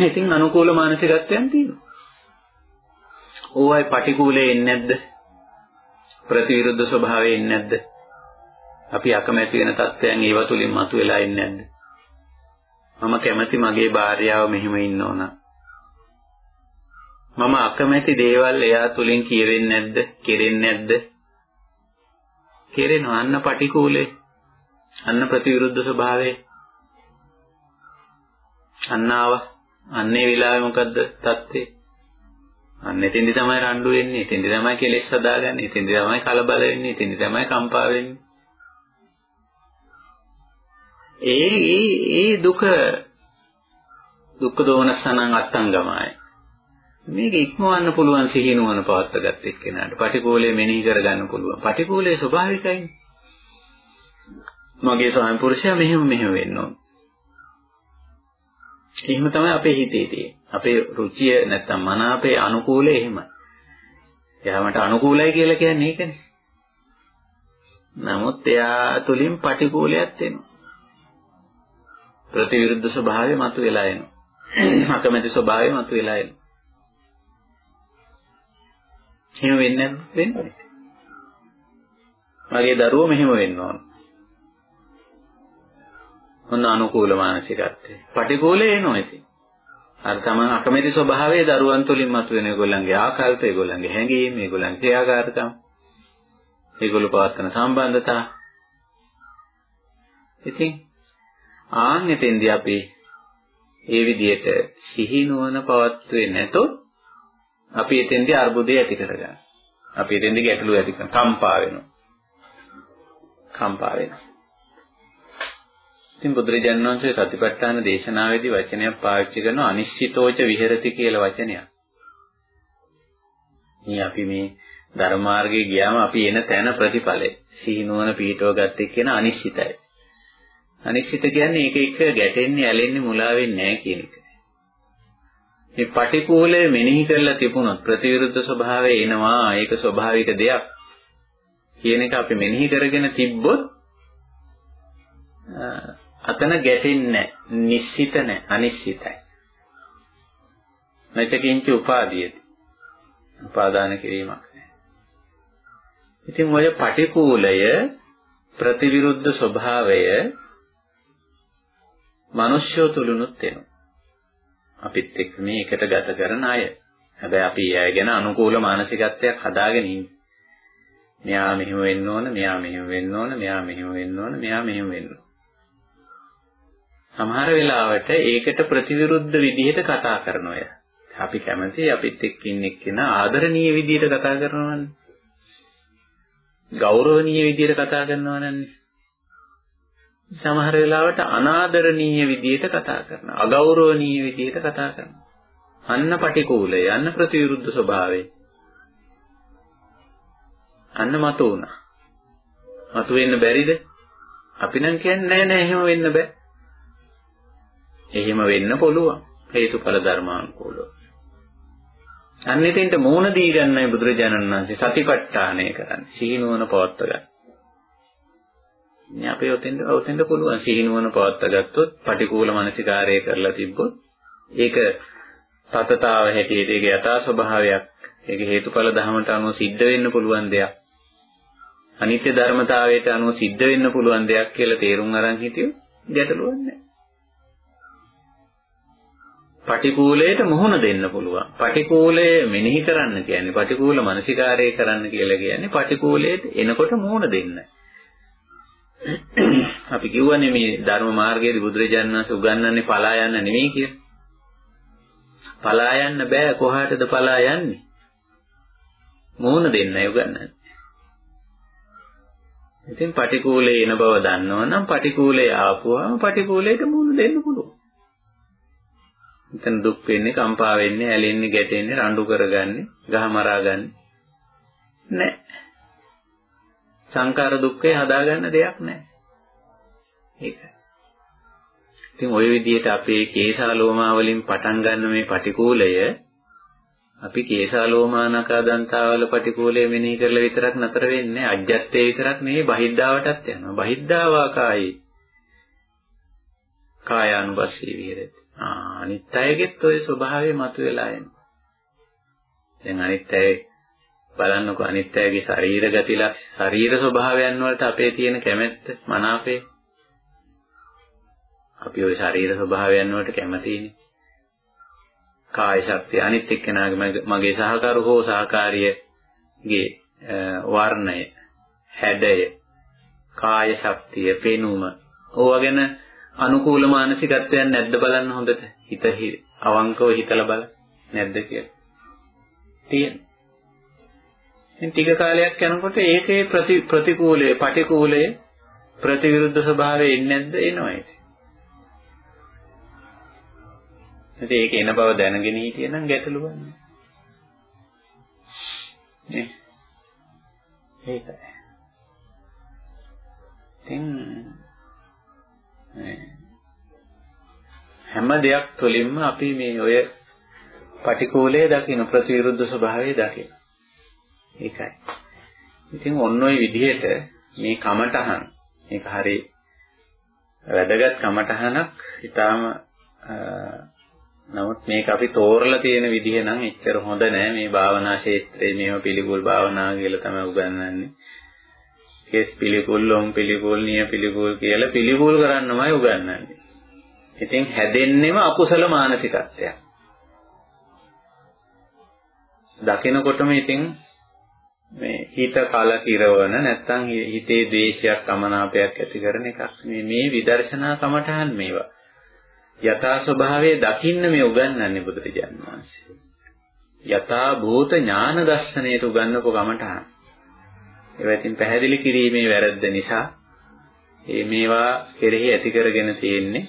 ඉතින් අනුකූල මානසිකත්වයන් තියෙනවා. ඕවයි පටිකූලේ එන්නේ නැද්ද? ප්‍රතිවිරුද්ධ ස්වභාවය එන්නේ නැද්ද? අපි අකමැති වෙන තත්ත්වයන් ඒව තුලින් මතුවලා එන්නේ නැද්ද? මම කැමති මගේ භාර්යාව මෙහෙම ඉන්න ඕන. මම අකමැති දේවල් එයා තුලින් කියවෙන්නේ නැද්ද? කෙරෙන්නේ නැද්ද? කෙරෙනවා අන්න පටිකූලේ. අන්න ප්‍රතිවිරුද්ධ ස්වභාවය. අන්න ආව. අන්නේ වෙලාවේ මොකද්ද தත්ත්වේ? අන්න එතෙන්දි තමයි රණ්ඩු වෙන්නේ. එතෙන්දි තමයි කෙලෙස් හදාගන්නේ. එතෙන්දි තමයි කලබල වෙන්නේ. එතෙන්දි තමයි කම්පා වෙන්නේ. ඒ ඒ ඒ දුක දුක්ඛ දෝමනසනං අත්තංගමයි. මේක ඉක්මවන්න පුළුවන් සිහිනුවන පවත්වාගත් එක්කෙනාට. පටිකෝලයේ මෙනෙහි කරගන්න පුළුවන්. පටිකෝලයේ ස්වභාවිකයි. මගේ ස්වාමි පුරුෂයා මෙහෙම මෙහෙම වෙන්න ඕන. එහෙම තමයි අපේ හිතේ තියෙන්නේ. අපේ රුචිය නැත්තම් මන අපේ අනුකූලය එහෙමයි. එයා මට අනුකූලයි කියලා කියන්නේ ඒකනේ. නමුත් එයා තුලින් පටිකූලයක් එනවා. ප්‍රතිවිරුද්ධ ස්වභාවය මතුවලා එනවා. අකමැති ස්වභාවය මතුවලා එනවා. එහෙම වෙන්නේ නැද්ද වෙන්නේ? මගේ දරුවෝ මෙහෙම වෙන්න ඕන. ඔන්න අනුකූල මානසිකත්වය. පටිකූලේ එනවා ඉතින්. අර තමන් අකමැති ස්වභාවයේ දරුවන් තුලින් මතුවෙන ඒගොල්ලන්ගේ ආකල්ප, ඒගොල්ලන්ගේ හැඟීම්, ඒගොල්ලන්ගේ ක්‍රියාකාරකම්, ඒගොල්ලෝ පවත්වන සම්බන්ධතා. ඉතින් ආන් එතෙන්දී අපි ඒ විදිහට සිහි නුවණ පවත්වේ නැතොත් අපි එතෙන්දී අර්බුදය ඇති කරගන්නවා. අපි එතෙන්දී ගැටලු ඇති කරනවා. කම්පා වෙනවා. කම්පා වෙනවා. ඉතින් බුදුරජාණන් වහන්සේ සතිපට්ඨාන දේශනාවේදී වචනයක් පාවිච්චි කරනවා අනිශ්චිතෝච විහෙරති කියලා වචනයක්. මේ අපි මේ ධර්මාර්ගයේ ගියාම අපි එන තැන ප්‍රතිඵලය සීනුවන පීඨව ගත්තේ කියන අනිශ්චිතයි. අනිශ්චිත කියන්නේ ඒක එක්ක ගැටෙන්නේ ඇලෙන්නේ මුලා වෙන්නේ නැහැ කියන එක. මේ පටිකූලය මෙනෙහි කරලා තිබුණොත් ප්‍රතිවිරුද්ධ ස්වභාවය එනවා ඒක ස්වභාවික දෙයක් කියන එක අපි මෙනෙහි කරගෙන තිබ්බොත් අතන ගැටෙන්නේ නිශ්චිත නැහැ අනිශ්චිතයි. නැතකින්ච උපාදීයති. උපාදාන කිරීමක් නැහැ. ඉතින් ඔය පටිකූලය ප්‍රතිවිරුද්ධ ස්වභාවය මිනිස්යෝ තුලුනුත් එනවා. අපිත් එක්ක මේ එකට ගත කරන අය. හැබැයි අපි ඒ අය ගැන අනුකූල මානසිකත්වයක් හදාගෙන ඉන්නේ. මෙයා මෙහෙම වෙන්න ඕන, මෙයා මෙහෙම වෙන්න ඕන, මෙයා මෙහෙම වෙන්න ඕන, මෙයා මෙහෙම වෙන්න ඕන. සමහර වෙලාවට ඒකට ප්‍රතිවිරුද්ධ විදිහට කතා කරනවා. අපි කැමති අපිත් එක්ක ඉන්න එක්කෙනා ආදරණීය විදිහට කතා කරනවනේ. ගෞරවනීය විදිහට කතා කරනවනේ. සමහර වෙලාවට අනාදරණීය විදිහට කතා කරනවා. අගෞරවනීය විදිහට කතා කරනවා. අන්න පටිකූලය, අන්න ප්‍රතිවිරුද්ධ ස්වභාවය. අන්න මතු වුණා. මතු වෙන්න බැරිද? අපි නම් කියන්නේ නෑ නෑ එහෙම වෙන්න බෑ. එහෙම වෙන්න පුළුවන්. හේතුඵල ධර්මානුකූලව. අන්න එතෙන්ට මූණ දී ගන්නයි බුදුරජාණන් වහන්සේ සතිපට්ඨානය කරන්නේ. සීනුවන පවත්ව ගන්න. ඉතින් අපේ ඔතෙන්ද ඔතෙන්ද පුළුවන් සිහිනුවන පවත්වා ගත්තොත් පටිකූල මනසිකාරය කරලා තිබ්බොත් ඒක සතතාව හැටියට ඒක යථා ස්වභාවයක් ඒක හේතුඵල ධර්මයට අනුව සිද්ධ වෙන්න පුළුවන් දෙයක් අනිත්‍ය ධර්මතාවයට අනුව සිද්ධ වෙන්න පුළුවන් දෙයක් කියලා තේරුම් අරන් හිටියොත් ගැටලුවක් නැහැ පටිකූලයට මුහුණ දෙන්න පුළුවන්. පටිකූලය මෙනෙහි කරන්න කියන්නේ පටිකූල මනසිකාරය කරන්න කියලා කියන්නේ පටිකූලයට එනකොට මුහුණ දෙන්න. අපි කියවනේ මේ ධර්ම මාර්ගයේදී බුදුරජාණන් වහන්සේ උගන්වන්නේ පලා යන්න නෙමෙයි කියලා. පලා යන්න බෑ කොහාටද පලා යන්නේ? මූණ දෙන්නයි උගන්වන්නේ. ඉතින් පටිකූලේ එන බව දන්නවනම් පටිකූලේ ආපුවාම පටිකූලයට මූණ දෙන්න පුළුවන්. එතන දුක් වෙන්නේ, කම්පා වෙන්නේ, ඇලෙන්නේ, ගැටෙන්නේ, රණ්ඩු කරගන්නේ, ගහ මරාගන්නේ නැහැ. සංකාර දුක්ඛය හදාගන්න දෙයක් නැහැ. ඒකයි. ඉතින් ওই විදිහට අපේ කේසාලෝමා වලින් පටන් ගන්න මේ පටිකූලය අපි කේසාලෝමානකා දන්තාවල පටිකූලය මෙනෙහි කරලා විතරක් නතර වෙන්නේ අජ්ජත්තේ විතරක් නෙවෙයි බහිද්ධාවටත් යනවා. බහිද්ධාවා කායි. කායානුපස්සී විහෙරති. ආ අනිත් අයගෙත් ওই ස්වභාවය මතුවලා එනවා. දැන් අනිත් අය බලන්නකො අනිත් අයගේ ශරීර ගතිලා ශරීර ස්වභාවයන් වලට අපේ තියෙන කැමැත්ත මනාපේ අපි ওই ශරීර ස්වභාවයන් වලට කැමතිනේ කාය ශක්තිය අනිත් එක්කෙනාගේ මගේ සහකරු හෝ සහකාරියගේ වර්ණය හැඩය කාය ශක්තිය පෙනුම ඕවා ගැන අනුකූල මානසිකත්වයක් නැද්ද බලන්න හොඳට? හිත අවංකව හිතලා බලන්න. නැද්ද කියලා. තියෙනවා ඉතින් ටික කාලයක් යනකොට ඒකේ ප්‍රති ප්‍රතිකූලයේ පටිකූලයේ ප්‍රතිවිරුද්ධ ස්වභාවය එන්නේ නැද්ද එනවා ඒක. ඉතින් ඒක එන බව දැනගෙන හිටියනම් ගැටලුවක් නෑ. නේ. ඒකයි. ඉතින් හැම දෙයක් තුළින්ම අපි මේ ඔය පටිකූලයේ දකින්න ප්‍රතිවිරුද්ධ ස්වභාවය දකින්න. ඒකයි. ඉතින් ඔන්න ඔය විදිහට මේ කමටහන් මේක හරි වැදගත් කමටහනක්. ඊටාම නමුත් මේක අපි තෝරලා තියෙන විදිහ නම් එච්චර හොඳ නෑ මේ භාවනා ක්ෂේත්‍රයේ මේව පිළිකුල් භාවනා කියලා තමයි උගන්වන්නේ. කේස් පිළිකුල්, ලොම් පිළිකුල්, නිය පිළිකුල් කියලා පිළිකුල් කරන්නමයි උගන්වන්නේ. ඉතින් හැදෙන්නෙම අකුසල මානසිකත්වයක්. දකිනකොටම ඉතින් මේ හිත කලකිරවන නැත්නම් හිතේ ද්වේෂයක් අමනාපයක් ඇති කරන එකක් මේ මේ විදර්ශනා කමඨහන් මේවා. යථා ස්වභාවයේ දකින්න මේ උගන්වන්නේ බුදුරජාණන් වහන්සේ. යථා භූත ඥාන දර්ශනයට උගන්වපු කමඨහන්. ඒවා ඉතින් පැහැදිලි කිරීමේ වැරද්ද නිසා මේ මේවා කෙරෙහි ඇති කරගෙන තියෙන්නේ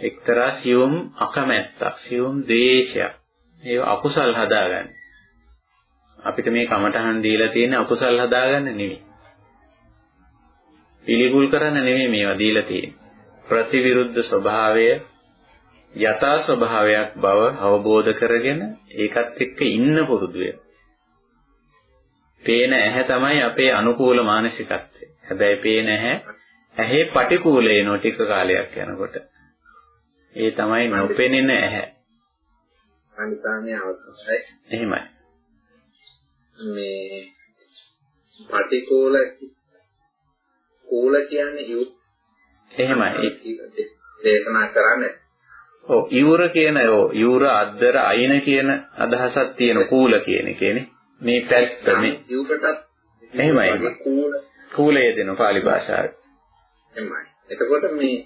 එක්තරා සියුම් අකමැත්තක්, සියුම් ද්වේෂයක්. ඒ අකුසල් හදාගන්න. අපිට මේ කමටහන් දීලා තියෙන අකුසල් හදාගන්න නෙමෙයි. පිළිකුල් කරන්න නෙමෙයි මේවා දීලා තියෙන්නේ. ප්‍රතිවිරුද්ධ ස්වභාවය යථා ස්වභාවයක් බව අවබෝධ කරගෙන ඒකත් එක්ක ඉන්න පුරුදු පේන ඇහැ තමයි අපේ අනුකූල මානසිකත්වය. හැබැයි පේන ඇහැ ඇහි පටිකූලේනෝ ටික කාලයක් යනකොට. ඒ තමයි නොපෙනෙන ඇහැ. අනිතානේ අවශ්‍යයි. එහෙමයි. මේ පටිකෝල කෝල කියන්නේ යුත් එහෙමයි. දේශනා කරන්නේ. ඔව් යූර කියන ඔව් යූර අද්දර අයින කියන අදහසක් තියෙන කූල කියන එකේනේ. මේ පැත්ත මේ යූකටත් එහෙමයි. කූල කූලය දෙන පාලි භාෂාවේ. එහෙමයි. එතකොට මේ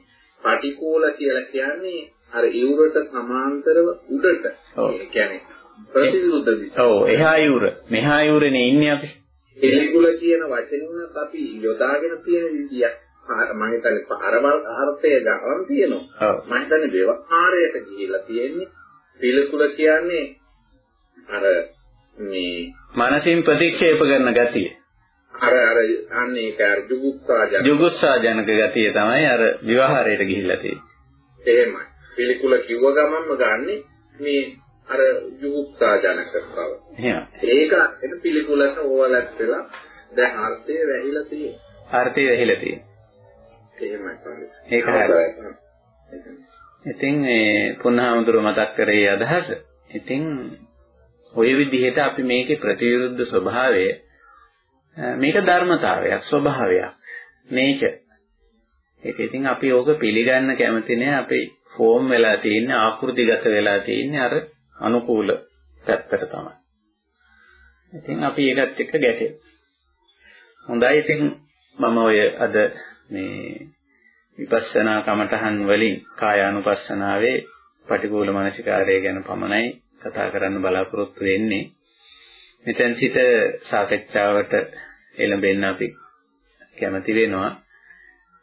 පටිකෝල කියලා කියන්නේ අර යූරට සමාන්තරව උඩට. ඒ කියන්නේ ප්‍රතිවිරුද්ධ දිශ. ඔව් එහා යූර මෙහා යූරනේ ඉන්නේ අපි. එලිකුල කියන වචනෙවත් අපි යොදාගෙන තියෙන විදියක් මම හිතන්නේ අරවල් අර්ථය ගන්න තියෙනවා. මම හිතන්නේ ව්‍යවහාරයට ගිහිලා තියෙන්නේ පිළිකුල කියන්නේ අර මේ මනසින් ප්‍රතික්ෂේප කරන ගතිය. අර අර අන්නේ ඒක අර ජුගුප්සා ජන. ජුගුස්සා ජනක ගතිය තමයි අර විවාහාරයට ගිහිල්ලා තියෙන්නේ. එහෙමයි. පිළිකුල කිව්ව ගමන්ම ගන්නෙ මේ අර ජුගුප්සා ජනක බව. එහෙම. ඒක එන පිළිකුලට ඕවලත් වෙලා දැන් අර්ථය වැහිලා තියෙනවා. අර්ථය වැහිලා තියෙනවා. එහෙමයි. ඉතින් මේ පුණහාමුදුර මතක් කරේ අදහස. ඉතින් ওই විදිහට අපි මේකේ ප්‍රතිවිරුද්ධ ස්වභාවය මේක ධර්මතාවයක් ස්වභාවයක් නේචර්. ඒක ඉතින් අපි ඕක පිළිගන්න කැමති නෑ අපි ෆෝම් වෙලා තියෙන්නේ ආකෘතිගත වෙලා තියෙන්නේ අර අනුකූල පැත්තට තමයි. ඉතින් අපි ඒකත් එක්ක ගැටෙමු. හොඳයි ඉතින් මම ඔය අද මේ විපස්සනා කමඨහන් වලින් කායානුපස්සනාවේ පටිගෝල මනසිකාරය ගැන පමණයි කතා කරන්න බලාපොරොත්තු වෙන්නේ. මෙතෙන් සිට සාකච්ඡාවට එළඹෙන්න අපි කැමති වෙනවා.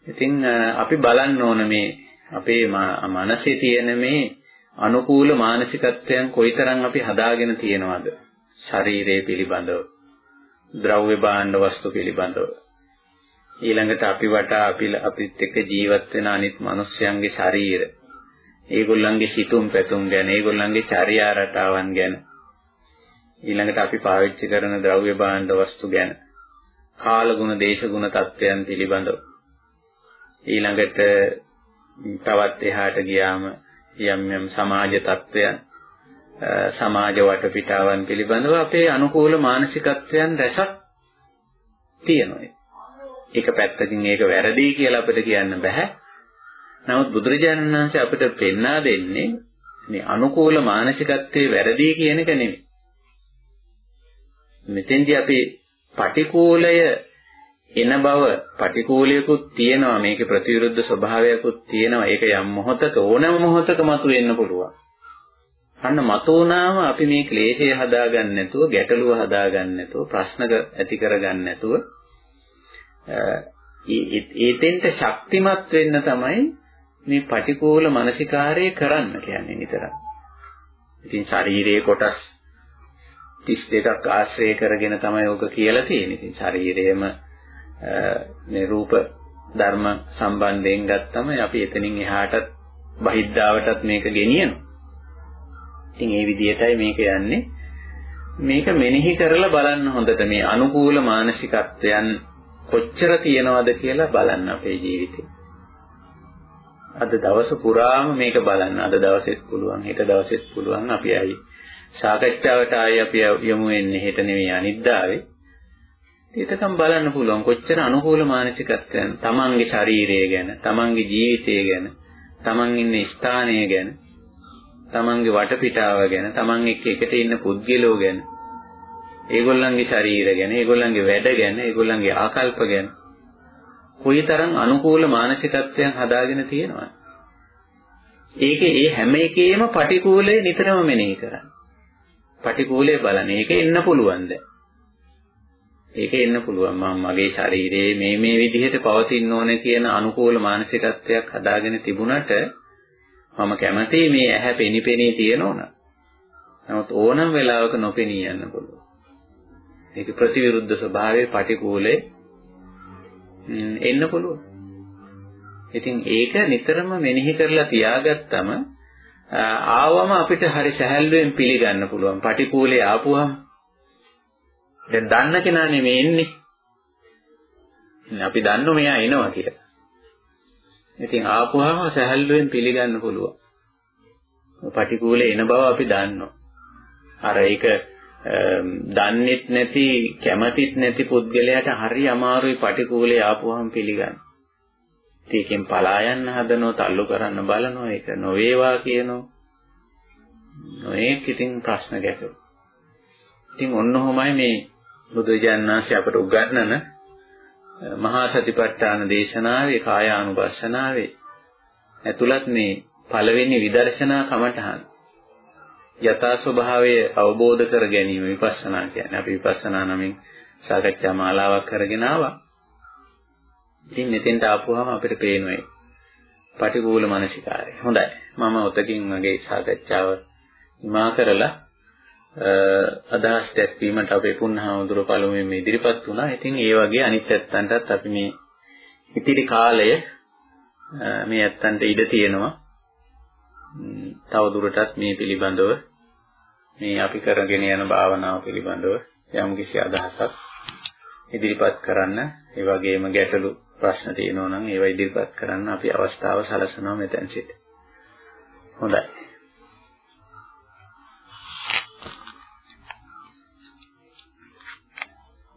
ඉතින් අපි බලන්න ඕන මේ අපේ මනසේ තියෙන මේ අනුකූල මානසිකත්වයන් කොයිතරම් අපි හදාගෙන තියෙනවද? ශරීරය පිළිබඳව, ද්‍රව්‍ය භාණ්ඩ වස්තු පිළිබඳව, ඊළඟට අපි වටා අපි අපිත් එක්ක ජීවත් වෙන අනිත් මිනිස්යන්ගේ ශරීර. ඒගොල්ලන්ගේ හිතුම් පැතුම් ගැන ඒගොල්ලන්ගේ චර්යා රටාවන් ගැන. ඊළඟට අපි පාවිච්චි කරන ද්‍රව්‍ය භාණ්ඩ වස්තු ගැන. කාලගුණ දේශගුණ තත්ත්වයන් පිළිබඳව. ඊළඟට තවත් එහාට ගියාම යම් යම් සමාජ තත්ත්වයන් සමාජ වටපිටාවන් පිළිබඳව අපේ අනුකූල මානසිකත්වයන් රැසක් තියෙනවා එක පැත්තකින් ඒක වැරදි කියලා අපිට කියන්න බෑ. නමුත් බුදුරජාණන් වහන්සේ අපිට පෙන්වා දෙන්නේ මේ අනුකූල මානසිකත්වයේ වැරදි කියන එක නෙමෙයි. මෙතෙන්දී අපි පටිකූලය එන බව පටිකූලයකුත් තියෙනවා මේකේ ප්‍රතිවිරුද්ධ ස්වභාවයකුත් තියෙනවා ඒක යම් මොහොතක ඕනම මොහොතක මතුවෙන්න පුළුවන්. අන්න මතුවනාම අපි මේ ක්ලේශය හදාගන්න නැතුව ගැටලුව හදාගන්න නැතුව ප්‍රශ්න ඇති කරගන්න නැතුව ඒතෙන්ට ශක්තිමත් වෙන්න තමයි මේ පටිකෝල මානසිකාරය කරන්න කියන්නේ නිතරම. ඉතින් ශරීරයේ කොටස් 32ක් ආශ්‍රය කරගෙන තමයි ඕක කියලා තියෙන්නේ. ඉතින් ශරීරයේම මේ රූප ධර්ම සම්බන්ධයෙන් ගත්තම අපි එතනින් එහාටත් බහිද්ධාවටත් මේක ගෙනියනවා. ඉතින් ඒ විදිහටයි මේක යන්නේ. මේක මෙනෙහි කරලා බලන්න හොඳට මේ අනුකූල මානසිකත්වයන් කොච්චර තියෙනවද කියලා බලන්න අපේ ජීවිතේ. අද දවස පුරාම මේක බලන්න. අද දවසෙත් පුළුවන්, හෙට දවසෙත් පුළුවන් අපි ආයි සාකච්ඡාවට ආයි අපි යමු වෙන්නේ හෙට නෙවෙයි අනිද්දාවේ. ඒකකම් බලන්න පුළුවන් කොච්චර අනුකූල මානසිකත්වයන් තමන්ගේ ශරීරය ගැන, තමන්ගේ ජීවිතය ගැන, තමන් ඉන්න ස්ථානය ගැන, තමන්ගේ වටපිටාව ගැන, තමන් එක්ක එකට ඉන්න පුද්ගලයෝ ගැන, ඒගොල්ලන්ගේ ශරීර ගැන, ඒගොල්ලන්ගේ වැඩ ගැන, ඒගොල්ලන්ගේ ආකල්ප ගැන කොයිතරම් අනුකූල මානසිකත්වයන් හදාගෙන තියෙනවද? ඒකේ ඒ හැම එකේම පටිකූලය නිතරම මෙනෙහි කරන්න. පටිකූලයේ බලන එක එන්න පුළුවන්ද? ඒක එන්න පුළුවන් මම මගේ ශරීරයේ මේ මේ විදිහට පවතින්න ඕනේ කියන අනුකූල මානසිකත්වයක් හදාගෙන තිබුණට මම කැමති මේ ඇහැ පෙනිපෙනී තියෙනවන. නමුත් ඕනම වෙලාවක නොපෙනී යන්න පුළුවන්. ඒක ප්‍රතිවිරුද්ධ ස්වභාවයේ පටිකූලේ එන්න පුළුවන්. ඉතින් ඒක නිතරම මෙනෙහි කරලා තියාගත්තම ආවම අපිට හරි සැහැල්ලුවෙන් පිළිගන්න පුළුවන්. පටිකූලේ ආපුවම දැන් දන්න කෙනා නෙමෙයි එන්නේ. අපි දන්නෝ මෙයා එනවා කියලා. ඉතින් ආපුවාම සැහැල්ලුවෙන් පිළිගන්න පුළුවන්. පටිකූලේ එන බව අපි දන්නවා. අර ඒක දන්නෙත් නැති කැමතිත් නැති පුද්ගලයාට හරි අමාරුයි පටිකූලේ ආපුවාම පිළිගන්න. ඒකෙන් පලා යන්න හදනවා, තල්ලු කරන්න බලනවා, ඒක නොවේවා කියනවා. නොඑක් ඉතින් ප්‍රශ්න ගැටලු. ඉතින් ඔන්න ඔහොමයි මේ බුදුරජාණන් වහන්සේ අපට උගන්වන මහා සතිපට්ඨාන දේශනාවේ කායානුපස්සනාවේ ඇතුළත් මේ පළවෙනි විදර්ශනා කමඨහන් යථා ස්වභාවය අවබෝධ කර ගැනීම විපස්සනා කියන්නේ අපි විපස්සනා නමින් සාකච්ඡා මාලාවක් කරගෙන ආවා. ඉතින් මෙතෙන්ට ආපුවාම අපිට පේනවා පටිගූල මානසිකාරය. හොඳයි. මම ඔතකින් මගේ සාකච්ඡාව නිමා කරලා අදහස් දැක්වීමට අපේ පුණහාමුදුර පළමුවෙන් මේ ඉදිරිපත් වුණා. ඉතින් ඒ වගේ අනිත් ඇත්තන්ටත් අපි මේ ඉතිරි කාලය මේ ඇත්තන්ට ඉඩ තියෙනවා. තව දුරටත් මේ පිළිබඳව මේ අපි කරගෙන යන භාවනාව පිළිබඳව යම්කිසි අදහසක් ඉදිරිපත් කරන්න. ඒ වගේම ගැටලු ප්‍රශ්න තියෙනවා නම් ඒවා ඉදිරිපත් කරන්න අපි අවස්ථාව සලසනවා මෙතෙන් සිට. හොඳයි.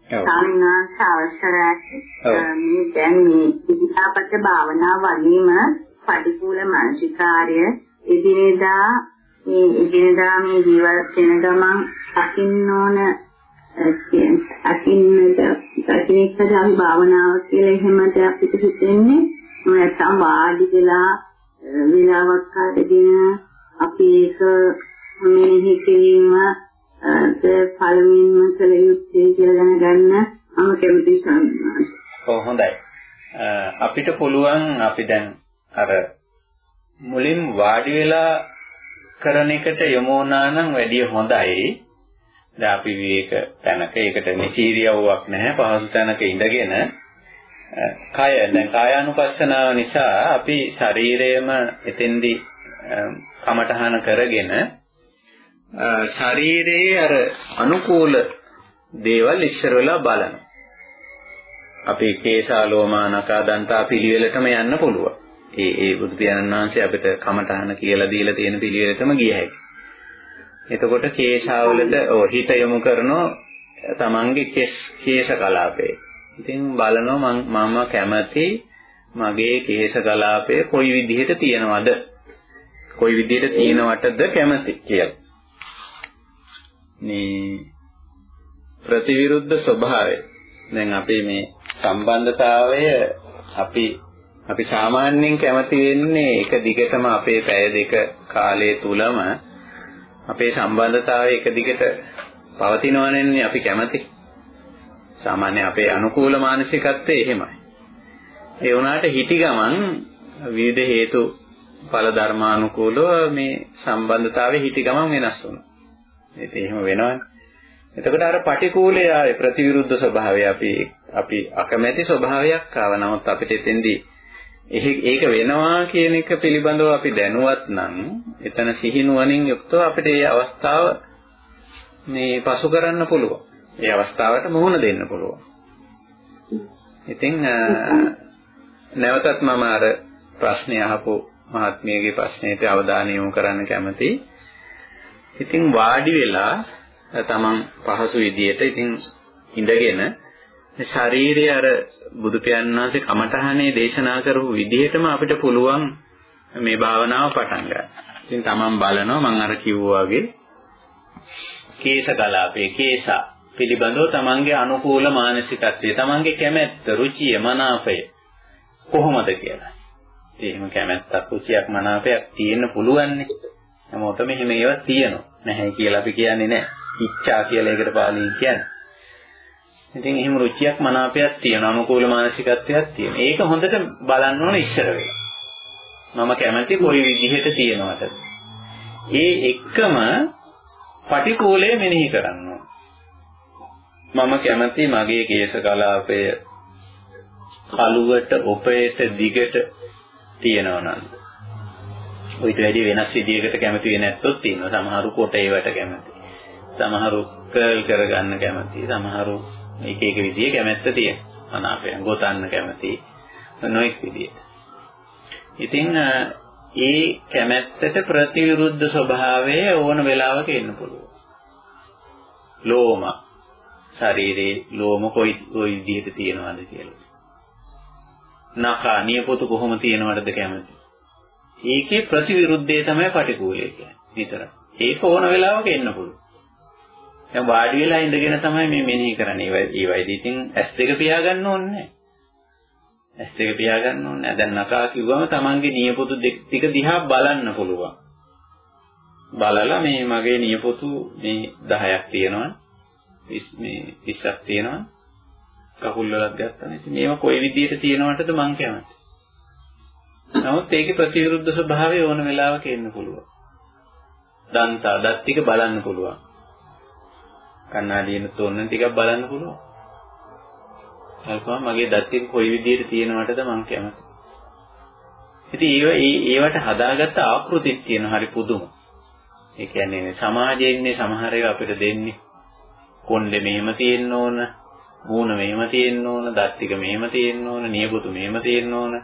සාමිනාංශ අවසරයි මේ දැන් මේ ඉදිකාපත භාවනා වගේම පටිකූල මානසිකාර්ය එදිනෙදා මේ එදිනෙදා මේ ජීවත් වෙන ගමන් අකින්න ඕන අකින්නට අකිනෙක්ද අපි භාවනාව කියලා එහෙමද අපිට හිතෙන්නේ? නැත්නම් වාඩි වෙලා විලාවක් අරගෙන අපි ඒක මෙනෙහි කිරීම පළමුවෙන්ම කළ යුත්තේ කියලා දැනගන්න මම කැමතියි සම්මාන. ඔව් හොඳයි. අපිට පුළුවන් අපි දැන් අර මුලින් වාඩි වෙලා කරන එකට යොමු වුණා නම් වැඩිය හොඳයි. දැන් අපි විවේක තැනක ඒකට නිසීරියව්වක් නැහැ පහසු තැනක ඉඳගෙන කය දැන් කායානුපස්සනාව නිසා අපි ශරීරයම එතෙන්දී කමඨහන කරගෙන ශරීරයේ අර අනුකූල දේවල් ඉස්සර වෙලා බලනවා. අපේ කේශාලෝමා නකා දන්තා පිළිවෙලටම යන්න පුළුවන්. ඒ ඒ බුදු පියාණන් වහන්සේ අපිට කමඨහන කියලා දීලා තියෙන පිළිවෙලටම ගිය හැකියි. එතකොට කේශාවලට ඔව් හිත යොමු කරනෝ තමන්ගේ කෙස් කේශ කලාපේ. ඉතින් බලනවා මම කැමති මගේ කේශ කලාපය කොයි විදිහට තියෙනවද? කොයි විදිහට තියෙනවටද කැමති කියලා. මේ ප්‍රතිවිරුද්ධ ස්වභාවය. දැන් අපේ මේ සම්බන්ධතාවය අපි අපි සාමාන්‍යයෙන් කැමති වෙන්නේ එක දිගටම අපේ පැය දෙක කාලය තුලම අපේ සම්බන්ධතාවය එක දිගට පවතිනවනේ අපි කැමති. සාමාන්‍ය අපේ අනුකූල මානසිකත්වය එහෙමයි. ඒ වුණාට හිටි ගමන් විවිධ හේතු ඵල ධර්මානුකූලව මේ සම්බන්ධතාවය හිටි ගමන් වෙනස් වෙනවා. ඒක එහෙම වෙනවනේ. එතකොට අර පටිකූලය ආයේ ප්‍රතිවිරුද්ධ ස්වභාවය අපි අපි අකමැති ස්වභාවයක් ආව. නමුත් අපිට එතෙන්දී ඒක වෙනවා කියන එක පිළිබඳව අපි දැනුවත් නම් එතන සිහිනුවණින් යුක්තව අපිට මේ අවස්ථාව මේ පසු කරන්න පුළුවන්. ඒ අවස්ථාවට මුහුණ දෙන්න පුළුවන්. ඉතින් නැවතත් මම අර ප්‍රශ්නේ අහපු මහත්මියගේ ප්‍රශ්නෙට අවධානය යොමු කරන්න කැමතියි. ඉතින් වාඩි වෙලා තමන් පහසු විදියට ඉතින් ඉඳගෙන ශරීරය අර බුදු පියාණන් වහන්සේ කමඨහනේ දේශනා කරපු විදිහටම අපිට පුළුවන් මේ භාවනාව පටන් ගන්න. ඉතින් තමන් බලනවා මම අර කිව්වා වගේ කේශ කලාපේ කේසා පිළිබඳව තමන්ගේ අනුකූල මානසිකත්වය තමන්ගේ කැමැත්ත රුචිය මනාපය කොහොමද කියලා. එහෙම කැමැත්තක් රුචියක් මනාපයක් තියෙන්න පුළුවන්නේ. හැමෝටම එහෙම ඒවා තියෙනවා. නැහැ කියලා අපි කියන්නේ නැහැ. ඉච්ඡා කියලා ඒකට පාලියෙන් කියන්නේ. ඉතින් එහෙම රුචියක් මනාපයක් තියෙන අනුකූල මානසිකත්වයක් තියෙන. ඒක හොඳට බලන්න ඕනේ ඉස්සර වෙලා. මම කැමති කොයි විදිහට තියෙනවද? ඒ එක්කම පටිකූලය මෙනෙහි කරන්න මම කැමති මගේ කේශ කලාපය කළුවට, ඔපයට, දිගට තියෙනවා නම් ඔයිට වැඩි වෙනස් විදියකට කැමති වෙ නැත්තොත් තියෙනවා. සමහරු කොට ඒවට කැමති. සමහරු කර්ල් කරගන්න කැමති. සමහරු එක එක විදිය කැමැත්ත තියෙනවා. අනාපයන් ගොතන්න කැමති. නොඑක් විදියට. ඉතින් ඒ කැමැත්තට ප්‍රතිවිරුද්ධ ස්වභාවය ඕන වෙලාවක එන්න පුළුවන්. ලෝම ශරීරේ ලෝම කොයි කොයි විදිහට තියෙනවද කියලා. නඛා නියපොතු කොහොම තියෙනවද කැමති. ඒකේ ප්‍රතිවිරුද්ධය තමයි පටිකූලය කියන්නේ. විතර. ඒක ඕන වෙලාවක එන්න පුළුවන්. දැන් වාඩි වෙලා ඉඳගෙන තමයි මේ මෙනෙහි කරන්නේ. ඒ වයිදී ඉතින් S2 පියාගන්න ඕනේ නැහැ. S2 පියාගන්න ඕනේ නැහැ. දැන් නකා කිව්වම Tamange නියපොතු ටික දිහා බලන්න පුළුවන්. බලලා මේ මගේ නියපොතු මේ 10ක් තියෙනවා. මේ 20ක් තියෙනවා. කකුල් වලත් ගත්තා නේ. මේවා කොයි විදිහට තියෙනවටද මං කැමති. නමුත් ඒකේ ප්‍රතිවිරුද්ධ ස්වභාවය ඕන වෙලාවක එන්න පුළුවන්. දන්තා දත් ටික බලන්න පුළුවන්. කණ්ණාඩියෙන් තෝරන ටිකක් බලන්න පුළුවන්. අල්පම මගේ දත් ටික කොයි විදිහට තියෙනවටද මං කැමති. ඉතින් ඒව ඒවට හදාගත්ත ආකෘතිත් තියෙන හරි පුදුම. ඒ කියන්නේ සමාජයේ ඉන්නේ සමහර ඒවා අපිට දෙන්නේ කොණ්ඩේ මෙහෙම තියෙන්න ඕන මූණ මෙහෙම තියෙන්න ඕන, දත් ටික මෙහෙම තියෙන්න ඕන, නියපොතු මෙහෙම තියෙන්න ඕන,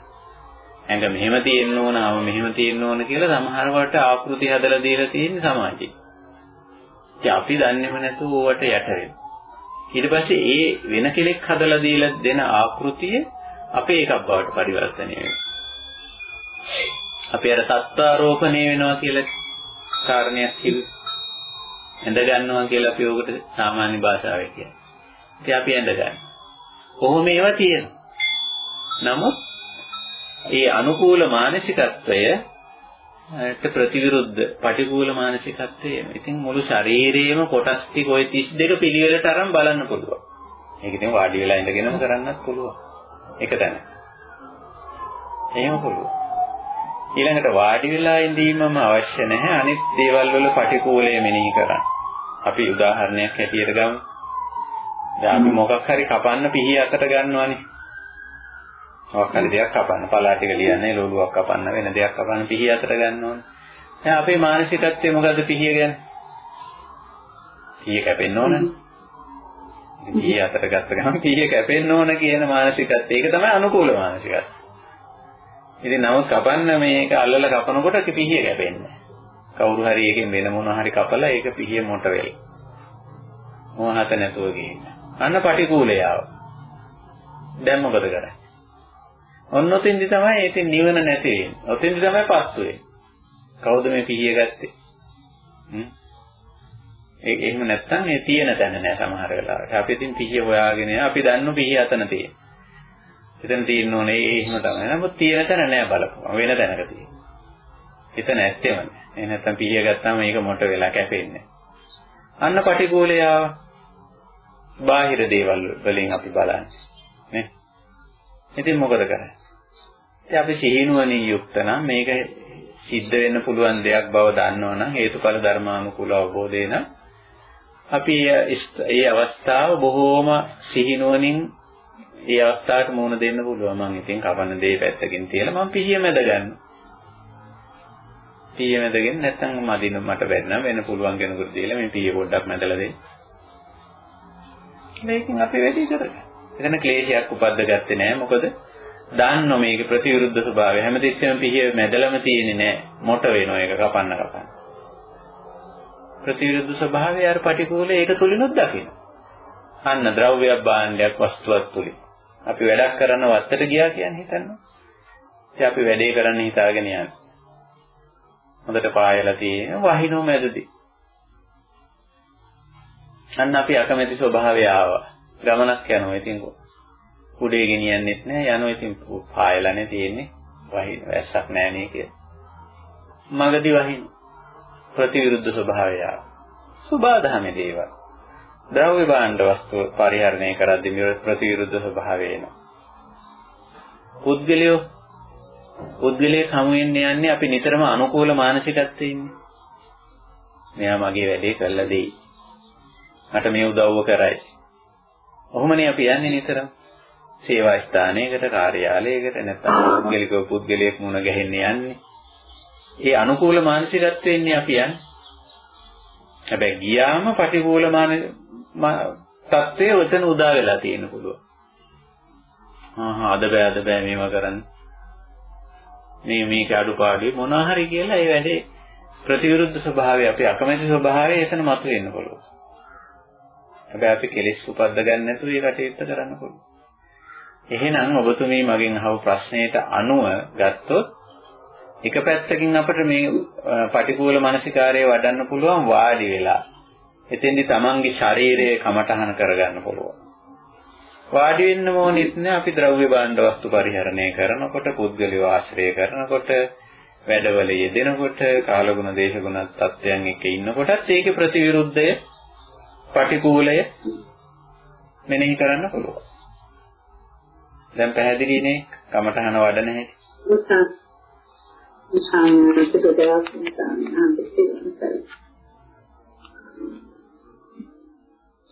ඇඟ මෙහෙම තියෙන්න ඕන, ආව මෙහෙම තියෙන්න ඕන කියලා සමහර වට ආකෘති හදලා දීලා තියෙන සමාජෙ. ඉතින් අපි දන්නේම නැතුව ඕවට යට වෙනවා. ඊට පස්සේ ඒ වෙන කෙනෙක් හදලා දීලා දෙන ආකෘතිය අපේ එකක් බවට පරිවර්තනය වෙනවා. අපි අර සත්වාරෝපණය වෙනවා කියලා කාරණයක් කිව්වේ. ඇඳ ගන්නවා කියලා අපි ඕකට සාමාන්‍ය භාෂාවෙන් කියන්නේ. ඉතින් අපි ඇඳගන්න. කොහොම ඒවා තියෙනවා. නමුත් ඒ අනුකූල මානසිකත්වය ප්‍රතිවිරුද්ධ පටිකූල මානසිකත්වය. ඉතින් මුළු ශරීරයේම කොටස් ටික ওই 32 පිළිවෙලට අරන් බලන්න පුළුවන්. ඒක ඉතින් වාඩි වෙලා ඉඳගෙනම කරන්නත් පුළුවන්. එක තැන. එහෙම පුළුවන්. ඊළඟට වාඩි වෙලා ඉඳීමම අවශ්‍ය නැහැ. අනිත් දේවල් වල පටිකූලය මෙනෙහි කරන්න. අපි උදාහරණයක් හැටියට ගමු. දැන් අපි මොකක් හරි කපන්න පිහි අතට ගන්නවනේ. මොකක් හරි දෙයක් කපන්න පලා ටික ලියන්නේ ලෝලුවක් කපන්න වෙන දෙයක් කපන්න පිහි අතට ගන්නවනේ. දැන් අපේ මානසිකත්වය මොකද්ද පිහිය ගැන? පිහිය කැපෙන්න ඕනනේ. පිහිය අතට ගත්ත ගමන් පිහිය කැපෙන්න ඕන කියන මානසිකත්වය. ඒක තමයි අනුකූල මානසිකත්වය. ඉතින් නමුත් කපන්න මේක අල්ලලා කපනකොට පිහිය කැපෙන්නේ. කවුරු හරි එකෙන් වෙන මොනවා හරි කපලා ඒක පිහිය මොට වෙයි. මොහත නැතුව ගිහින්. අන්න පටිකූලය ආවා. දැන් මොකද කරන්නේ? ඔන්න ඔතෙන්දි තමයි ඉතින් නිවන නැති වෙන්නේ. ඔතෙන්දි තමයි පස්සු වෙන්නේ. කවුද මේ පිහිය ගත්තේ? හ්ම්. ඒක එහෙම නැත්තම් ඒ තියෙන තැන නෑ සමහර වෙලාවට. අපි ඉතින් පිහිය හොයාගෙන අපි දන්නු පිහිය අතන තියෙන. එතන තියෙන්න ඕනේ ඒ එහෙම තමයි. නමුත් තියෙන තැන නෑ බලපුවා. වෙන තැනක තියෙන. එතන ඇත්තෙම නෑ. එහෙ නැත්තම් පිහිය ගත්තාම මේක මොට වෙලා කැපෙන්නේ. අන්න පටිකූලය ආවා. බාහිර දේවල් වලින් අපි බලන්නේ නේ. ඉතින් මොකද කරන්නේ? ඉතින් අපි සිහිනුවණින් යුක්ත නම් මේක සිද්ධ වෙන්න පුළුවන් දෙයක් බව දන්නවනම් හේතුඵල ධර්මානුකූල අවබෝධය නම් අපි ඒ අවස්ථාව බොහෝම සිහිනුවණින් ඒ අවස්ථාවට මුහුණ දෙන්න පුළුවන්. මම ඉතින් කපන දේ පැත්තකින් තියලා මම පිහිය මැද ගන්නවා. පිහිය මැදගෙන නැත්තම් මදින මට බැන්නම් වෙන පුළුවන් කෙනෙකුට දීලා මේ පිහිය පොඩ්ඩක් මැදලා දෙන්න. මේකෙන් අපි වැඩි කරගන්න. එතන ක්ලේශයක් උපද්ද ගත්තේ නෑ මොකද දන්නෝ මේක ප්‍රතිවිරුද්ධ ස්වභාවය. හැමතිස්සෙම පිහිය මැදලම තියෙන්නේ නෑ. මොට වෙනවා ඒක කපන්න කපන්න. ප්‍රතිවිරුද්ධ ස්වභාවය අර පටිකූලේ ඒක තුලිනුත් දකින්න. අන්න ද්‍රව්‍ය භාණ්ඩයක් වස්තුවක් තුලින්. අපි වැඩක් කරන වත්තට ගියා කියන්නේ හිතන්න. ඉතින් අපි වැඩේ කරන්න හිතාගෙන යන්නේ. හොඳට පායලා තියෙන වහිනෝ මැදදී. අන්න අපි අකමැති ස්වභාවය ආවා. ගමනක් යනවා. ඉතින් කුඩේ ගෙනියන්නෙත් නෑ යනවා ඉතින් පායලානේ තියෙන්නේ වහින වැස්සක් නෑනේ කියලා. මගදී වහින ප්‍රතිවිරුද්ධ ස්වභාවය සුභාධාමේ දේවල්. ද්‍රව්‍ය භාණ්ඩ වස්තු පරිහරණය කරද්දී ප්‍රතිවිරුද්ධ ස්වභාවය එනවා. පුද්ගලයෝ පුද්ගලයේ කමුවෙන්න යන්නේ අපි නිතරම අනුකූල මානසිකත්වයේ ඉන්නේ. මෙයා මගේ වැඩේ කළා දෙයි. මට මේ උදව්ව කරයි. ඔහොමනේ අපි යන්නේ නිතරම. සේවා ස්ථානයකට, කාර්යාලයකට නැත්නම් පුද්ගලිකව පුද්ගලයෙක් මුණ ගැහෙන්න යන්නේ. ඒ අනුකූල මානසිකත්වෙන්නේ අපි යන්නේ. හැබැයි ගියාම ප්‍රතිකූල මාන තත්ත්වයේ උතන උදා වෙලා තියෙන පුළුවන්. ආහා අද බෑ අද බෑ මේවා කරන්න. මේ මේක අඩුපාඩුයි මොනවා හරි කියලා ඒ වැඩේ ප්‍රතිවිරුද්ධ ස්වභාවය අපේ අකමැති ස්වභාවය එතන මතුවෙන්න පුළුවන්. හැබැයි අපි කෙලෙස් උපද්ද ගන්න නැතුව ඒ කටයුත්ත කරන්න පුළුවන්. එහෙනම් ඔබතුමී මගෙන් අහපු ප්‍රශ්නයට අනුව ගත්තොත් එක පැත්තකින් අපිට මේ පටිකූල මානසිකාරය වඩන්න පුළුවන් වාඩි වෙලා. එතෙන්දි තමන්ගේ ශරීරයේ කමටහන කරගන්න පුළුවන්. වාඩි වෙන්න ඕනෙත් නෑ අපි ද්‍රව්‍ය භාණ්ඩ වස්තු පරිහරණය කරනකොට පුද්ගලිය ආශ්‍රය කරනකොට වැඩවල යෙදෙනකොට කාලගුණ දේශගුණ තත්ත්වයන් එක්ක ඉන්නකොටත් ඒකේ ප්‍රතිවිරුද්ධය පටිකූලය මෙනෙහි කරන්න පුළුවන්. දැන් පැහැදිලිනේ කමඨහන වඩන හැටි.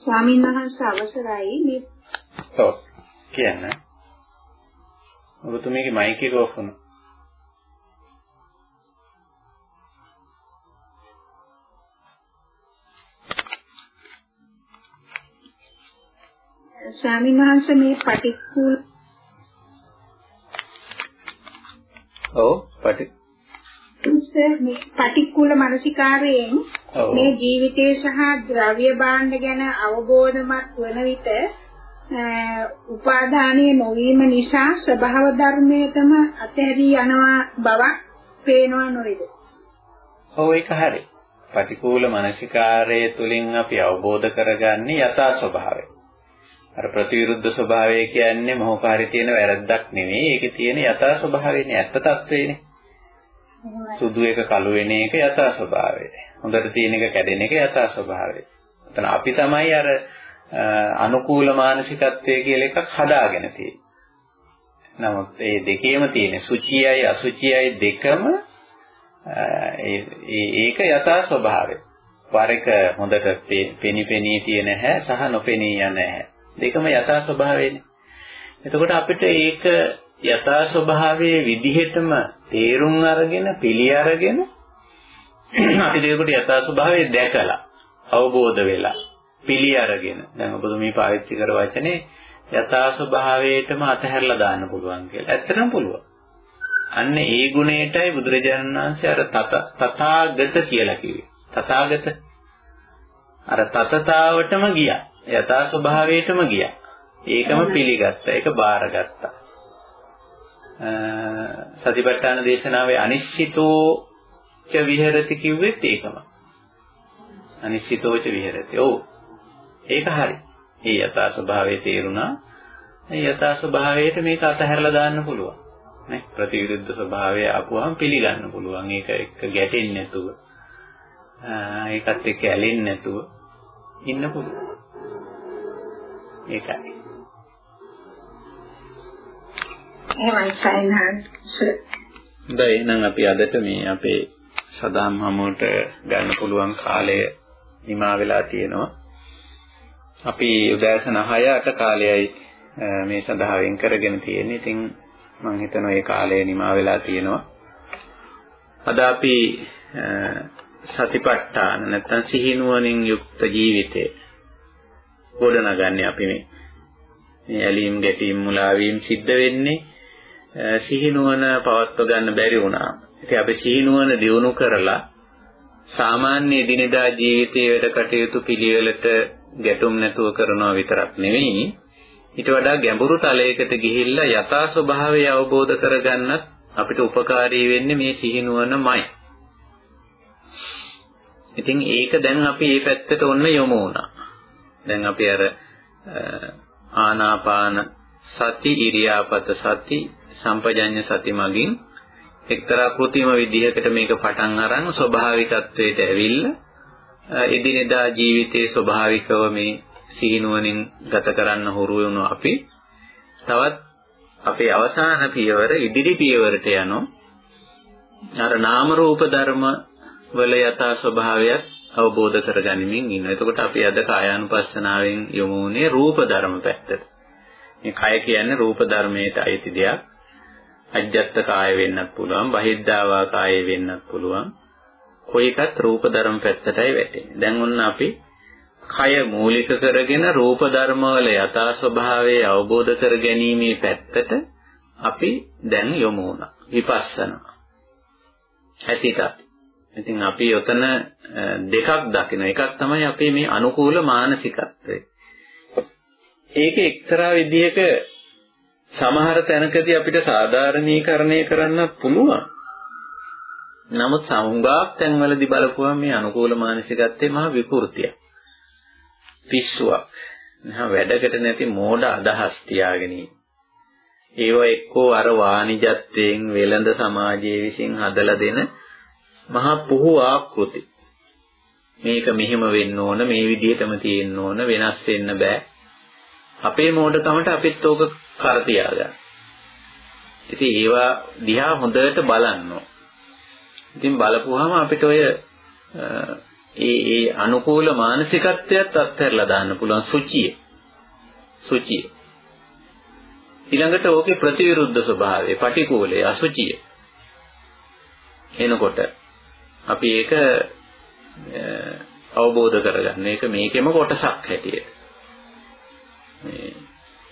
ස්වාමීන් වහන්සේ අවසරයි මේ ඔව් කියන්න. ඔබතුමීගේ මයික් එක ඔෆ් වුණා. ස්වාමීන් වහන්සේ මේ පටික්කුල ඔව් පටි මේ පටික්කුල මානසිකාරයෙන් මේ ජීවිතය සහ ද්‍රව්‍ය භාණ්ඩ ගැන අවබෝධමත් වන විට උපාදානීය නොවීම නිසා ස්වභාව ධර්මයටම අතහැරී යනවා බවක් පේනවා නොවේද? ඔව් ඒක හරි. පටිකූල මානසිකාරය තුලින් අපි අවබෝධ කරගන්නේ යථා ස්වභාවය. අර ප්‍රතිවිරුද්ධ ස්වභාවය කියන්නේ මොහොකාරී තියෙන වැරද්දක් නෙවෙයි. ඒකේ තියෙන යථා ස්වභාවයනේ ඇත්ත తත්වේනේ. සුදු එක කළු වෙන එක යථා ස්වභාවය. හොඳට තියෙන එක කැඩෙන එක යථා ස්වභාවය. එතන අපි තමයි අර අනුකූල මානසිකත්වය කියලා එකක් හදාගෙන තියෙන්නේ. නමුත් මේ දෙකේම තියෙන සුචියයි අසුචියයි දෙකම ඒක යථා ස්වභාවය. වර එක හොඳට පෙනි පෙනී තියෙන හැ සහ නොපෙනී යන හැ. දෙකම යථා ස්වභාවයනේ. එතකොට අපිට ඒක යථා ස්වභාවයේ විදිහටම තේරුම් අරගෙන පිළි අරගෙන අපි දෙයකට යථා ස්වභාවය දැකලා අවබෝධ වෙලා පිළි අරගෙන දැන් ඔබතුමී පාවිච්චි කර වචනේ යථා ස්වභාවයටම අතහැරලා දාන්න පුළුවන් කියලා. ඇත්තටම පුළුවන්. අන්න ඒ ගුණයටයි බුදුරජාණන් වහන්සේ අර තථාගත කියලා කිව්වේ. තථාගත අර තතතාවටම ගියා. යථා ස්වභාවයටම ගියා. ඒකම පිළිගත්තා. ඒක බාරගත්තා. සතිපට්ඨාන දේශනාවේ අනිශ්චිතෝ ච විහෙරති කිව්වෙත් ඒකම. අනිශ්චිතෝ ච විහෙරති. ඔව්. ඒක හරි. ඒ යථා ස්වභාවය තේරුණා. ඒ යථා ස්වභාවයට මේක අතහැරලා දාන්න පුළුවන්. නේ ප්‍රතිවිරුද්ධ ස්වභාවය ආපුවම පිළිගන්න පුළුවන්. ඒක එක්ක ගැටෙන්නේ නැතුව. ඒකත් එක්ක ඇලෙන්නේ නැතුව ඉන්න පුළුවන්. ඒකයි. එහෙමයි සයින්හන්. හොඳයි එහෙනම් අපි අදට මේ අපේ සදාම් හමුවට ගන්න පුළුවන් කාලය නිමා වෙලා තියෙනවා. අපි උදෑසන 6ට කාලයයි මේ සඳහා වෙන් කරගෙන තියෙන්නේ. ඉතින් මම හිතනවා ඒ කාලය නිමා වෙලා තියෙනවා. අද අපි සතිපට්ඨාන නැත්නම් සිහිනුවණින් යුක්ත ජීවිතේ ගොඩනගන්නේ අපි මේ. මේ ඇලීම් ගැටීම් මුලාවීම් සිද්ධ වෙන්නේ සිහිනුවණ පවත්ව ගන්න බැරි වුණා. ඉතින් අපි සිහිනුවණ දියුණු කරලා සාමාන්‍ය දිනදා ජීවිතයේ වැඩ කටයුතු පිළිවෙලට ගැටුම් නැතුව කරනවා විතරක් නෙවෙයි ඊට වඩා ගැඹුරු තලයකට ගිහිල්ලා යථා ස්වභාවය අවබෝධ කරගන්නත් අපිට උපකාරී වෙන්නේ මේ සිහිනුවණමයි. ඉතින් ඒක දැන් අපි මේ පැත්තට ඔන්න යොමු වුණා. දැන් අපි අර ආනාපාන සති ඉරියාපත සති සම්පජඤ්ඤ සති මගින් එක්තරා කෘතිම විදිහකට මේක පටන් අරන් ස්වභාවිකත්වයට ඇවිල්ලා එදිනෙදා ජීවිතයේ ස්වභාවිකව මේ සීනුවණින් ගත කරන්න හුරු වුණු අපි. තවත් අපේ අවසාන පියවර ඉදිරි පියවරට යනවා. අර නාම රූප ධර්ම වල යථා ස්වභාවයත් අවබෝධ කරගනිමින් ඉන්නවා. එතකොට අපි අද කායානුපස්සනාවෙන් යොමු වුණේ රූප ධර්ම පැත්තට. මේ කය කියන්නේ රූප ධර්මයට අයිති දෙයක්. අජ්ජත් කාය වෙන්නත් පුළුවන්, බහිද්ධාවා කාය වෙන්නත් පුළුවන්. කොයි එකත් රූප ධර්ම පැත්තටයි වැටෙන්නේ. දැන් ඔන්න අපි කය මූලික කරගෙන රූප ධර්ම වල යථා ස්වභාවය අවබෝධ කර ගැනීමේ පැත්තට අපි දැන් යොමු වුණා. විපස්සනා. ඇතිට. ඉතින් අපි යොතන දෙකක් දකින එකක් තමයි අපේ මේ අනුකූල මානසිකත්වය. ඒක එක්තරා විදිහක සමහර තැනකදී අපිට සාධාරණීකරණය කරන්න පුළුවන්. නමුත් සමුගාක් තැන්වලදී බලපුවම මේ අනුකූල මානසිකත්වයේ මහ විකෘතියක්. පිස්සුවක්. නහ වැඩකට නැති මෝඩ අදහස් තියාගෙන ඒව එක්කෝ අර වාණිජත්වයෙන් වෙළඳ සමාජයේ විසින් හදලා දෙන මහා පුහු ආකෘති. මේක මෙහෙම වෙන්න ඕන මේ විදිහටම තියෙන්න ඕන වෙනස් වෙන්න බෑ. අපේ මෝඩකමට අපිත් ඕක කර තියාගන්න. ඉතින් ඒවා දිහා හොඳට බලන්න. ඉතින් බලපුවාම අපිට ඔය ඒ ඒ අනුකූල මානසිකත්වයක් අත්හැරලා දාන්න පුළුවන් සුචිය. සුචිය. ඊළඟට ඕකේ ප්‍රතිවිරුද්ධ ස්වභාවය, පටිකූලය, අසුචිය. එනකොට අපි ඒක අවබෝධ කරගන්න. ඒක මේකෙම කොටසක් හැටියට. මේ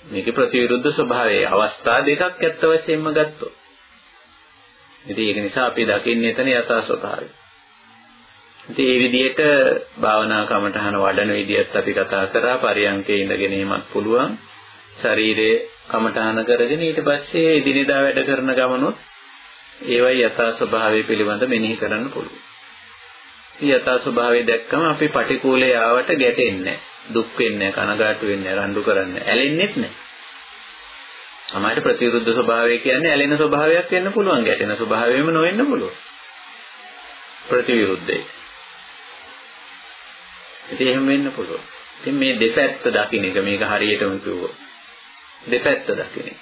මේකේ ප්‍රතිවිරුද්ධ ස්වභාවයේ අවස්ථා දෙකක් ඇත්ත වශයෙන්ම ගත්තොත්. ඉතින් ඒක නිසා අපි දකින්නේ එතන යථා ස්වභාවය. ඉතින් මේ විදිහට භාවනා කමටහන වඩන විදිහත් අපි කතා කරා පරියන්කේ ඉඳගෙන එහෙමත් පුළුවන්. ශරීරයේ කමටහන කරගෙන ඊට පස්සේ එදිනෙදා වැඩ කරන ගමනොත් ඒවයි යථා ස්වභාවය පිළිබඳ මෙනෙහි කරන්න පුළුවන්. යථා ස්වභාවය දැක්කම අපි පටිකූලේ ආවට ගැටෙන්නේ දුක් වෙන්නේ කනගාටු වෙන්නේ රණ්ඩු කරන්නේ ඇලෙන්නෙත් නැහැ. සමහරට ප්‍රතිවිරුද්ධ ස්වභාවය කියන්නේ ඇලෙන ස්වභාවයක් වෙන්න පුළුවන් ගැටෙන ස්වභාවයම නොවෙන්න පුළුවන්. ප්‍රතිවිරුද්ධයි. ඉතින් එහෙම වෙන්න පුළුවන්. ඉතින් මේ දෙපැත්ත දකින්න එක මේක හරියටම කිව්වොත්. දෙපැත්ත දකින්න එක.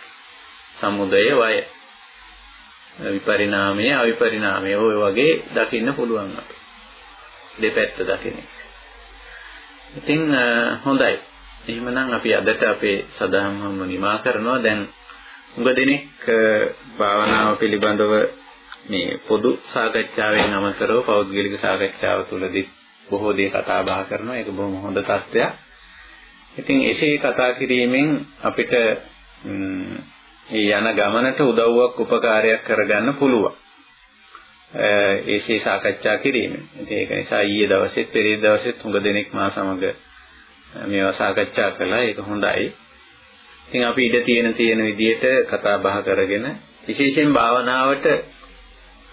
සමුදය වය. විපරිණාමය අවිපරිණාමය ඔය වගේ දකින්න පුළුවන් අපිට. දෙපැත්ත දකින්න එක. ඉතින් හොඳයි. එහෙමනම් අපි අදට අපේ සදාම්ම නිමා කරනවා. දැන් උඟ දෙනෙක් භාවනාව පිළිබඳව මේ පොදු සාකච්ඡාවෙන් අමතරව පෞද්ගලික සාකච්ඡාව තුළදී බොහෝ දේ කතා බහ කරනවා. ඒක බොහොම හොඳ තත්ත්වයක්. ඉතින් එසේ කතා කිරීමෙන් අපිට යන ගමනට උදව්වක් උපකාරයක් කරගන්න පුළුවන්. ඒසේ සාකච්ඡා කිරීමෙන්. ඉතින් ඒක නිසා ඊයේ දවසෙත් පෙරේද දවසෙත් හුඟ දෙනෙක් මා සමග මේවා සාකච්ඡා කළා. ඒක හොඳයි. ඉතින් අපි ඉඩ තියෙන තියෙන විදිහට කතා බහ කරගෙන විශේෂයෙන් භාවනාවට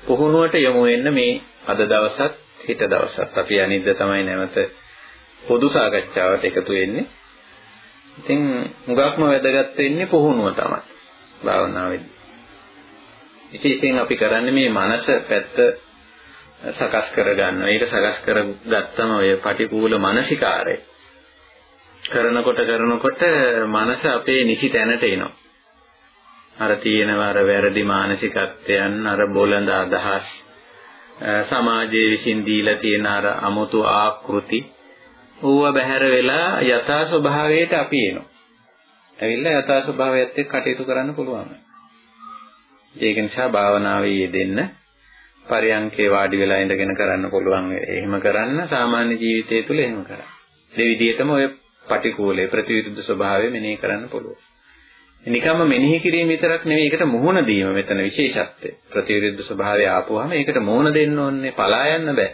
පුහුණුවට යොමු වෙන්න මේ අද දවසත් හෙට දවසත් අපි අනිද්ද තමයි නැවත පොදු සාකච්ඡාවට එකතු වෙන්නේ. ඉතින් මුගක්ම වැදගත් වෙන්නේ පුහුණුව තමයි භාවනාවේදී. විශේෂයෙන් අපි කරන්නේ මේ මනස පැත්ත සකස් කරගන්න. ඒක සකස් කරගත්තම ඔය පටිකූල මානසිකාරය කරනකොට කරනකොට මනස අපේ නිසි තැනට එනවා. අර තියෙනවා අර වැරදි මානසිකත්වයන් අර බොළඳ අදහස් සමාජයේ විසින් දීලා තියෙන අර 아무තු ආකෘති ඌව බැහැර වෙලා යථා ස්වභාවයට අපි එනවා. ඇවිල්ලා යථා ස්වභාවයත් එක්ක කටයුතු කරන්න පුළුවන්. ඒක නිසා භාවනාවේ යෙදෙන්න පරියංකේ වාඩි වෙලා ඉඳගෙන කරන්න පුළුවන්. එහෙම කරන්න සාමාන්‍ය ජීවිතය තුළ එහෙම කරන්න. ඒ විදිහටම ඔය පටිකූලේ ප්‍රතිවිරුද්ධ ස්වභාවය මෙනෙහි කරන්න පුළුවන්. නිකම්ම මෙනෙහි කිරීම විතරක් නෙවෙයි ඒකට මුහුණ දීම මෙතන විශේෂත්වය. ප්‍රතිවිරුද්ධ ස්වභාවය ආපුවාම ඒකට මුහුණ දෙන්න ඕනේ පලා යන්න බෑ.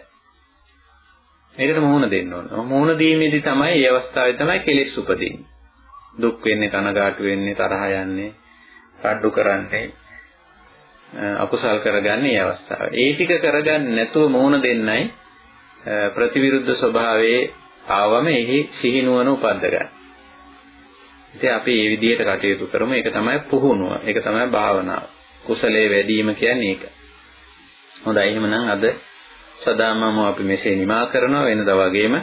මේකට මුහුණ දෙන්න ඕනේ. මුහුණ දීමේදී තමයි මේ අවස්ථාවේ තමයි කෙලෙස් උපදින්නේ. දුක් වෙන්නේ කනගාටු වෙන්නේ තරහ යන්නේ කඩු කරන්නේ අකුසල් කරගන්නේ මේ අවස්ථාවේ. ඒ ටික කරගන්නේ නැතුව මුහුණ දෙන්නයි ප්‍රතිවිරුද්ධ ස්වභාවයේ ආවම එහි සිහිනුවන උපද්ද ගන්න. ඉතින් අපි මේ විදිහට කටයුතු කරමු. ඒක තමයි පුහුණුව. ඒක තමයි භාවනාව. කුසලයේ වැඩිම කියන්නේ ඒක. හොඳයි එහෙමනම් අද සදාමම අපි මෙසේ නිමා කරනවා වෙනදා වගේම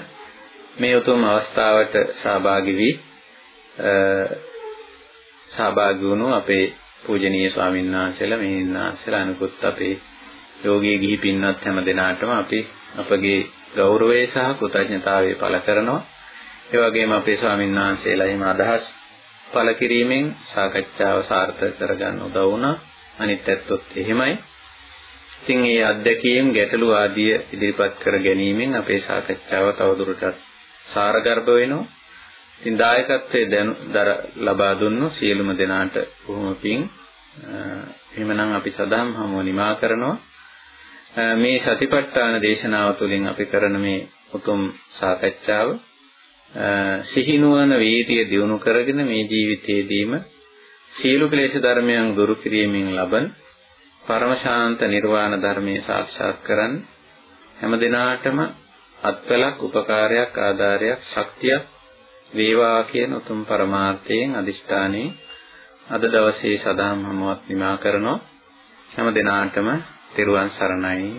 මේ උතුම් අවස්ථාවට සහභාගී වී සහභාගී වුණු අපේ පූජනීය ස්වාමීන් වහන්සේලා මෙහින් වහන්සේලා අනුකුත් අපේ යෝගී ගිහි පින්වත් හැම දෙනාටම අපි අපගේ ගෞරවය සහ කෘතඥතාවය පළ කරනවා. ඒ වගේම අපේ ස්වාමීන් වහන්සේලා එහෙම අදහස් පළ කිරීමෙන් සාකච්ඡාව සාර්ථක කරගන්න උදව් වුණා. අනිත් ඇත්තොත් එහෙමයි. ඉතින් මේ අත්දැකීම් ගැටලු ආදිය ඉදිරිපත් කර ගැනීමෙන් අපේ සාකච්ඡාව තවදුරටත් සාරගර්භ වෙනවා. ඉතින් දායකත්වයේ දර ලබා දුන්නු සියලුම දෙනාට බොහොම පිං. එහෙමනම් අපි සදාම් හමුව නිමා කරනවා. මේ සතිපට්ඨාන දේශනාව තුළින් අපි කරන මේ උතුම් සාකච්ඡාව සිහිනුවන වීතිය දියුණු කරගෙන මේ ජීවිතයේදීම සියලු ක්ලේශ ධර්මයන් දුරු කිරීමෙන් ලබන පරම ශාන්ත නිර්වාණ ධර්මයේ සාක්ෂාත් කරන් හැම දිනාටම අත්වලක් උපකාරයක් ආධාරයක් ශක්තියක් වේවා කියන උතුම් පරමාර්ථයෙන් අදිෂ්ඨානයේ අද දවසේ සදාම් හමුවක් නිමා කරනවා හැම දිනාටම තෙරුවන් සරණයි.